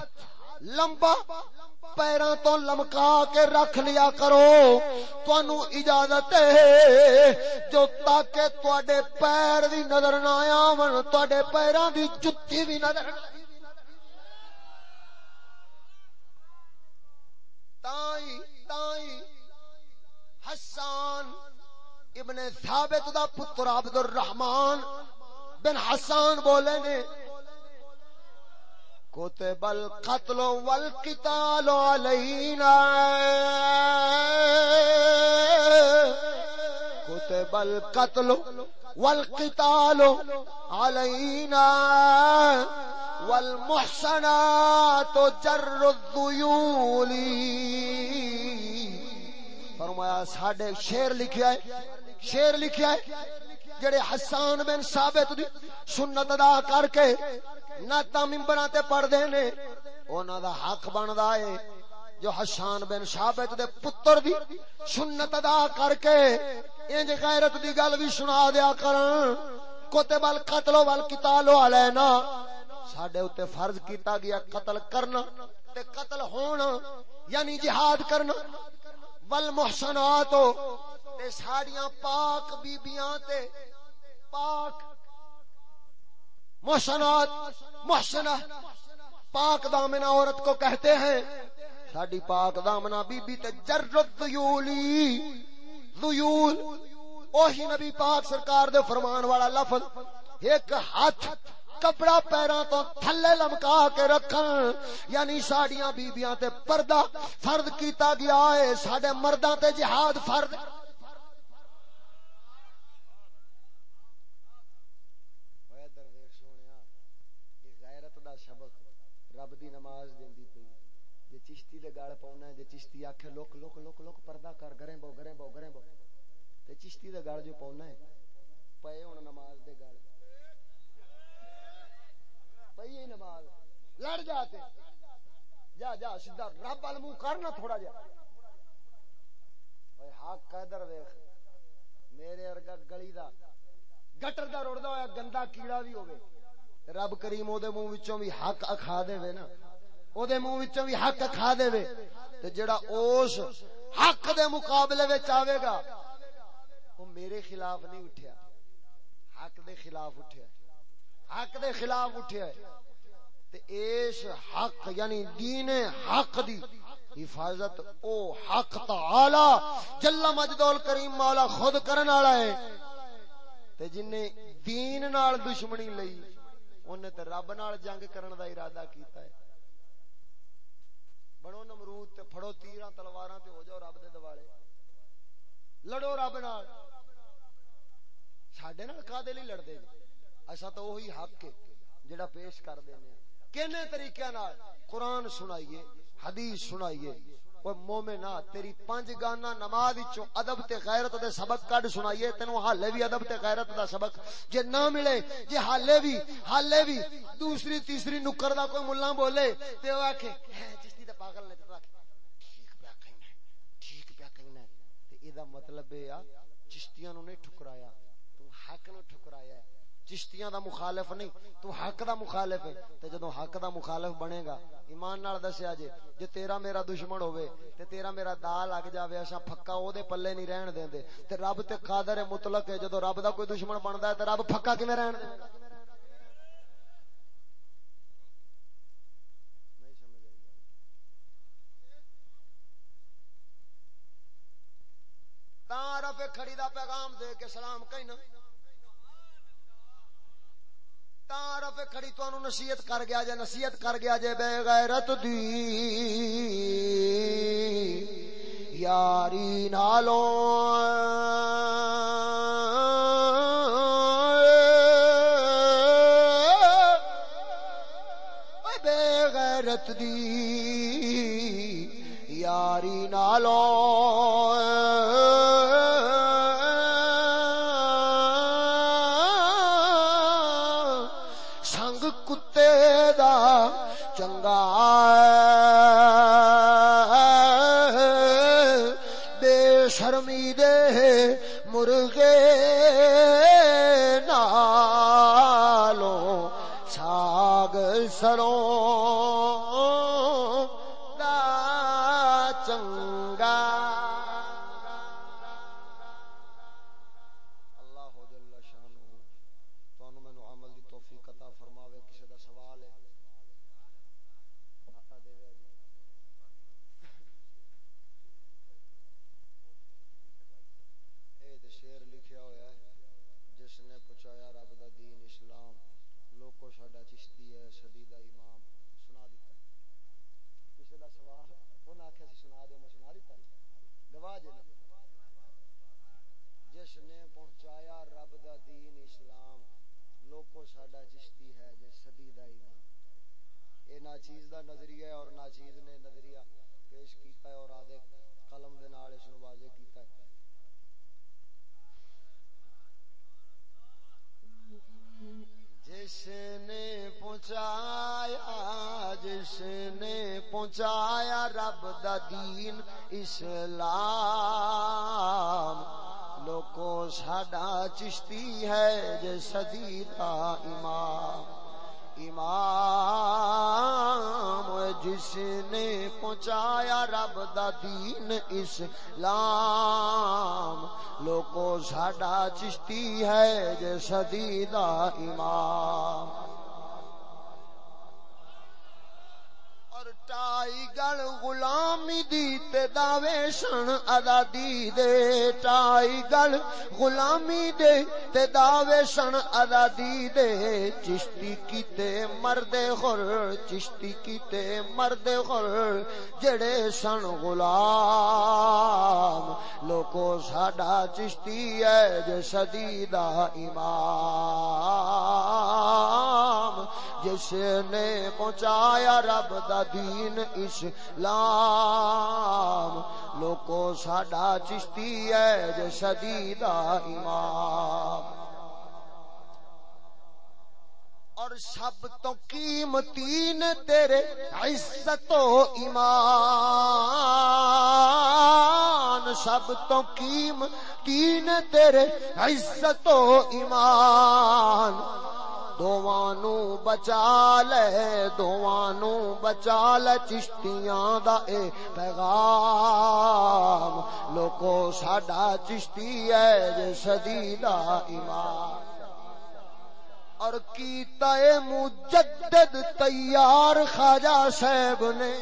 لمبا پیراں تو لمکا کے رکھ لیا کرو۔ تانوں اجازت ہے جو تاکہ تواڈے پیر دی نظر نہ آون، تواڈے پیراں دی جُتی بھی نظر نہ تائی تائی حسان ابن ثابت دا پتر عبد الرحمن بن حسان بولے نے، کتب القتل والقتال علینا، کتب القتل والقتال علینا والمحسنات جر الذیول فرمایا، ساڈے شیر لکھیا ہے، شیر لکھیا ہے، جڑے حسان بن ثابت دی سنت ادا کر کے نہ تا ممبراں تے پڑھ دے نے، انہاں دا حق بندا ہے۔ جو حسان بن ثابت دے پتر دی سنت ادا کر کے انج غیرت دی گل بھی سنا دیا کرن۔ کتب القتل والقتال علینا۔ ساڈے اوتے فرض کیتا گیا قتل کرنا تے قتل ہونا یعنی جہاد کرنا۔ والمحسنات، تے ساڈیاں پاک بیبییاں تے پاک محسنات، محسنہ۔ پاک دامنہ عورت کو کہتے ہیں۔ ساڈی پاک دامنا بی بی تے جرت ذیولی ذیول اوہی نبی پاک سرکار دے فرمان والا لفظ، ایک ہاتھ کپڑا پیراں تو تھلے لمکا کے رکھن یعنی ساڈیاں بیبییاں تے پردہ فرض کیتا گیا ہے، ساڈے مرداں تے جہاد فرض دے گال پاؤنا ہے جے چشتی آکھے، لوک لوک لوک لوک، پردہ کر گریں بو گریں بو گریں بو تے چشتی دے گال جو پاؤنا ہے پے ہن نماز دے گال۔ پئی ہی نماز۔ لڑ جاتے جا جا، سیدھا رب ال منہ کرنا تھوڑا جا۔ اوے حق قدر ویکھ۔ میرے ارگا گلی دا گٹر دا رڑدا ہویا، گندا کیڑا بھی ہوے رب کریم او دے منہ وچوں بھی حق اکھا دے وے نا۔ او دے منہ وچوں بھی حق اکھا دے وے تے جڑا اس حق دے مقابلے وچ آوے گا او میرے خلاف نہیں اٹھیا حق دے خلاف اٹھیا حق دے خلاف اٹھیا تے ایس حق یعنی دین حق دی حفاظت او حق تعالی جل مجدول کریم مولا خود کرن والا ہے تے جن نے دین نال دشمنی لئی انہیں تے رب نال جنگ کرن دا ارادہ کیتا ہے بنو نمرود تے پھڑو تیراں تلواراں تے ہو جاؤ رب دے دوالے لڑو رب نال ساڈے نال کادے لئی لڑدے جی ایسا تو وہی حق ہے جڑا پیش کر دینے کینے طریقے نال قرآن سنائیے حدیث سنائیے وہ مومنا تیری پنج گانا نماز وچوں ادب تے غیرت دے سبق کڈ سنائیے تینو حالے بھی ادب تے غیرت دا سبق۔ جے نہ ملے، جے حالے بھی حالے بھی دوسری، تیسری نکر دا کوئی ملہ بولے، تے او آکھے ہاں، چشتی دا پاگل نے تے ٹھیک پیا کہنا ٹھیک پیا کہنا تے اے دا مطلب اے چشتیاں نو نہیں ٹھکرایا تو حق نو چشتیاں دا مخالف نہیں، تو حق دا مخالف ہے۔ تے جدوں حق دا مخالف بنے گا، ایمان نال دسیا جے جے تیرا میرا دشمن ہوے تے تیرا میرا دا لگ جاوے، اساں پھکا او دے پلے نہیں رہن دیندے تے رب تے قادر مطلق ہے، جدوں رب دا کوئی دشمن بندا ہے، تے رب پھکا کیویں رہن دیندا رب کھڑی دا پیغام دے کے سلام کہنا رب کھڑی تو نصیحت کر گیا جے، نصیحت کر گیا جے، بے غیرت دی۔ یاری نالو بے غیرت دی۔ یاری نالو پہنچایا رب دا دین اسلام۔ لوکو ساڈا چشتی ہے جے صدی دا امام۔ امام جس نے پہنچایا رب دا دین اسلام۔ لوکو ساڈا چشتی ہے جے صدی دا امام۔ ٹائی گل غلامی دی تے دعوے سن آزادی دے ٹائی گل غلامی دے تے دعوے سن آزادی دے چشتی کیتے مردے خور چشتی کیتے مردے خور جڑے سن غلام لوکو ساڈا چشتی ہے جے صدی دا امام جس نے پہنچایا رب دا دین اسلام۔ لوکو ساڈا چشتی ہے جس دا امام۔ اور سب تو قیمتی نے تیرے عزت و ایمان۔ سب تو قیمتی نے تیرے عزت و ایمان۔ دوانو بچا لے دوانو بچا لے چشتیاں دا اے پیغام۔ لوکو ساڈا چشتی ہے جے صدی دا امام اور کیتا اے مجدد تیار خواجہ صاحب نے۔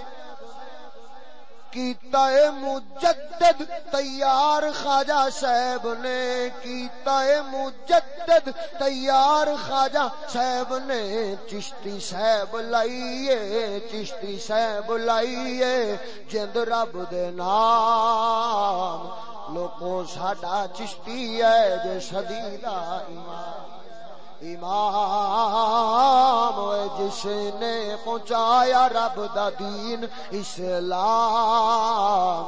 کیتا اے مجدد، تیار خواجہ صاحب نے کیتا اے مجدد، تیار خواجہ صاحب نے چشتی صاحب لائیے، چشتی صاحب لائیے جند رب دے نام لوکو ساڈا چشتی ہے، جے صدی دا ایمان۔ امام جس نے پہنچایا رب دا دین اسلام۔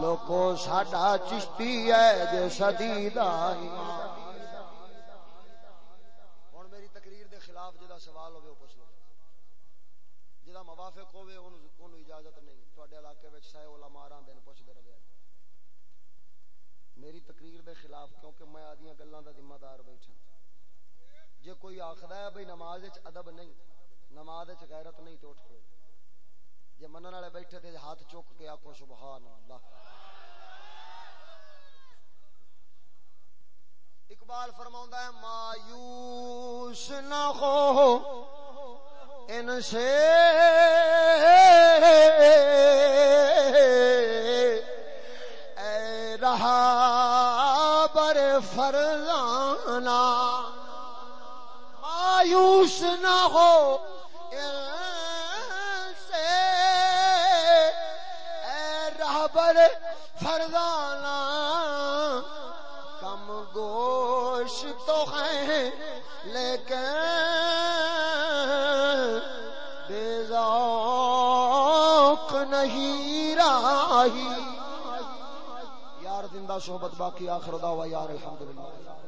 لوکو ساڈا چشتی ہے جے صدی دا امام ہن میری تقریر دے خلاف جدا سوال ہوے او پوچھ لو۔ جدا موافق ہوے اون اونوں اجازت نہیں تواڈے علاقے وچ سائے علماء رہندے نے پوچھ دے رہے میری تقریر دے خلاف کیونکہ میں آدیاں گلاں دا ذمہ دار بیٹھا جے کوئی آخر ہے بھائی نماز ادب نہیں، نماز غیرت نہیں تو اٹھ کھڑو جے والے بیٹھے تھے ہاتھ چوک کے آکو سبحان اللہ اقبال فرماؤں ہے، مایوس نہ ہو، ان سے اے رہا بر فرزانہ۔ مایوس نہ ہو سے اے رہبر فرزانہ کم گوش تو ہے لیکن بے ذوق نہیں راہی یار زندہ صحبت باقی، آخر دعوا یار الحمدللہ۔